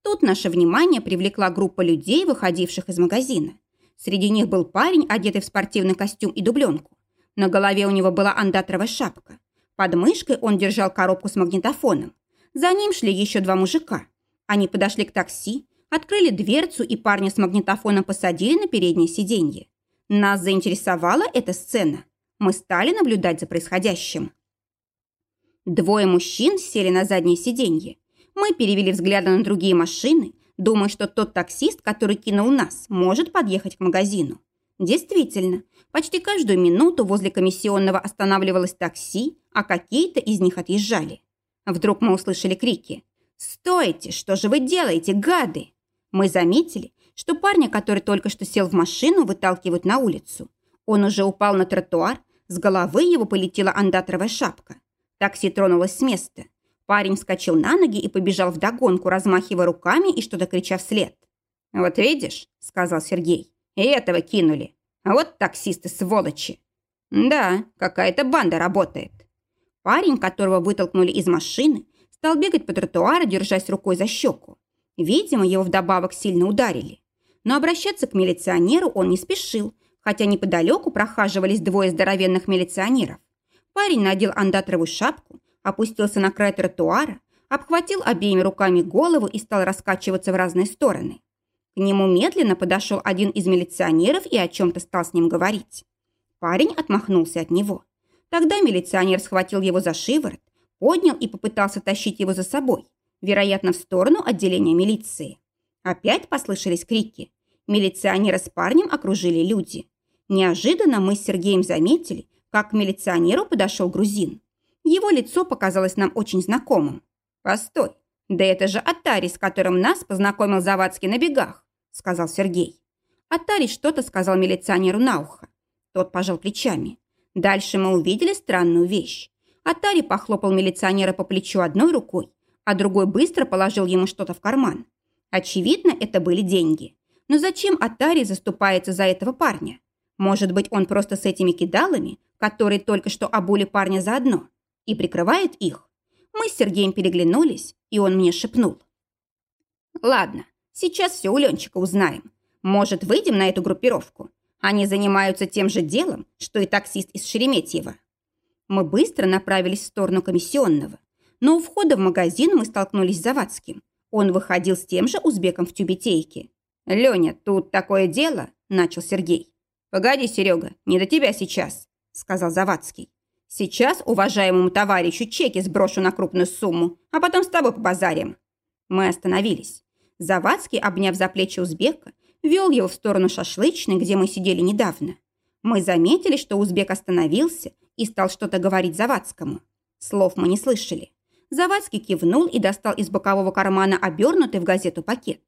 Тут наше внимание привлекла группа людей, выходивших из магазина. Среди них был парень, одетый в спортивный костюм и дубленку. На голове у него была андатровая шапка. Под мышкой он держал коробку с магнитофоном. За ним шли еще два мужика. Они подошли к такси, открыли дверцу и парня с магнитофоном посадили на переднее сиденье. Нас заинтересовала эта сцена. Мы стали наблюдать за происходящим. Двое мужчин сели на заднее сиденье. Мы перевели взгляды на другие машины, думая, что тот таксист, который кинул нас, может подъехать к магазину. Действительно, почти каждую минуту возле комиссионного останавливалось такси, а какие-то из них отъезжали. Вдруг мы услышали крики. «Стойте! Что же вы делаете, гады?» Мы заметили, что парня, который только что сел в машину, выталкивают на улицу. Он уже упал на тротуар, с головы его полетела андатровая шапка. Такси тронулось с места. Парень вскочил на ноги и побежал вдогонку, размахивая руками и что-то крича вслед. «Вот видишь», — сказал Сергей, — «и этого кинули. А вот таксисты сволочи». «Да, какая-то банда работает». Парень, которого вытолкнули из машины, стал бегать по тротуару, держась рукой за щеку. Видимо, его вдобавок сильно ударили. Но обращаться к милиционеру он не спешил, хотя неподалеку прохаживались двое здоровенных милиционеров. Парень надел андатровую шапку, опустился на край тротуара, обхватил обеими руками голову и стал раскачиваться в разные стороны. К нему медленно подошел один из милиционеров и о чем-то стал с ним говорить. Парень отмахнулся от него. Тогда милиционер схватил его за шиворот, поднял и попытался тащить его за собой, вероятно, в сторону отделения милиции. Опять послышались крики. Милиционера с парнем окружили люди. Неожиданно мы с Сергеем заметили, как к милиционеру подошел грузин. Его лицо показалось нам очень знакомым. «Постой, да это же Атари, с которым нас познакомил Завадский на бегах», сказал Сергей. Атари что-то сказал милиционеру на ухо. Тот пожал плечами. Дальше мы увидели странную вещь. Атари похлопал милиционера по плечу одной рукой, а другой быстро положил ему что-то в карман. Очевидно, это были деньги. Но зачем Атари заступается за этого парня? Может быть, он просто с этими кидалами, которые только что обули парня заодно, и прикрывает их? Мы с Сергеем переглянулись, и он мне шепнул. «Ладно, сейчас все у Ленчика узнаем. Может, выйдем на эту группировку? Они занимаются тем же делом, что и таксист из Шереметьево». Мы быстро направились в сторону комиссионного, но у входа в магазин мы столкнулись с Завадским. Он выходил с тем же узбеком в тюбетейке. «Леня, тут такое дело», – начал Сергей. «Погоди, Серега, не до тебя сейчас», – сказал Завадский. «Сейчас уважаемому товарищу чеки сброшу на крупную сумму, а потом с тобой побазарим». Мы остановились. Завадский, обняв за плечи узбека, вел его в сторону шашлычной, где мы сидели недавно. Мы заметили, что узбек остановился и стал что-то говорить Завадскому. Слов мы не слышали. Завадский кивнул и достал из бокового кармана обернутый в газету пакет.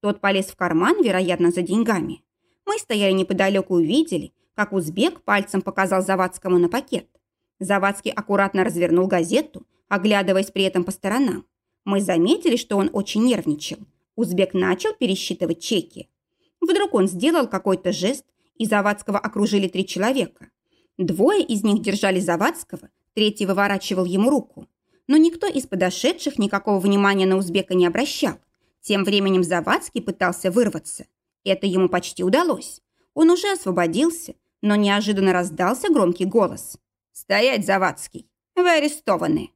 Тот полез в карман, вероятно, за деньгами. Мы стояли неподалеку и увидели, как узбек пальцем показал Завадскому на пакет. Завадский аккуратно развернул газету, оглядываясь при этом по сторонам. Мы заметили, что он очень нервничал. Узбек начал пересчитывать чеки. Вдруг он сделал какой-то жест, и Завадского окружили три человека. Двое из них держали Завадского, третий выворачивал ему руку но никто из подошедших никакого внимания на узбека не обращал. Тем временем Завадский пытался вырваться. Это ему почти удалось. Он уже освободился, но неожиданно раздался громкий голос. «Стоять, Завадский! Вы арестованы!»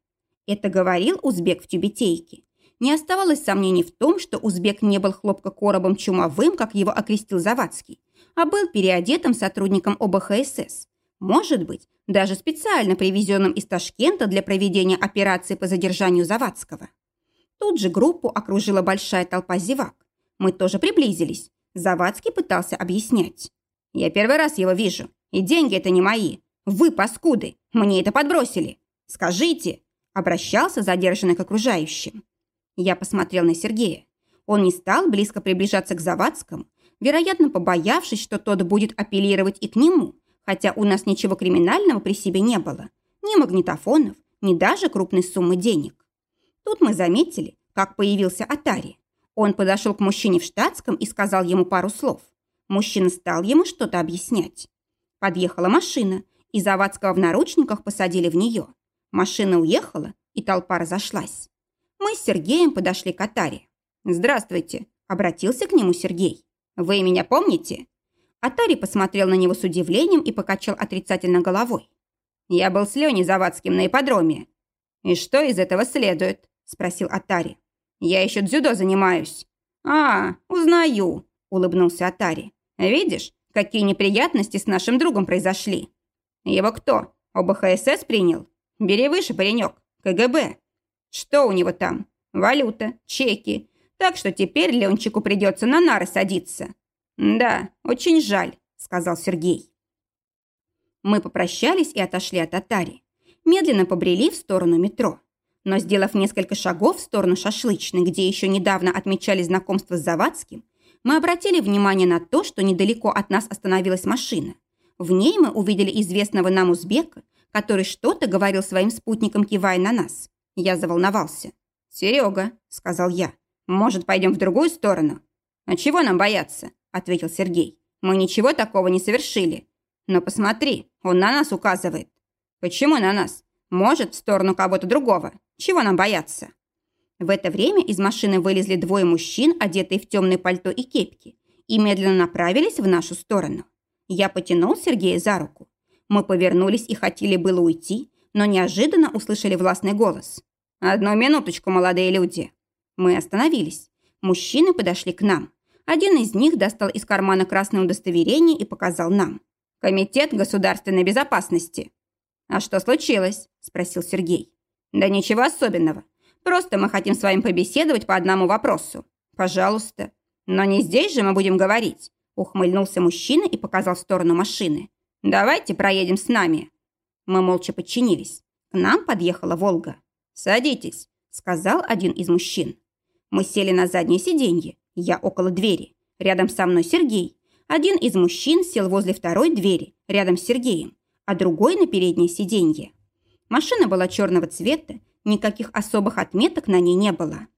Это говорил узбек в тюбетейке. Не оставалось сомнений в том, что узбек не был хлопкокоробом чумовым, как его окрестил Завадский, а был переодетым сотрудником ОБХСС. Может быть, даже специально привезенным из Ташкента для проведения операции по задержанию Завадского. Тут же группу окружила большая толпа зевак. Мы тоже приблизились. Завадский пытался объяснять. «Я первый раз его вижу, и деньги это не мои. Вы, паскуды, мне это подбросили. Скажите!» Обращался задержанный к окружающим. Я посмотрел на Сергея. Он не стал близко приближаться к Завадскому, вероятно, побоявшись, что тот будет апеллировать и к нему, хотя у нас ничего криминального при себе не было. Ни магнитофонов, ни даже крупной суммы денег. Тут мы заметили, как появился Атари. Он подошел к мужчине в штатском и сказал ему пару слов. Мужчина стал ему что-то объяснять. Подъехала машина, и Завадского в наручниках посадили в нее. Машина уехала, и толпа разошлась. Мы с Сергеем подошли к Атаре. «Здравствуйте», — обратился к нему Сергей. «Вы меня помните?» Атари посмотрел на него с удивлением и покачал отрицательно головой. «Я был с Леней Завадским на ипподроме». «И что из этого следует?» – спросил Атари. «Я еще дзюдо занимаюсь». «А, узнаю», – улыбнулся Атари. «Видишь, какие неприятности с нашим другом произошли?» «Его кто? ОБХСС принял?» «Бери выше, паренек. КГБ». «Что у него там? Валюта, чеки. Так что теперь Ленчику придется на нары садиться». «Да, очень жаль», – сказал Сергей. Мы попрощались и отошли от Татари. Медленно побрели в сторону метро. Но, сделав несколько шагов в сторону шашлычной, где еще недавно отмечали знакомство с Завадским, мы обратили внимание на то, что недалеко от нас остановилась машина. В ней мы увидели известного нам узбека, который что-то говорил своим спутникам, кивая на нас. Я заволновался. «Серега», — сказал я, — «может, пойдем в другую сторону?» «А чего нам бояться?» — ответил Сергей. «Мы ничего такого не совершили. Но посмотри, он на нас указывает. Почему на нас? Может, в сторону кого-то другого. Чего нам бояться? В это время из машины вылезли двое мужчин, одетые в темное пальто и кепки, и медленно направились в нашу сторону. Я потянул Сергея за руку. Мы повернулись и хотели было уйти, но неожиданно услышали властный голос. «Одну минуточку, молодые люди!» Мы остановились. Мужчины подошли к нам. Один из них достал из кармана красное удостоверение и показал нам. Комитет государственной безопасности. А что случилось? Спросил Сергей. Да ничего особенного. Просто мы хотим с вами побеседовать по одному вопросу. Пожалуйста. Но не здесь же мы будем говорить. Ухмыльнулся мужчина и показал в сторону машины. Давайте проедем с нами. Мы молча подчинились. К нам подъехала «Волга». «Садитесь», — сказал один из мужчин. Мы сели на заднее сиденье. Я около двери. Рядом со мной Сергей. Один из мужчин сел возле второй двери, рядом с Сергеем, а другой на переднее сиденье. Машина была черного цвета, никаких особых отметок на ней не было.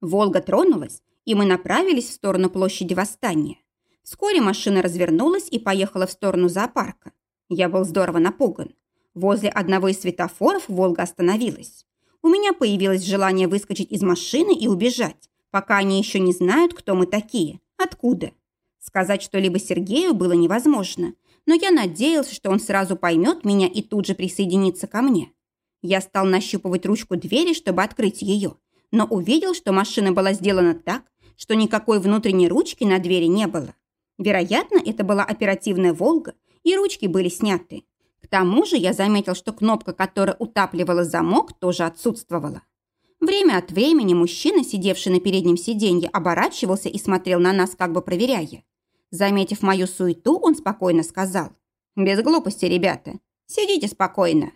«Волга» тронулась, и мы направились в сторону площади Восстания. Вскоре машина развернулась и поехала в сторону зоопарка. Я был здорово напуган. Возле одного из светофоров «Волга» остановилась. У меня появилось желание выскочить из машины и убежать, пока они еще не знают, кто мы такие, откуда. Сказать что-либо Сергею было невозможно, но я надеялся, что он сразу поймет меня и тут же присоединится ко мне. Я стал нащупывать ручку двери, чтобы открыть ее, но увидел, что машина была сделана так, что никакой внутренней ручки на двери не было. Вероятно, это была оперативная «Волга», и ручки были сняты. К тому же я заметил, что кнопка, которая утапливала замок, тоже отсутствовала. Время от времени мужчина, сидевший на переднем сиденье, оборачивался и смотрел на нас, как бы проверяя. Заметив мою суету, он спокойно сказал. «Без глупости, ребята. Сидите спокойно».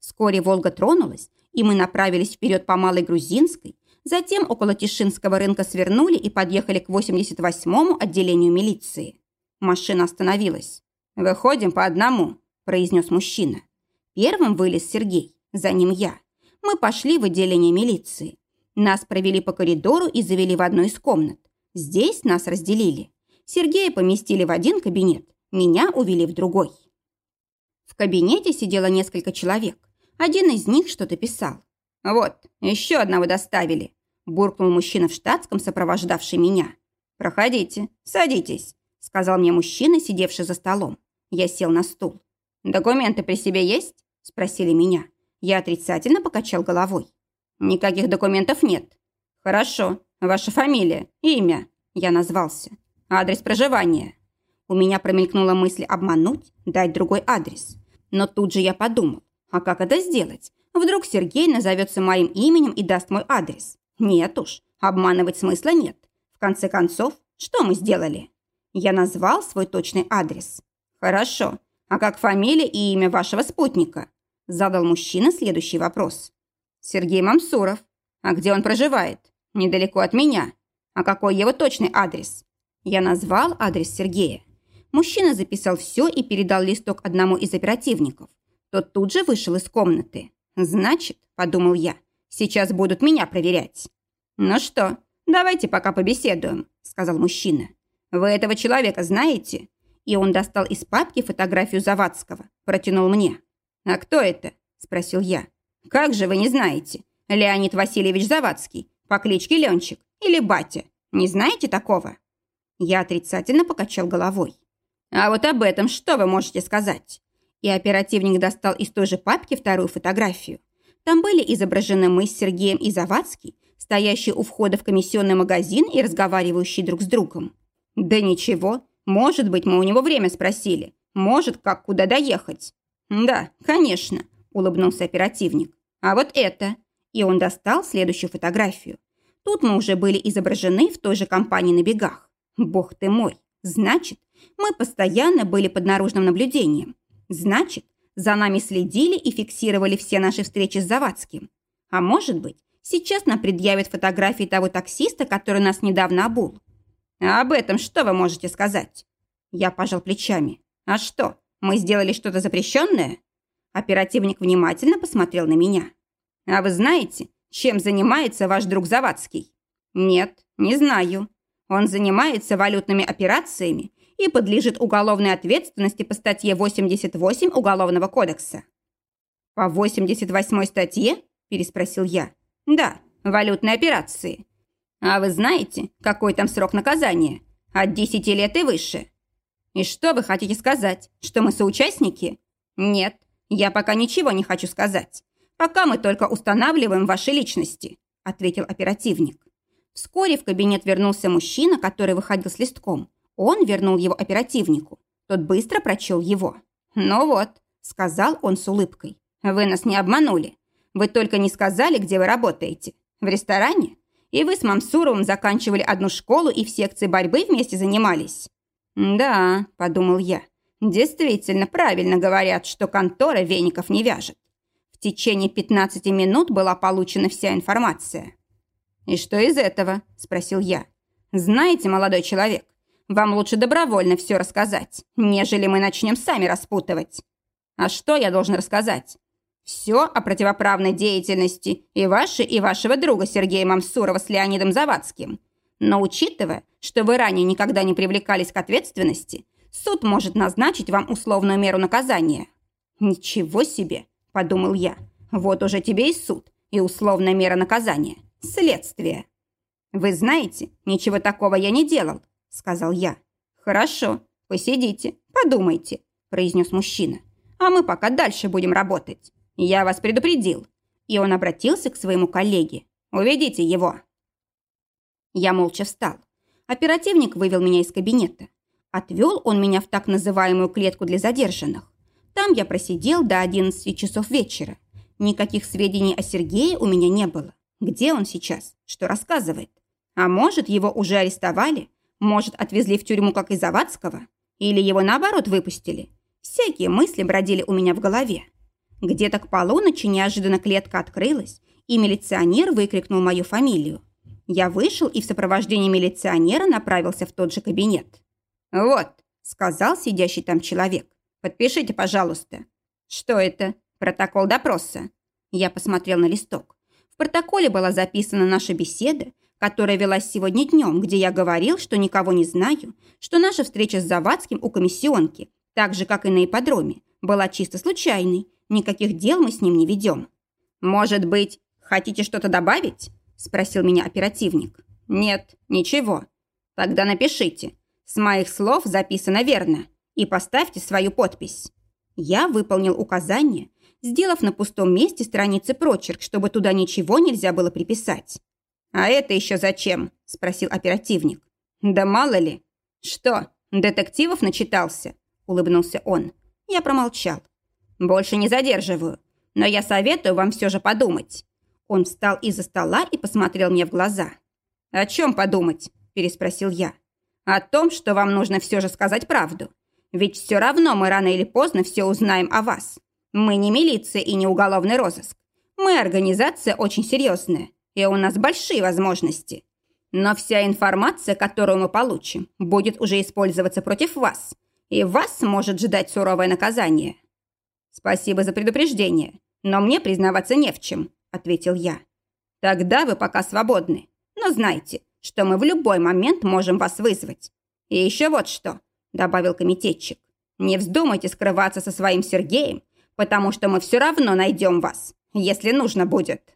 Вскоре «Волга» тронулась, и мы направились вперед по Малой Грузинской, затем около Тишинского рынка свернули и подъехали к 88-му отделению милиции. Машина остановилась. «Выходим по одному», – произнес мужчина. Первым вылез Сергей, за ним я мы пошли в отделение милиции. Нас провели по коридору и завели в одну из комнат. Здесь нас разделили. Сергея поместили в один кабинет, меня увели в другой. В кабинете сидело несколько человек. Один из них что-то писал. «Вот, еще одного доставили», – буркнул мужчина в штатском, сопровождавший меня. «Проходите, садитесь», – сказал мне мужчина, сидевший за столом. Я сел на стул. «Документы при себе есть?» – спросили меня. Я отрицательно покачал головой. «Никаких документов нет». «Хорошо. Ваша фамилия, имя?» Я назвался. «Адрес проживания?» У меня промелькнула мысль обмануть, дать другой адрес. Но тут же я подумал, а как это сделать? Вдруг Сергей назовется моим именем и даст мой адрес? Нет уж, обманывать смысла нет. В конце концов, что мы сделали? Я назвал свой точный адрес. Хорошо. А как фамилия и имя вашего спутника? Задал мужчина следующий вопрос. Сергей Мамсуров. А где он проживает? Недалеко от меня. А какой его точный адрес? Я назвал адрес Сергея. Мужчина записал все и передал листок одному из оперативников. Тот тут же вышел из комнаты. «Значит, — подумал я, — сейчас будут меня проверять». «Ну что, «Давайте пока побеседуем», – сказал мужчина. «Вы этого человека знаете?» И он достал из папки фотографию Завадского, протянул мне. «А кто это?» – спросил я. «Как же вы не знаете? Леонид Васильевич Завадский, по кличке Ленчик или Батя. Не знаете такого?» Я отрицательно покачал головой. «А вот об этом что вы можете сказать?» И оперативник достал из той же папки вторую фотографию. Там были изображены мы с Сергеем и Завадский, стоящие у входа в комиссионный магазин и разговаривающие друг с другом. «Да ничего. Может быть, мы у него время спросили. Может, как куда доехать». «Да, конечно», – улыбнулся оперативник. «А вот это». И он достал следующую фотографию. Тут мы уже были изображены в той же компании на бегах. Бог ты мой. Значит, мы постоянно были под наружным наблюдением. Значит, за нами следили и фиксировали все наши встречи с Завадским. А может быть, сейчас нам предъявят фотографии того таксиста, который нас недавно обул. А об этом что вы можете сказать? Я пожал плечами. А что, мы сделали что-то запрещенное? Оперативник внимательно посмотрел на меня. А вы знаете, чем занимается ваш друг Завадский? Нет, не знаю. Он занимается валютными операциями и подлежит уголовной ответственности по статье 88 Уголовного кодекса. «По 88 статье?» – переспросил я. «Да, валютные операции. А вы знаете, какой там срок наказания? От 10 лет и выше. И что вы хотите сказать, что мы соучастники? Нет, я пока ничего не хочу сказать. Пока мы только устанавливаем ваши личности», – ответил оперативник. Вскоре в кабинет вернулся мужчина, который выходил с листком. Он вернул его оперативнику. Тот быстро прочел его. «Ну вот», – сказал он с улыбкой. «Вы нас не обманули. Вы только не сказали, где вы работаете. В ресторане? И вы с Мамсуровым заканчивали одну школу и в секции борьбы вместе занимались?» «Да», – подумал я. «Действительно правильно говорят, что контора веников не вяжет. В течение 15 минут была получена вся информация». «И что из этого?» – спросил я. «Знаете, молодой человек, вам лучше добровольно все рассказать, нежели мы начнем сами распутывать. А что я должен рассказать? Все о противоправной деятельности и вашей, и вашего друга Сергея Мамсурова с Леонидом Завадским. Но учитывая, что вы ранее никогда не привлекались к ответственности, суд может назначить вам условную меру наказания. Ничего себе, подумал я. Вот уже тебе и суд, и условная мера наказания. Следствие. Вы знаете, ничего такого я не делал, сказал я. «Хорошо, посидите, подумайте», – произнес мужчина. «А мы пока дальше будем работать. Я вас предупредил». И он обратился к своему коллеге. «Уведите его». Я молча встал. Оперативник вывел меня из кабинета. Отвел он меня в так называемую клетку для задержанных. Там я просидел до 11 часов вечера. Никаких сведений о Сергее у меня не было. Где он сейчас? Что рассказывает? А может, его уже арестовали может, отвезли в тюрьму, как и Завадского? Или его, наоборот, выпустили? Всякие мысли бродили у меня в голове. Где-то к полуночи неожиданно клетка открылась, и милиционер выкрикнул мою фамилию. Я вышел и в сопровождении милиционера направился в тот же кабинет. «Вот», — сказал сидящий там человек, — «подпишите, пожалуйста». «Что это? Протокол допроса?» Я посмотрел на листок. В протоколе была записана наша беседа, которая велась сегодня днем, где я говорил, что никого не знаю, что наша встреча с Завадским у комиссионки, так же, как и на ипподроме, была чисто случайной, никаких дел мы с ним не ведем. «Может быть, хотите что-то добавить?» – спросил меня оперативник. «Нет, ничего. Тогда напишите. С моих слов записано верно. И поставьте свою подпись». Я выполнил указание, сделав на пустом месте страницы прочерк, чтобы туда ничего нельзя было приписать. «А это еще зачем?» – спросил оперативник. «Да мало ли». «Что, детективов начитался?» – улыбнулся он. Я промолчал. «Больше не задерживаю, но я советую вам все же подумать». Он встал из-за стола и посмотрел мне в глаза. «О чем подумать?» – переспросил я. «О том, что вам нужно все же сказать правду. Ведь все равно мы рано или поздно все узнаем о вас. Мы не милиция и не уголовный розыск. Мы организация очень серьезная и у нас большие возможности. Но вся информация, которую мы получим, будет уже использоваться против вас, и вас может ждать суровое наказание». «Спасибо за предупреждение, но мне признаваться не в чем», – ответил я. «Тогда вы пока свободны, но знайте, что мы в любой момент можем вас вызвать. И еще вот что, добавил комитетчик. Не вздумайте скрываться со своим Сергеем, потому что мы все равно найдем вас, если нужно будет.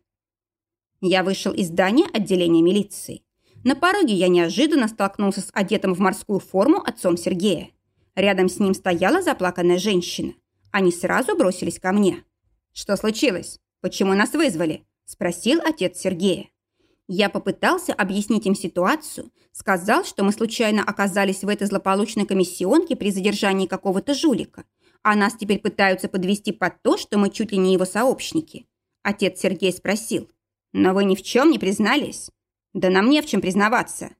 Я вышел из здания отделения милиции. На пороге я неожиданно столкнулся с одетым в морскую форму отцом Сергея. Рядом с ним стояла заплаканная женщина. Они сразу бросились ко мне. «Что случилось? Почему нас вызвали?» – спросил отец Сергея. Я попытался объяснить им ситуацию, сказал, что мы случайно оказались в этой злополучной комиссионке при задержании какого-то жулика, а нас теперь пытаются подвести под то, что мы чуть ли не его сообщники. Отец Сергей спросил, «Но вы ни в чем не признались?» «Да нам не в чем признаваться».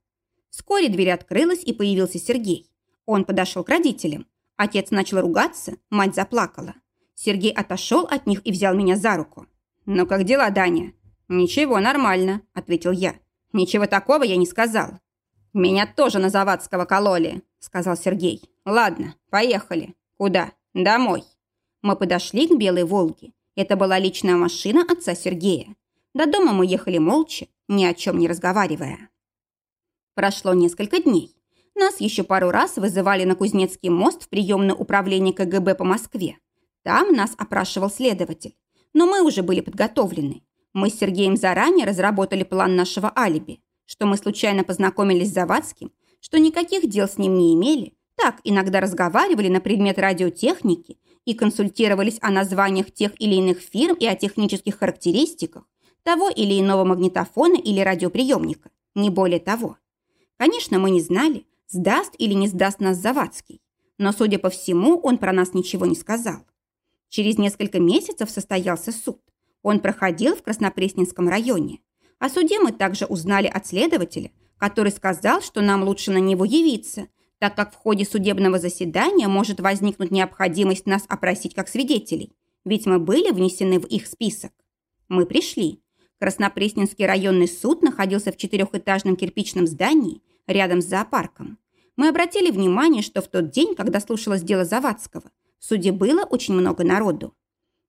Вскоре дверь открылась, и появился Сергей. Он подошел к родителям. Отец начал ругаться, мать заплакала. Сергей отошел от них и взял меня за руку. «Ну как дела, Даня?» «Ничего, нормально», – ответил я. «Ничего такого я не сказал». «Меня тоже на Завадского кололи», – сказал Сергей. «Ладно, поехали. Куда? Домой». Мы подошли к Белой Волге. Это была личная машина отца Сергея. До дома мы ехали молча, ни о чем не разговаривая. Прошло несколько дней. Нас еще пару раз вызывали на Кузнецкий мост в приемное управление КГБ по Москве. Там нас опрашивал следователь. Но мы уже были подготовлены. Мы с Сергеем заранее разработали план нашего алиби, что мы случайно познакомились с Завадским, что никаких дел с ним не имели, так иногда разговаривали на предмет радиотехники и консультировались о названиях тех или иных фирм и о технических характеристиках того или иного магнитофона или радиоприемника, не более того. Конечно, мы не знали, сдаст или не сдаст нас Завадский, но, судя по всему, он про нас ничего не сказал. Через несколько месяцев состоялся суд. Он проходил в Краснопресненском районе. О суде мы также узнали от следователя, который сказал, что нам лучше на него явиться, так как в ходе судебного заседания может возникнуть необходимость нас опросить как свидетелей, ведь мы были внесены в их список. Мы пришли. Краснопресненский районный суд находился в четырехэтажном кирпичном здании рядом с зоопарком. Мы обратили внимание, что в тот день, когда слушалось дело Завадского, в суде было очень много народу.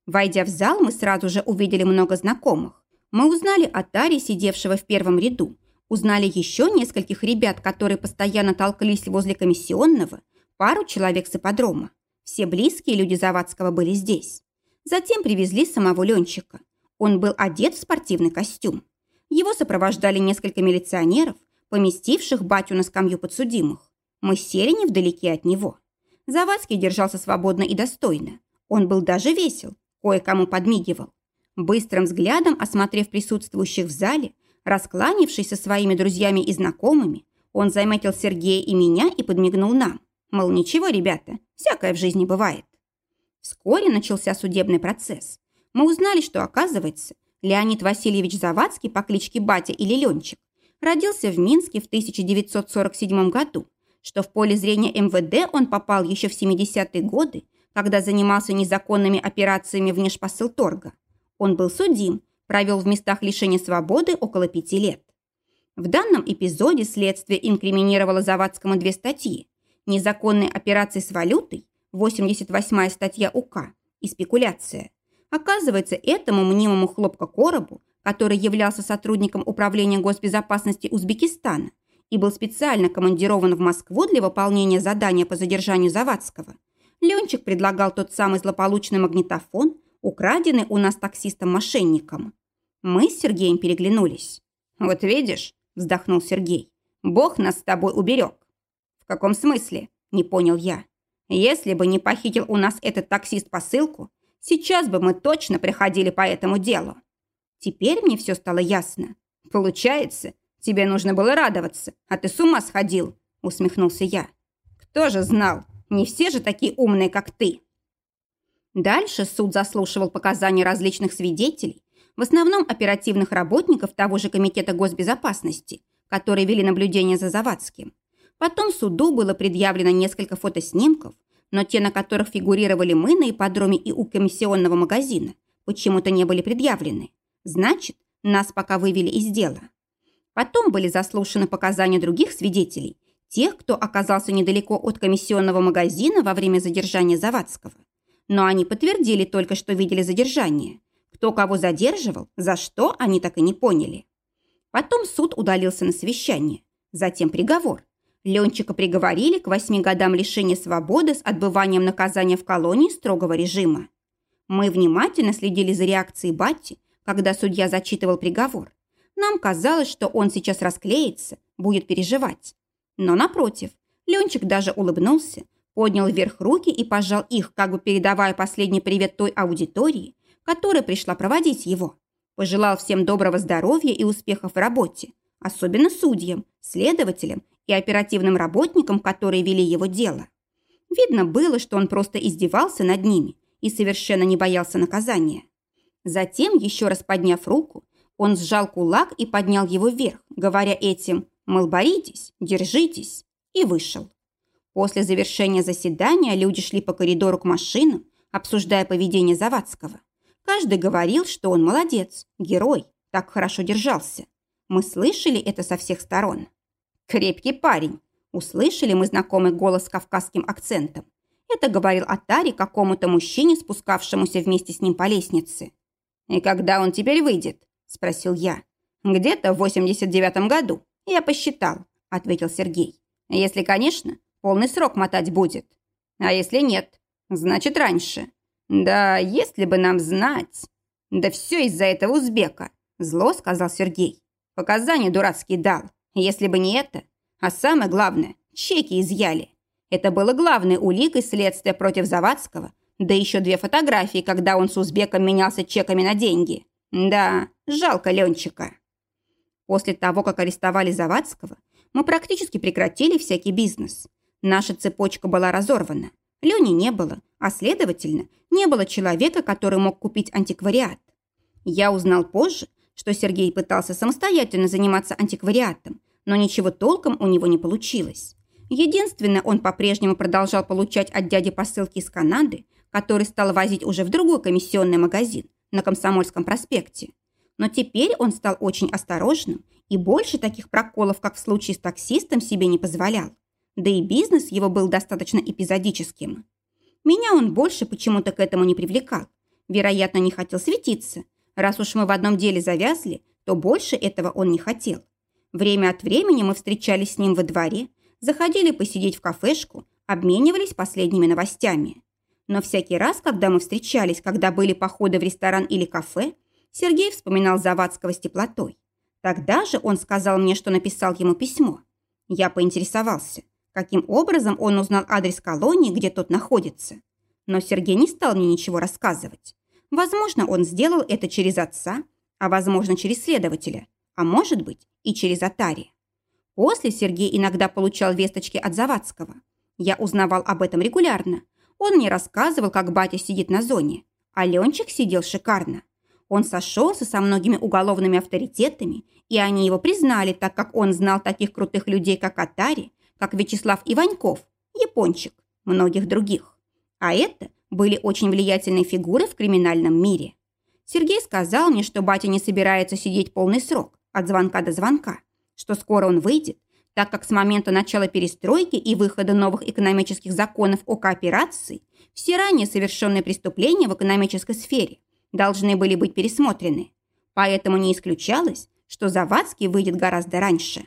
Войдя в зал, мы сразу же увидели много знакомых. Мы узнали о Таре, сидевшего в первом ряду. Узнали еще нескольких ребят, которые постоянно толкались возле комиссионного, пару человек с ипподрома. Все близкие люди Завадского были здесь. Затем привезли самого Ленчика. Он был одет в спортивный костюм. Его сопровождали несколько милиционеров, поместивших батю на скамью подсудимых. Мы сели невдалеке от него. Завадский держался свободно и достойно. Он был даже весел, кое-кому подмигивал. Быстрым взглядом, осмотрев присутствующих в зале, раскланившись со своими друзьями и знакомыми, он заметил Сергея и меня и подмигнул нам. Мол, ничего, ребята, всякое в жизни бывает. Вскоре начался судебный процесс. Мы узнали, что, оказывается, Леонид Васильевич Завадский по кличке Батя или Ленчик родился в Минске в 1947 году, что в поле зрения МВД он попал еще в 70-е годы когда занимался незаконными операциями внешпосылторга. Он был судим, провел в местах лишения свободы около пяти лет. В данном эпизоде следствие инкриминировало Завадскому две статьи. Незаконные операции с валютой, 88-я статья УК, и спекуляция. Оказывается, этому мнимому хлопка-коробу, который являлся сотрудником Управления госбезопасности Узбекистана и был специально командирован в Москву для выполнения задания по задержанию Завадского – Ленчик предлагал тот самый злополучный магнитофон, украденный у нас таксистом-мошенником. Мы с Сергеем переглянулись. «Вот видишь», – вздохнул Сергей, – «Бог нас с тобой уберег». «В каком смысле?» – не понял я. «Если бы не похитил у нас этот таксист посылку, сейчас бы мы точно приходили по этому делу». Теперь мне все стало ясно. «Получается, тебе нужно было радоваться, а ты с ума сходил», – усмехнулся я. «Кто же знал, не все же такие умные, как ты. Дальше суд заслушивал показания различных свидетелей, в основном оперативных работников того же Комитета госбезопасности, которые вели наблюдение за Завадским. Потом суду было предъявлено несколько фотоснимков, но те, на которых фигурировали мы на ипподроме и у комиссионного магазина, почему-то не были предъявлены. Значит, нас пока вывели из дела. Потом были заслушаны показания других свидетелей, тех, кто оказался недалеко от комиссионного магазина во время задержания Завадского. Но они подтвердили только, что видели задержание. Кто кого задерживал, за что, они так и не поняли. Потом суд удалился на совещание. Затем приговор. Ленчика приговорили к восьми годам лишения свободы с отбыванием наказания в колонии строгого режима. Мы внимательно следили за реакцией Бати, когда судья зачитывал приговор. Нам казалось, что он сейчас расклеится, будет переживать. Но напротив, Ленчик даже улыбнулся, поднял вверх руки и пожал их, как бы передавая последний привет той аудитории, которая пришла проводить его. Пожелал всем доброго здоровья и успехов в работе, особенно судьям, следователям и оперативным работникам, которые вели его дело. Видно было, что он просто издевался над ними и совершенно не боялся наказания. Затем, еще раз подняв руку, он сжал кулак и поднял его вверх, говоря этим «мол, боритесь, держитесь», и вышел. После завершения заседания люди шли по коридору к машинам, обсуждая поведение Завадского. Каждый говорил, что он молодец, герой, так хорошо держался. Мы слышали это со всех сторон. «Крепкий парень!» Услышали мы знакомый голос с кавказским акцентом. Это говорил Атари какому-то мужчине, спускавшемуся вместе с ним по лестнице. «И когда он теперь выйдет?» – спросил я. «Где-то в 89-м году. Я посчитал», – ответил Сергей. «Если, конечно, полный срок мотать будет. А если нет, значит, раньше. Да, если бы нам знать...» «Да все из-за этого узбека», – зло сказал Сергей. «Показания дурацкие дал. Если бы не это, а самое главное, чеки изъяли. Это было главной уликой следствия против Завадского, да еще две фотографии, когда он с узбеком менялся чеками на деньги. Да, жалко Ленчика. После того, как арестовали Завадского, мы практически прекратили всякий бизнес. Наша цепочка была разорвана. Лени не было, а следовательно, не было человека, который мог купить антиквариат. Я узнал позже, что Сергей пытался самостоятельно заниматься антиквариатом, но ничего толком у него не получилось. Единственное, он по-прежнему продолжал получать от дяди посылки из Канады, который стал возить уже в другой комиссионный магазин на Комсомольском проспекте. Но теперь он стал очень осторожным и больше таких проколов, как в случае с таксистом, себе не позволял. Да и бизнес его был достаточно эпизодическим. Меня он больше почему-то к этому не привлекал. Вероятно, не хотел светиться, Раз уж мы в одном деле завязли, то больше этого он не хотел. Время от времени мы встречались с ним во дворе, заходили посидеть в кафешку, обменивались последними новостями. Но всякий раз, когда мы встречались, когда были походы в ресторан или кафе, Сергей вспоминал Завадского с теплотой. Тогда же он сказал мне, что написал ему письмо. Я поинтересовался, каким образом он узнал адрес колонии, где тот находится. Но Сергей не стал мне ничего рассказывать. Возможно, он сделал это через отца, а возможно, через следователя, а может быть, и через Атари. После Сергей иногда получал весточки от Завадского. Я узнавал об этом регулярно. Он мне рассказывал, как батя сидит на зоне. А Ленчик сидел шикарно. Он сошелся со многими уголовными авторитетами, и они его признали, так как он знал таких крутых людей, как Атари, как Вячеслав Иваньков, Япончик, многих других. А это были очень влиятельные фигуры в криминальном мире. Сергей сказал мне, что батя не собирается сидеть полный срок, от звонка до звонка, что скоро он выйдет, так как с момента начала перестройки и выхода новых экономических законов о кооперации все ранее совершенные преступления в экономической сфере должны были быть пересмотрены. Поэтому не исключалось, что Завадский выйдет гораздо раньше.